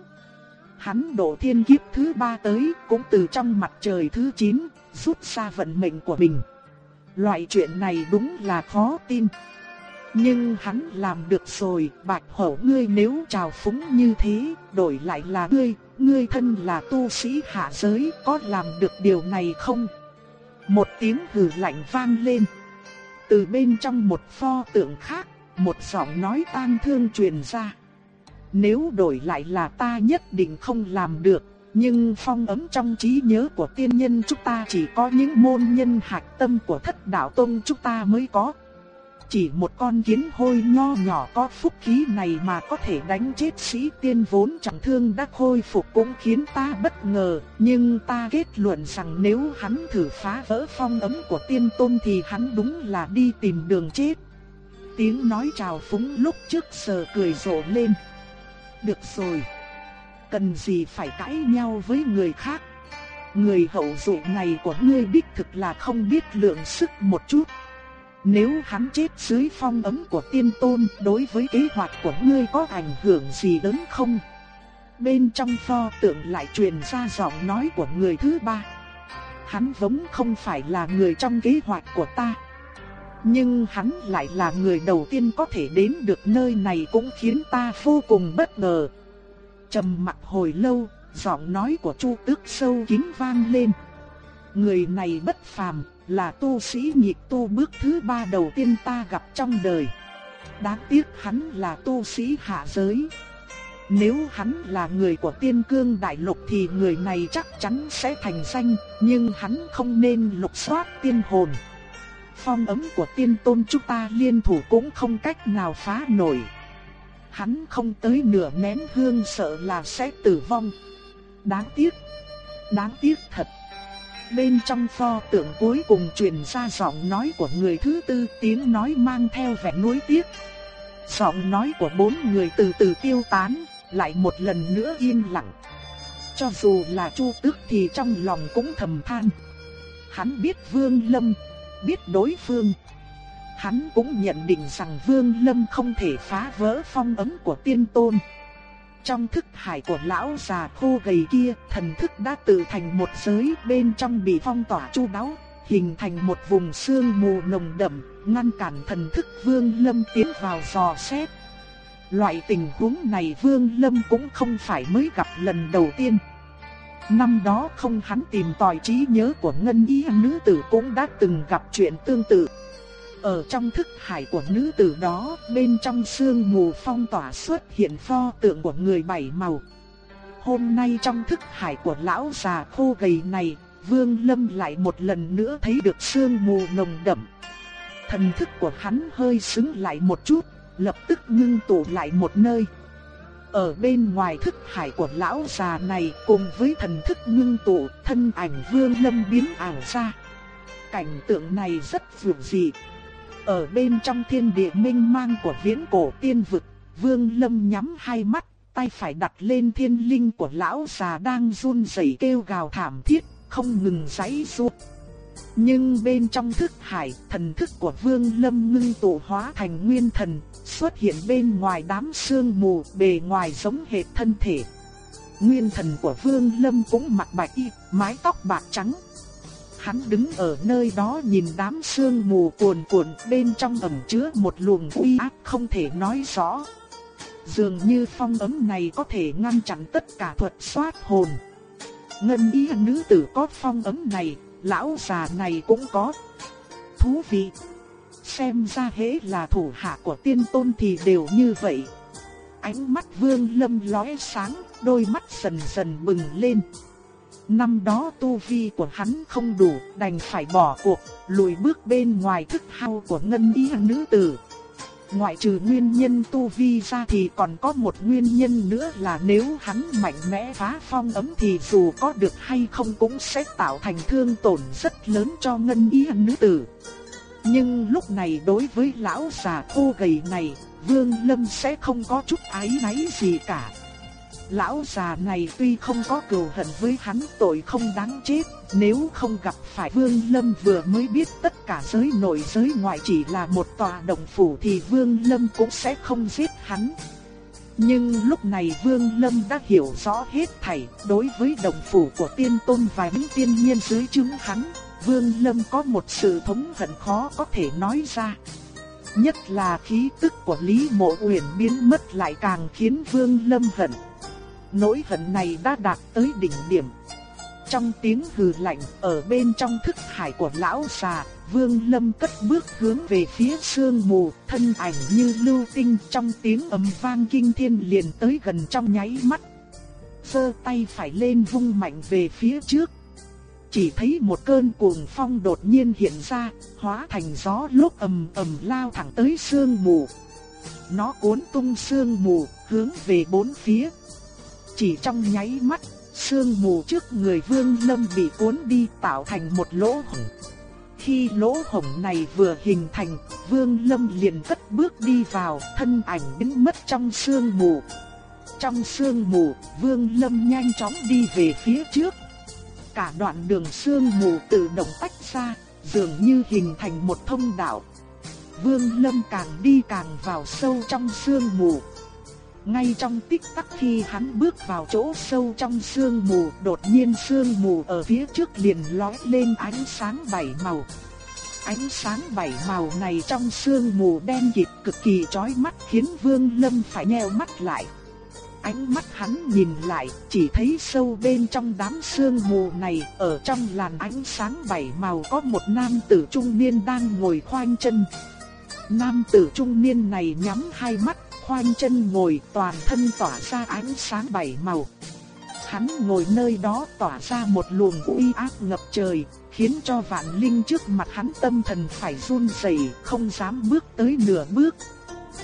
Hắn độ thiên kiếp thứ ba tới cũng từ trong mặt trời thứ 9, rút ra vận mệnh của mình. Loại chuyện này đúng là khó tin. Nhưng hắn làm được rồi, bạch hổ ngươi nếu trào phúng như thế, đổi lại là ngươi, ngươi thân là tu sĩ hạ giới, có làm được điều này không? Một tiếng hừ lạnh vang lên. Từ bên trong một pho tượng khác, một giọng nói tang thương truyền ra. Nếu đổi lại là ta nhất định không làm được, nhưng phong ấm trong trí nhớ của tiên nhân chúng ta chỉ có những môn nhân hạch tâm của thất đạo tông chúng ta mới có. Chỉ một con kiến hôi nho nhỏ có phúc khí này mà có thể đánh chết sĩ tiên vốn trọng thương đã khôi phục cũng khiến ta bất ngờ. Nhưng ta kết luận rằng nếu hắn thử phá vỡ phong ấm của tiên tôn thì hắn đúng là đi tìm đường chết. Tiếng nói chào phúng lúc trước sờ cười rộ lên. Được rồi. Cần gì phải cãi nhau với người khác. Người hậu dụ này của ngươi đích thực là không biết lượng sức một chút. Nếu hắn chết dưới phong ấm của tiên tôn, đối với kế hoạch của ngươi có ảnh hưởng gì lớn không? Bên trong pho tượng lại truyền ra giọng nói của người thứ ba. Hắn vốn không phải là người trong kế hoạch của ta. Nhưng hắn lại là người đầu tiên có thể đến được nơi này cũng khiến ta vô cùng bất ngờ. Trầm mặc hồi lâu, giọng nói của Chu Tước sâu kín vang lên. Người này bất phàm, là tu sĩ nhịp tu bước thứ ba đầu tiên ta gặp trong đời. Đáng tiếc hắn là tu sĩ hạ giới. Nếu hắn là người của tiên cương đại lục thì người này chắc chắn sẽ thành danh, nhưng hắn không nên lục soát tiên hồn phong ấm của tiên tôn chúng ta liên thủ cũng không cách nào phá nổi. Hắn không tới nửa nén hương sợ là sẽ tử vong. Đáng tiếc, đáng tiếc thật. Bên trong pho tượng cuối cùng truyền ra giọng nói của người thứ tư tiếng nói mang theo vẻ nuối tiếc. Giọng nói của bốn người từ từ tiêu tán, lại một lần nữa yên lặng. Cho dù là Chu Tước thì trong lòng cũng thầm than. Hắn biết Vương Lâm biết đối phương. Hắn cũng nhận định rằng Vương Lâm không thể phá vỡ phong ấn của tiên tôn. Trong thức hải của lão già khô gầy kia, thần thức đã tự thành một giới bên trong bị phong tỏa chu đáo, hình thành một vùng sương mù nồng đậm, ngăn cản thần thức Vương Lâm tiến vào dò xét. Loại tình huống này Vương Lâm cũng không phải mới gặp lần đầu tiên. Năm đó không hắn tìm tòi trí nhớ của ngân y nữ tử cũng đã từng gặp chuyện tương tự. Ở trong thức hải của nữ tử đó, bên trong sương mù phong tỏa xuất hiện pho tượng của người bảy màu. Hôm nay trong thức hải của lão già khô gầy này, Vương Lâm lại một lần nữa thấy được sương mù nồng đậm. Thần thức của hắn hơi sững lại một chút, lập tức ngưng tụ lại một nơi. Ở bên ngoài thức hải của lão già này cùng với thần thức ngưng tụ, thân ảnh vương lâm biến ảo ra. Cảnh tượng này rất vượt dị. Ở bên trong thiên địa minh mang của viễn cổ tiên vực, vương lâm nhắm hai mắt, tay phải đặt lên thiên linh của lão già đang run rẩy kêu gào thảm thiết, không ngừng giãy giụa. Nhưng bên trong thức hải, thần thức của Vương Lâm ngưng tụ hóa thành nguyên thần, xuất hiện bên ngoài đám sương mù, bề ngoài giống hệt thân thể. Nguyên thần của Vương Lâm cũng mặc bạch y, mái tóc bạc trắng. Hắn đứng ở nơi đó nhìn đám sương mù cuồn cuộn bên trong ẩn chứa một luồng uy áp không thể nói rõ. Dường như phong ấm này có thể ngăn chặn tất cả thuật xoát hồn. Ngân y nữ tử có phong ấm này, lão già này cũng có. Thú vị. Xem ra hễ là thủ hạ của tiên tôn thì đều như vậy. Ánh mắt vương lâm lóe sáng, đôi mắt dần dần bừng lên. Năm đó tu vi của hắn không đủ, đành phải bỏ cuộc, lùi bước bên ngoài thức hao của ngân y nữ tử. Ngoại trừ nguyên nhân tu vi ra thì còn có một nguyên nhân nữa là nếu hắn mạnh mẽ phá phong ấm thì dù có được hay không cũng sẽ tạo thành thương tổn rất lớn cho ngân y nữ tử. Nhưng lúc này đối với lão già khô gầy này, Vương Lâm sẽ không có chút ái náy gì cả. Lão già này tuy không có cừu hận với hắn tội không đáng chết, nếu không gặp phải Vương Lâm vừa mới biết tất cả giới nội giới ngoại chỉ là một tòa động phủ thì Vương Lâm cũng sẽ không giết hắn. Nhưng lúc này Vương Lâm đã hiểu rõ hết thảy, đối với động phủ của tiên tôn và những tiên nhiên dưới chứng hắn, Vương Lâm có một sự thống hận khó có thể nói ra. Nhất là khí tức của Lý Mộ Uyển biến mất lại càng khiến Vương Lâm hận. Nỗi hận này đã đạt tới đỉnh điểm. Trong tiếng hừ lạnh, ở bên trong thức hải của lão già, Vương Lâm cất bước hướng về phía sương mù, thân ảnh như lưu tinh trong tiếng ầm vang kinh thiên liền tới gần trong nháy mắt. Sơ tay phải lên vung mạnh về phía trước. Chỉ thấy một cơn cuồng phong đột nhiên hiện ra, hóa thành gió lốc ầm ầm lao thẳng tới sương mù. Nó cuốn tung sương mù, hướng về bốn phía, chỉ trong nháy mắt, sương mù trước người Vương Lâm bị cuốn đi tạo thành một lỗ hổng. Khi lỗ hổng này vừa hình thành, Vương Lâm liền cất bước đi vào, thân ảnh biến mất trong sương mù. Trong sương mù, Vương Lâm nhanh chóng đi về phía trước. Cả đoạn đường sương mù tự động tách ra, dường như hình thành một thông đạo. Vương Lâm càng đi càng vào sâu trong sương mù. Ngay trong tích tắc khi hắn bước vào chỗ sâu trong sương mù, đột nhiên sương mù ở phía trước liền lóe lên ánh sáng bảy màu. Ánh sáng bảy màu này trong sương mù đen kịt cực kỳ chói mắt khiến Vương Lâm phải nheo mắt lại. Ánh mắt hắn nhìn lại, chỉ thấy sâu bên trong đám sương mù này, ở trong làn ánh sáng bảy màu có một nam tử trung niên đang ngồi khoanh chân. Nam tử trung niên này nhắm hai mắt khoanh chân ngồi toàn thân tỏa ra ánh sáng bảy màu. Hắn ngồi nơi đó tỏa ra một luồng uy áp ngập trời, khiến cho vạn linh trước mặt hắn tâm thần phải run rẩy, không dám bước tới nửa bước.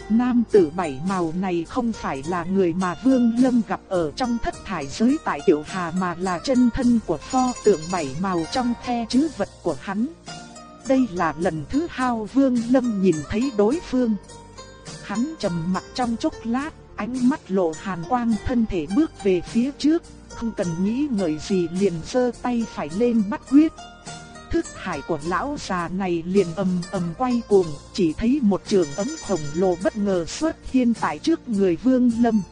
Nam tử bảy màu này không phải là người mà Vương Lâm gặp ở trong thất thải giới tại Tiểu Hà mà là chân thân của pho tượng bảy màu trong the chứa vật của hắn. Đây là lần thứ hai Vương Lâm nhìn thấy đối phương. Hắn trầm mặt trong chốc lát, ánh mắt lộ hàn quang thân thể bước về phía trước, không cần nghĩ ngợi gì liền sơ tay phải lên bắt quyết. Thức hải của lão già này liền ầm ầm quay cuồng, chỉ thấy một trường ấm khổng lồ bất ngờ xuất hiện tại trước người Vương Lâm.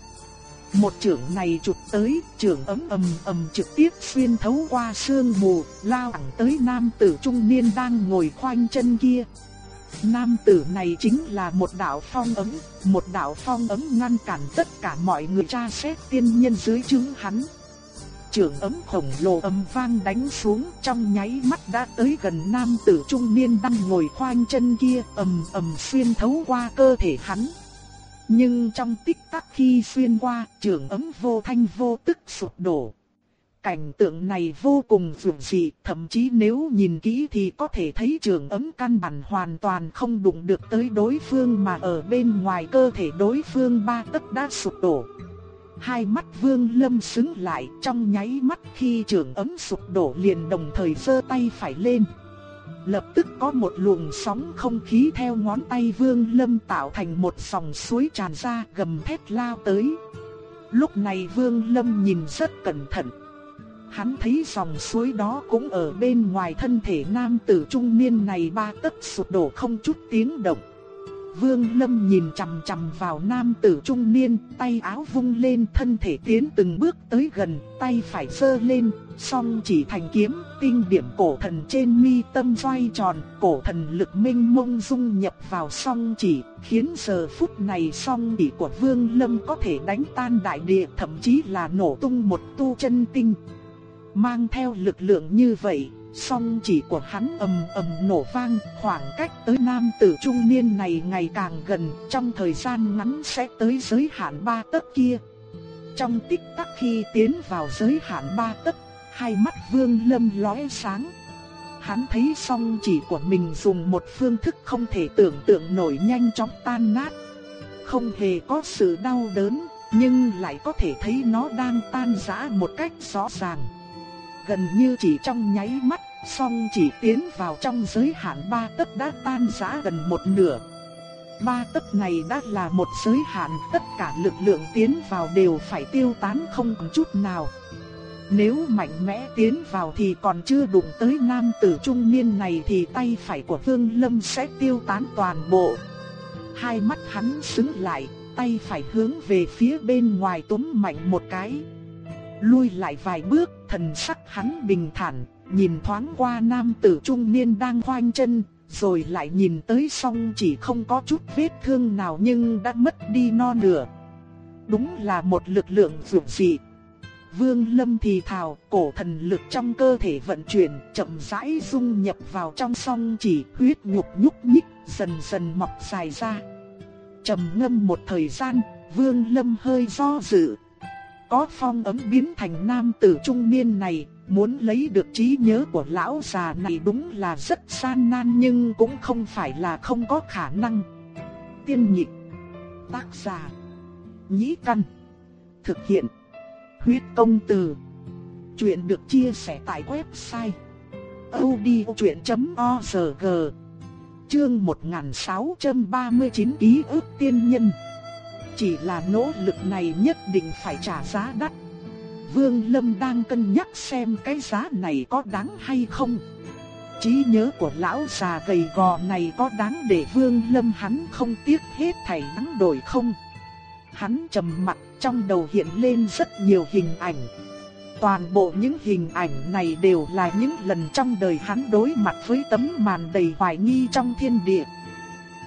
Một trường này chụp tới, trường ấm ầm ầm trực tiếp xuyên thấu qua sương mù, lao thẳng tới nam tử trung niên đang ngồi khoanh chân kia. Nam tử này chính là một đạo phong ấm, một đạo phong ấm ngăn cản tất cả mọi người tra xét tiên nhân dưới chứng hắn. Trường ấm khổng lồ âm vang đánh xuống trong nháy mắt đã tới gần nam tử trung niên đang ngồi khoanh chân kia ầm ầm xuyên thấu qua cơ thể hắn. Nhưng trong tích tắc khi xuyên qua, trường ấm vô thanh vô tức sụp đổ, Cảnh tượng này vô cùng dường dị, thậm chí nếu nhìn kỹ thì có thể thấy trường ấm căn bản hoàn toàn không đụng được tới đối phương mà ở bên ngoài cơ thể đối phương ba tấc đã sụp đổ. Hai mắt vương lâm xứng lại, trong nháy mắt khi trường ấm sụp đổ liền đồng thời giơ tay phải lên. Lập tức có một luồng sóng không khí theo ngón tay vương lâm tạo thành một dòng suối tràn ra gầm thét lao tới. Lúc này Vương Lâm nhìn rất cẩn thận. Hắn thấy dòng suối đó cũng ở bên ngoài thân thể nam tử trung niên này ba tấc sụp đổ không chút tiếng động. Vương Lâm nhìn chằm chằm vào nam tử trung niên, tay áo vung lên thân thể tiến từng bước tới gần, tay phải sơ lên, song chỉ thành kiếm, tinh điểm cổ thần trên mi tâm xoay tròn, cổ thần lực minh mông dung nhập vào song chỉ, khiến giờ phút này song chỉ của Vương Lâm có thể đánh tan đại địa, thậm chí là nổ tung một tu chân tinh. Mang theo lực lượng như vậy, song chỉ của hắn ầm ầm nổ vang, khoảng cách tới nam tử trung niên này ngày càng gần, trong thời gian ngắn sẽ tới giới hạn ba tấc kia. Trong tích tắc khi tiến vào giới hạn ba tấc, hai mắt Vương Lâm lóe sáng. Hắn thấy song chỉ của mình dùng một phương thức không thể tưởng tượng nổi nhanh chóng tan nát. Không hề có sự đau đớn, nhưng lại có thể thấy nó đang tan rã một cách rõ ràng. Gần như chỉ trong nháy mắt, song chỉ tiến vào trong giới hạn ba tấc đã tan rã gần một nửa. Ba tấc này đã là một giới hạn, tất cả lực lượng tiến vào đều phải tiêu tán không còn chút nào. Nếu mạnh mẽ tiến vào thì còn chưa đụng tới nam tử trung niên này thì tay phải của Vương Lâm sẽ tiêu tán toàn bộ. Hai mắt hắn sững lại, tay phải hướng về phía bên ngoài túm mạnh một cái. Lui lại vài bước, thần sắc hắn bình thản, nhìn thoáng qua nam tử trung niên đang khoanh chân, rồi lại nhìn tới song chỉ không có chút vết thương nào nhưng đã mất đi no nửa. Đúng là một lực lượng vượt dị. Vương Lâm thì thào, cổ thần lực trong cơ thể vận chuyển, chậm rãi dung nhập vào trong song chỉ, huyết nhục nhúc nhích, dần dần mọc dài ra. Trầm ngâm một thời gian, Vương Lâm hơi do dự. Có phong ấm biến thành nam tử trung niên này, muốn lấy được trí nhớ của lão già này đúng là rất gian nan nhưng cũng không phải là không có khả năng. Tiên nhị tác giả, nhĩ căn, thực hiện Huyết công từ. Chuyện được chia sẻ tại website odchuyện.org. Chương 1639 ký ức tiên nhân. Chỉ là nỗ lực này nhất định phải trả giá đắt. Vương Lâm đang cân nhắc xem cái giá này có đáng hay không. Trí nhớ của lão già gầy gò này có đáng để Vương Lâm hắn không tiếc hết thảy nắng đổi không? Hắn trầm mặt trong đầu hiện lên rất nhiều hình ảnh. Toàn bộ những hình ảnh này đều là những lần trong đời hắn đối mặt với tấm màn đầy hoài nghi trong thiên địa.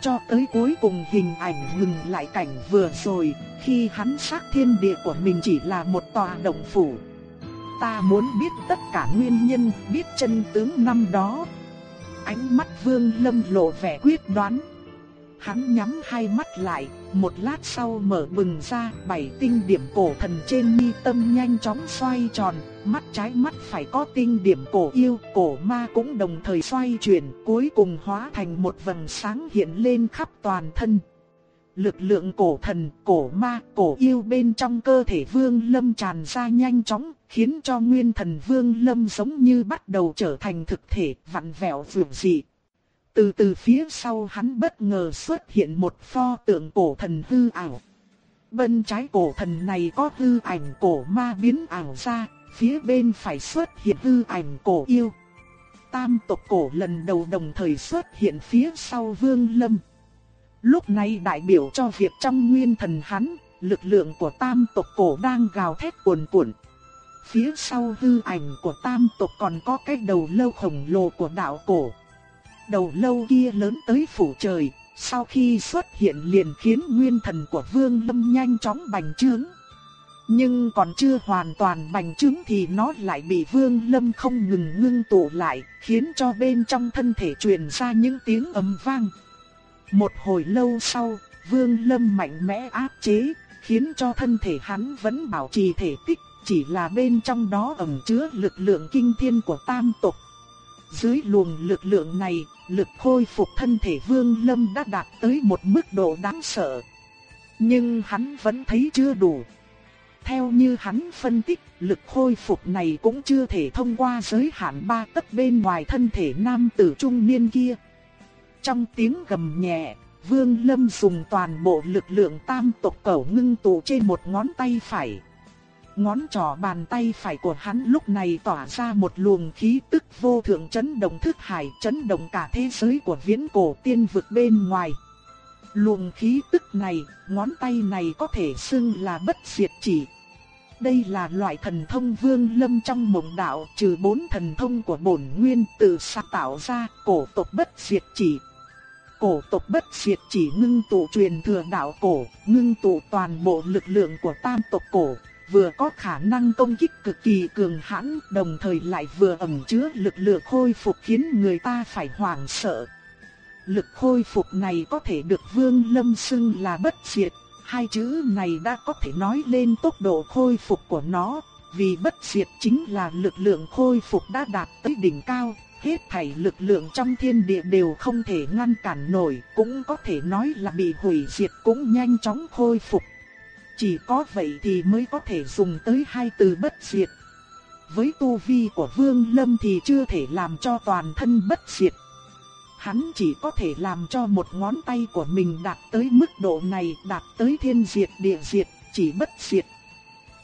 Cho tới cuối cùng hình ảnh ngừng lại cảnh vừa rồi, khi hắn xác thiên địa của mình chỉ là một tòa động phủ. Ta muốn biết tất cả nguyên nhân, biết chân tướng năm đó. Ánh mắt vương lâm lộ vẻ quyết đoán. Hắn nhắm hai mắt lại, một lát sau mở bừng ra, bảy tinh điểm cổ thần trên mi tâm nhanh chóng xoay tròn, mắt trái mắt phải có tinh điểm cổ yêu, cổ ma cũng đồng thời xoay chuyển, cuối cùng hóa thành một vầng sáng hiện lên khắp toàn thân. Lực lượng cổ thần, cổ ma, cổ yêu bên trong cơ thể Vương Lâm tràn ra nhanh chóng, khiến cho nguyên thần Vương Lâm giống như bắt đầu trở thành thực thể, vặn vẹo vượt dị, từ từ phía sau hắn bất ngờ xuất hiện một pho tượng cổ thần hư ảo. Bên trái cổ thần này có hư ảnh cổ ma biến ảo ra, phía bên phải xuất hiện hư ảnh cổ yêu. Tam tộc cổ lần đầu đồng thời xuất hiện phía sau vương lâm. Lúc này đại biểu cho việc trong nguyên thần hắn, lực lượng của tam tộc cổ đang gào thét cuồn cuộn. Phía sau hư ảnh của tam tộc còn có cái đầu lâu khổng lồ của đạo cổ đầu lâu kia lớn tới phủ trời, sau khi xuất hiện liền khiến nguyên thần của Vương Lâm nhanh chóng bành trướng. Nhưng còn chưa hoàn toàn bành trướng thì nó lại bị Vương Lâm không ngừng ngưng tụ lại, khiến cho bên trong thân thể truyền ra những tiếng ầm vang. Một hồi lâu sau, Vương Lâm mạnh mẽ áp chế, khiến cho thân thể hắn vẫn bảo trì thể tích, chỉ là bên trong đó ẩn chứa lực lượng kinh thiên của tam tộc. Dưới luồng lực lượng này, lực khôi phục thân thể Vương Lâm đã đạt tới một mức độ đáng sợ. Nhưng hắn vẫn thấy chưa đủ. Theo như hắn phân tích, lực khôi phục này cũng chưa thể thông qua giới hạn ba tấc bên ngoài thân thể nam tử trung niên kia. Trong tiếng gầm nhẹ, Vương Lâm dùng toàn bộ lực lượng tam tộc cẩu ngưng tụ trên một ngón tay phải. Ngón trỏ bàn tay phải của hắn lúc này tỏa ra một luồng khí tức vô thượng chấn động thức hải, chấn động cả thế giới của viễn cổ tiên vực bên ngoài. Luồng khí tức này, ngón tay này có thể xưng là bất diệt chỉ. Đây là loại thần thông vương lâm trong mộng đạo trừ bốn thần thông của bổn nguyên tự sáng tạo ra cổ tộc bất diệt chỉ. Cổ tộc bất diệt chỉ ngưng tụ truyền thừa đạo cổ, ngưng tụ toàn bộ lực lượng của tam tộc cổ, vừa có khả năng công kích cực kỳ cường hãn, đồng thời lại vừa ẩn chứa lực lượng khôi phục khiến người ta phải hoảng sợ. Lực khôi phục này có thể được Vương Lâm xưng là bất diệt, hai chữ này đã có thể nói lên tốc độ khôi phục của nó, vì bất diệt chính là lực lượng khôi phục đã đạt tới đỉnh cao, hết thảy lực lượng trong thiên địa đều không thể ngăn cản nổi, cũng có thể nói là bị hủy diệt cũng nhanh chóng khôi phục. Chỉ có vậy thì mới có thể dùng tới hai từ bất diệt. Với tu vi của Vương Lâm thì chưa thể làm cho toàn thân bất diệt. Hắn chỉ có thể làm cho một ngón tay của mình đạt tới mức độ này, đạt tới thiên diệt địa diệt, chỉ bất diệt.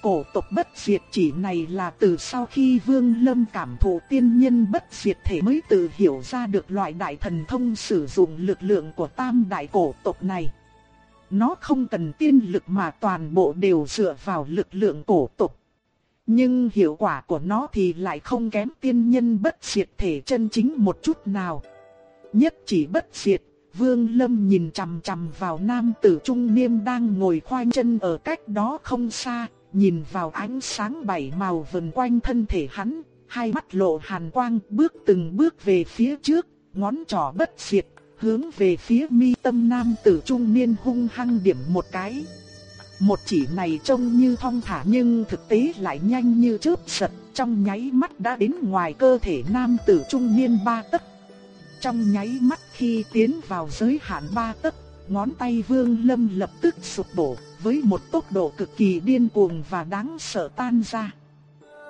Cổ tộc bất diệt chỉ này là từ sau khi Vương Lâm cảm thụ tiên nhân bất diệt thể mới tự hiểu ra được loại đại thần thông sử dụng lực lượng của tam đại cổ tộc này. Nó không cần tiên lực mà toàn bộ đều dựa vào lực lượng cổ tộc. Nhưng hiệu quả của nó thì lại không kém tiên nhân bất diệt thể chân chính một chút nào. Nhất chỉ bất diệt, Vương Lâm nhìn chằm chằm vào nam tử trung niên đang ngồi khoanh chân ở cách đó không xa, nhìn vào ánh sáng bảy màu vần quanh thân thể hắn, hai mắt lộ hàn quang bước từng bước về phía trước, ngón trỏ bất diệt hướng về phía mi tâm nam tử trung niên hung hăng điểm một cái. Một chỉ này trông như thong thả nhưng thực tế lại nhanh như chớp giật, trong nháy mắt đã đến ngoài cơ thể nam tử trung niên ba tấc. Trong nháy mắt khi tiến vào giới hạn ba tấc, ngón tay Vương Lâm lập tức sụp đổ, với một tốc độ cực kỳ điên cuồng và đáng sợ tan ra.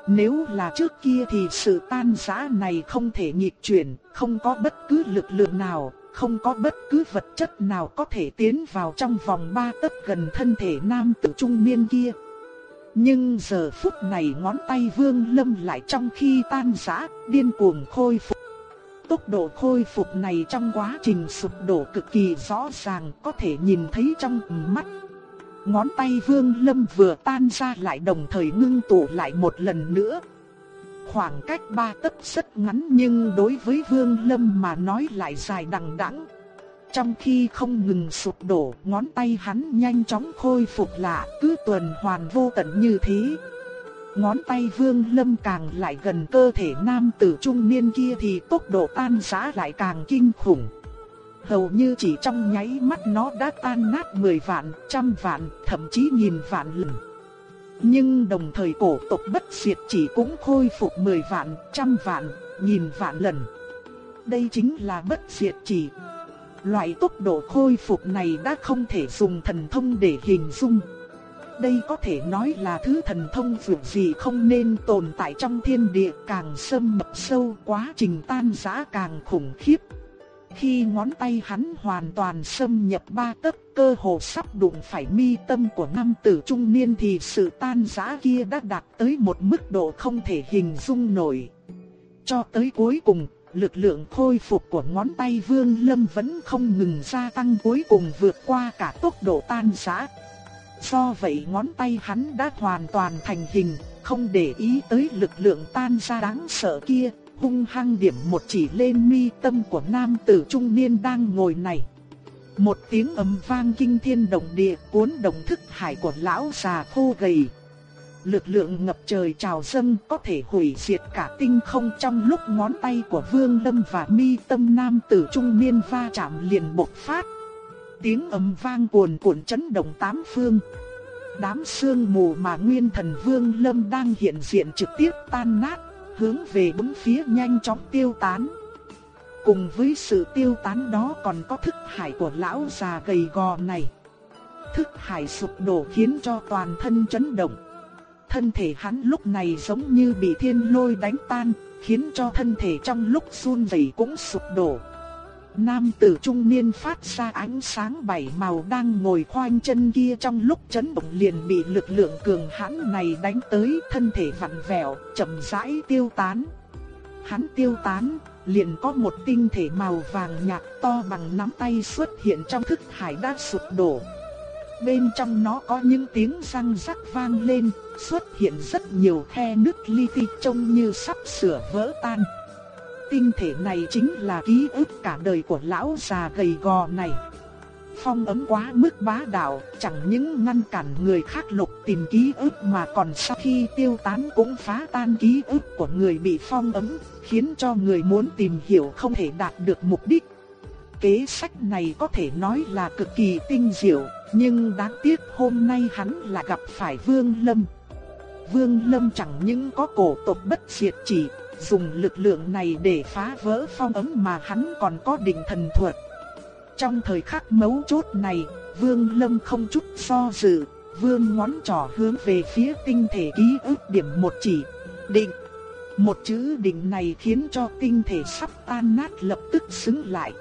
Nếu là trước kia thì sự tan rã này không thể nghịch chuyển, không có bất cứ lực lượng nào, không có bất cứ vật chất nào có thể tiến vào trong vòng ba tấc gần thân thể nam tử trung niên kia. Nhưng giờ phút này ngón tay Vương Lâm lại trong khi tan rã, điên cuồng khôi phục. Tốc độ khôi phục này trong quá trình sụp đổ cực kỳ rõ ràng, có thể nhìn thấy trong mắt. Ngón tay Vương Lâm vừa tan ra lại đồng thời ngưng tụ lại một lần nữa, Khoảng cách ba tấc rất ngắn nhưng đối với Vương Lâm mà nói lại dài đằng đẵng. Trong khi không ngừng sụp đổ, ngón tay hắn nhanh chóng khôi phục lại, cứ tuần hoàn vô tận như thế. Ngón tay Vương Lâm càng lại gần cơ thể nam tử trung niên kia thì tốc độ tan rã lại càng kinh khủng. Hầu như chỉ trong nháy mắt nó đã tan nát 10 vạn, trăm vạn, thậm chí nghìn vạn lần. Nhưng đồng thời cổ tộc bất diệt chỉ cũng khôi phục 10 vạn, trăm vạn, nghìn vạn lần. Đây chính là bất diệt chỉ. Loại tốc độ khôi phục này đã không thể dùng thần thông để hình dung. Đây có thể nói là thứ thần thông vượt gì không nên tồn tại trong thiên địa càng xâm mập sâu quá trình tan rã càng khủng khiếp. Khi ngón tay hắn hoàn toàn xâm nhập ba tấc cơ hồ sắp đụng phải mi tâm của nam tử trung niên thì sự tan rã kia đã đạt tới một mức độ không thể hình dung nổi. Cho tới cuối cùng, lực lượng khôi phục của ngón tay Vương Lâm vẫn không ngừng gia tăng cuối cùng vượt qua cả tốc độ tan rã. Do vậy ngón tay hắn đã hoàn toàn thành hình, không để ý tới lực lượng tan ra đáng sợ kia, hung hăng điểm một chỉ lên mi tâm của nam tử trung niên đang ngồi này. Một tiếng ầm vang kinh thiên động địa cuốn động thức hải của lão già khô gầy. Lực lượng ngập trời trào dâng có thể hủy diệt cả tinh không trong lúc ngón tay của Vương Lâm và mi tâm nam tử trung niên va chạm liền bộc phát. Tiếng ầm vang cuồn cuộn chấn động tám phương. Đám sương mù mà nguyên thần Vương Lâm đang hiện diện trực tiếp tan nát hướng về bốn phía nhanh chóng tiêu tán. Cùng với sự tiêu tán đó còn có thức hải của lão già gầy gò này. Thức hải sụp đổ khiến cho toàn thân chấn động. Thân thể hắn lúc này giống như bị thiên lôi đánh tan, khiến cho thân thể trong lúc run rẩy cũng sụp đổ nam tử trung niên phát ra ánh sáng bảy màu đang ngồi khoanh chân kia trong lúc chấn động liền bị lực lượng cường hãn này đánh tới, thân thể vặn vẹo, chậm rãi tiêu tán. Hắn tiêu tán, liền có một tinh thể màu vàng nhạt to bằng nắm tay xuất hiện trong thức hải đã sụp đổ. Bên trong nó có những tiếng răng rắc vang lên, xuất hiện rất nhiều khe nứt li ti trông như sắp sửa vỡ tan. Tinh thể này chính là ký ức cả đời của lão già gầy gò này. Phong ấm quá mức bá đạo, chẳng những ngăn cản người khác lục tìm ký ức mà còn sau khi tiêu tán cũng phá tan ký ức của người bị phong ấm, khiến cho người muốn tìm hiểu không thể đạt được mục đích. Kế sách này có thể nói là cực kỳ tinh diệu, nhưng đáng tiếc hôm nay hắn lại gặp phải Vương Lâm. Vương Lâm chẳng những có cổ tộc bất diệt chỉ, dùng lực lượng này để phá vỡ phong ấn mà hắn còn có định thần thuật. Trong thời khắc mấu chốt này, Vương Lâm không chút do dự, vương ngón trỏ hướng về phía tinh thể ký ức điểm một chỉ, định. Một chữ định này khiến cho tinh thể sắp tan nát lập tức xứng lại.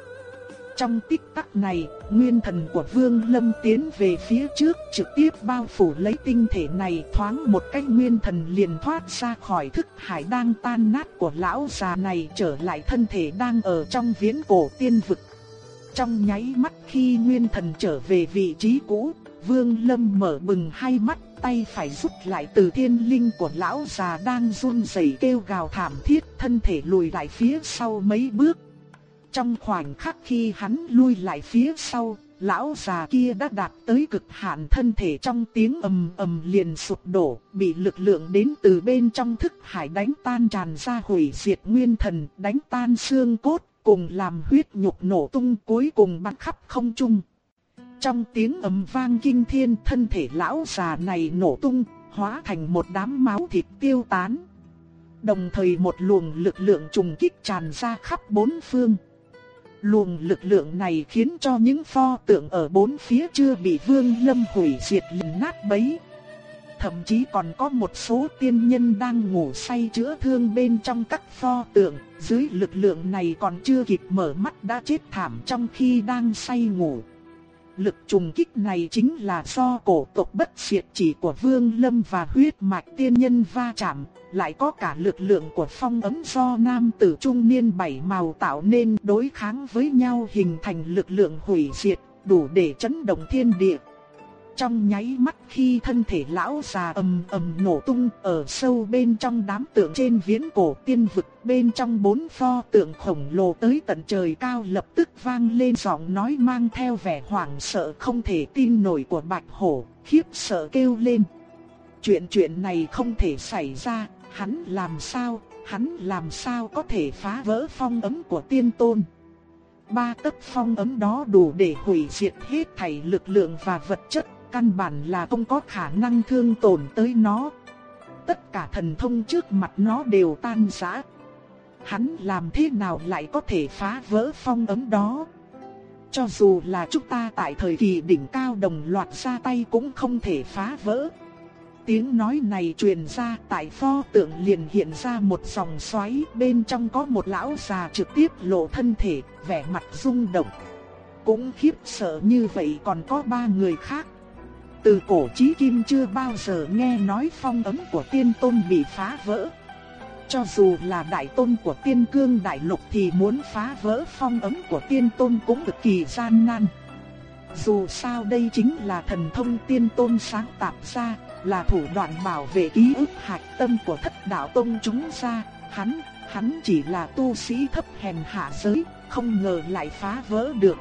Trong tích tắc này, nguyên thần của Vương Lâm tiến về phía trước trực tiếp bao phủ lấy tinh thể này thoáng một cách nguyên thần liền thoát ra khỏi thức hải đang tan nát của lão già này trở lại thân thể đang ở trong viễn cổ tiên vực. Trong nháy mắt khi nguyên thần trở về vị trí cũ, Vương Lâm mở bừng hai mắt, tay phải rút lại từ thiên linh của lão già đang run rẩy kêu gào thảm thiết, thân thể lùi lại phía sau mấy bước. Trong khoảnh khắc khi hắn lui lại phía sau, lão già kia đã đạt tới cực hạn thân thể trong tiếng ầm ầm liền sụp đổ, bị lực lượng đến từ bên trong thức hải đánh tan tràn ra hủy diệt nguyên thần, đánh tan xương cốt, cùng làm huyết nhục nổ tung cuối cùng bắn khắp không trung. Trong tiếng ầm vang kinh thiên thân thể lão già này nổ tung, hóa thành một đám máu thịt tiêu tán. Đồng thời một luồng lực lượng trùng kích tràn ra khắp bốn phương. Luồng lực lượng này khiến cho những pho tượng ở bốn phía chưa bị vương lâm hủy diệt liền nát bấy. Thậm chí còn có một số tiên nhân đang ngủ say chữa thương bên trong các pho tượng, dưới lực lượng này còn chưa kịp mở mắt đã chết thảm trong khi đang say ngủ. Lực trùng kích này chính là do cổ tộc bất diệt chỉ của Vương Lâm và huyết mạch tiên nhân va chạm, lại có cả lực lượng của phong ấm do nam tử trung niên bảy màu tạo nên đối kháng với nhau hình thành lực lượng hủy diệt, đủ để chấn động thiên địa. Trong nháy mắt khi thân thể lão già ầm ầm nổ tung ở sâu bên trong đám tượng trên viễn cổ tiên vực bên trong bốn pho tượng khổng lồ tới tận trời cao lập tức vang lên giọng nói mang theo vẻ hoảng sợ không thể tin nổi của bạch hổ, khiếp sợ kêu lên. Chuyện chuyện này không thể xảy ra, hắn làm sao, hắn làm sao có thể phá vỡ phong ấm của tiên tôn. Ba tấc phong ấm đó đủ để hủy diệt hết thảy lực lượng và vật chất căn bản là không có khả năng thương tổn tới nó. Tất cả thần thông trước mặt nó đều tan rã. Hắn làm thế nào lại có thể phá vỡ phong ấm đó? Cho dù là chúng ta tại thời kỳ đỉnh cao đồng loạt ra tay cũng không thể phá vỡ. Tiếng nói này truyền ra tại pho tượng liền hiện ra một dòng xoáy bên trong có một lão già trực tiếp lộ thân thể, vẻ mặt rung động. Cũng khiếp sợ như vậy còn có ba người khác. Từ cổ chí kim chưa bao giờ nghe nói phong ấm của tiên tôn bị phá vỡ. Cho dù là đại tôn của tiên cương đại lục thì muốn phá vỡ phong ấm của tiên tôn cũng cực kỳ gian nan. Dù sao đây chính là thần thông tiên tôn sáng tạo ra, là thủ đoạn bảo vệ ký ức hạch tâm của thất đạo tôn chúng ra, hắn, hắn chỉ là tu sĩ thấp hèn hạ giới, không ngờ lại phá vỡ được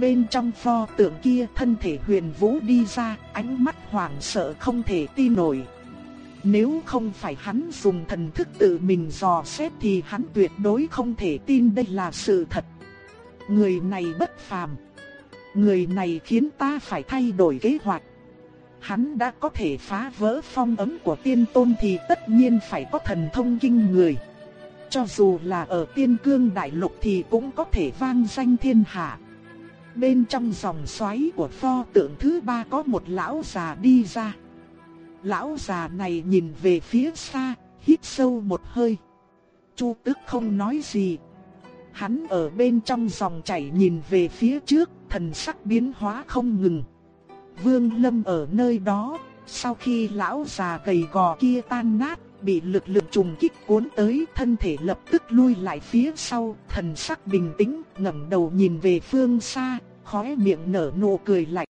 bên trong pho tượng kia thân thể huyền vũ đi ra, ánh mắt hoảng sợ không thể tin nổi. Nếu không phải hắn dùng thần thức tự mình dò xét thì hắn tuyệt đối không thể tin đây là sự thật. Người này bất phàm. Người này khiến ta phải thay đổi kế hoạch. Hắn đã có thể phá vỡ phong ấn của tiên tôn thì tất nhiên phải có thần thông kinh người. Cho dù là ở tiên cương đại lục thì cũng có thể vang danh thiên hạ. Bên trong dòng xoáy của pho tượng thứ ba có một lão già đi ra. Lão già này nhìn về phía xa, hít sâu một hơi. Chu tức không nói gì. Hắn ở bên trong dòng chảy nhìn về phía trước, thần sắc biến hóa không ngừng. Vương Lâm ở nơi đó, sau khi lão già gầy gò kia tan nát, bị lực lượng trùng kích cuốn tới, thân thể lập tức lui lại phía sau, thần sắc bình tĩnh, ngẩng đầu nhìn về phương xa, khóe miệng nở nụ cười lạnh.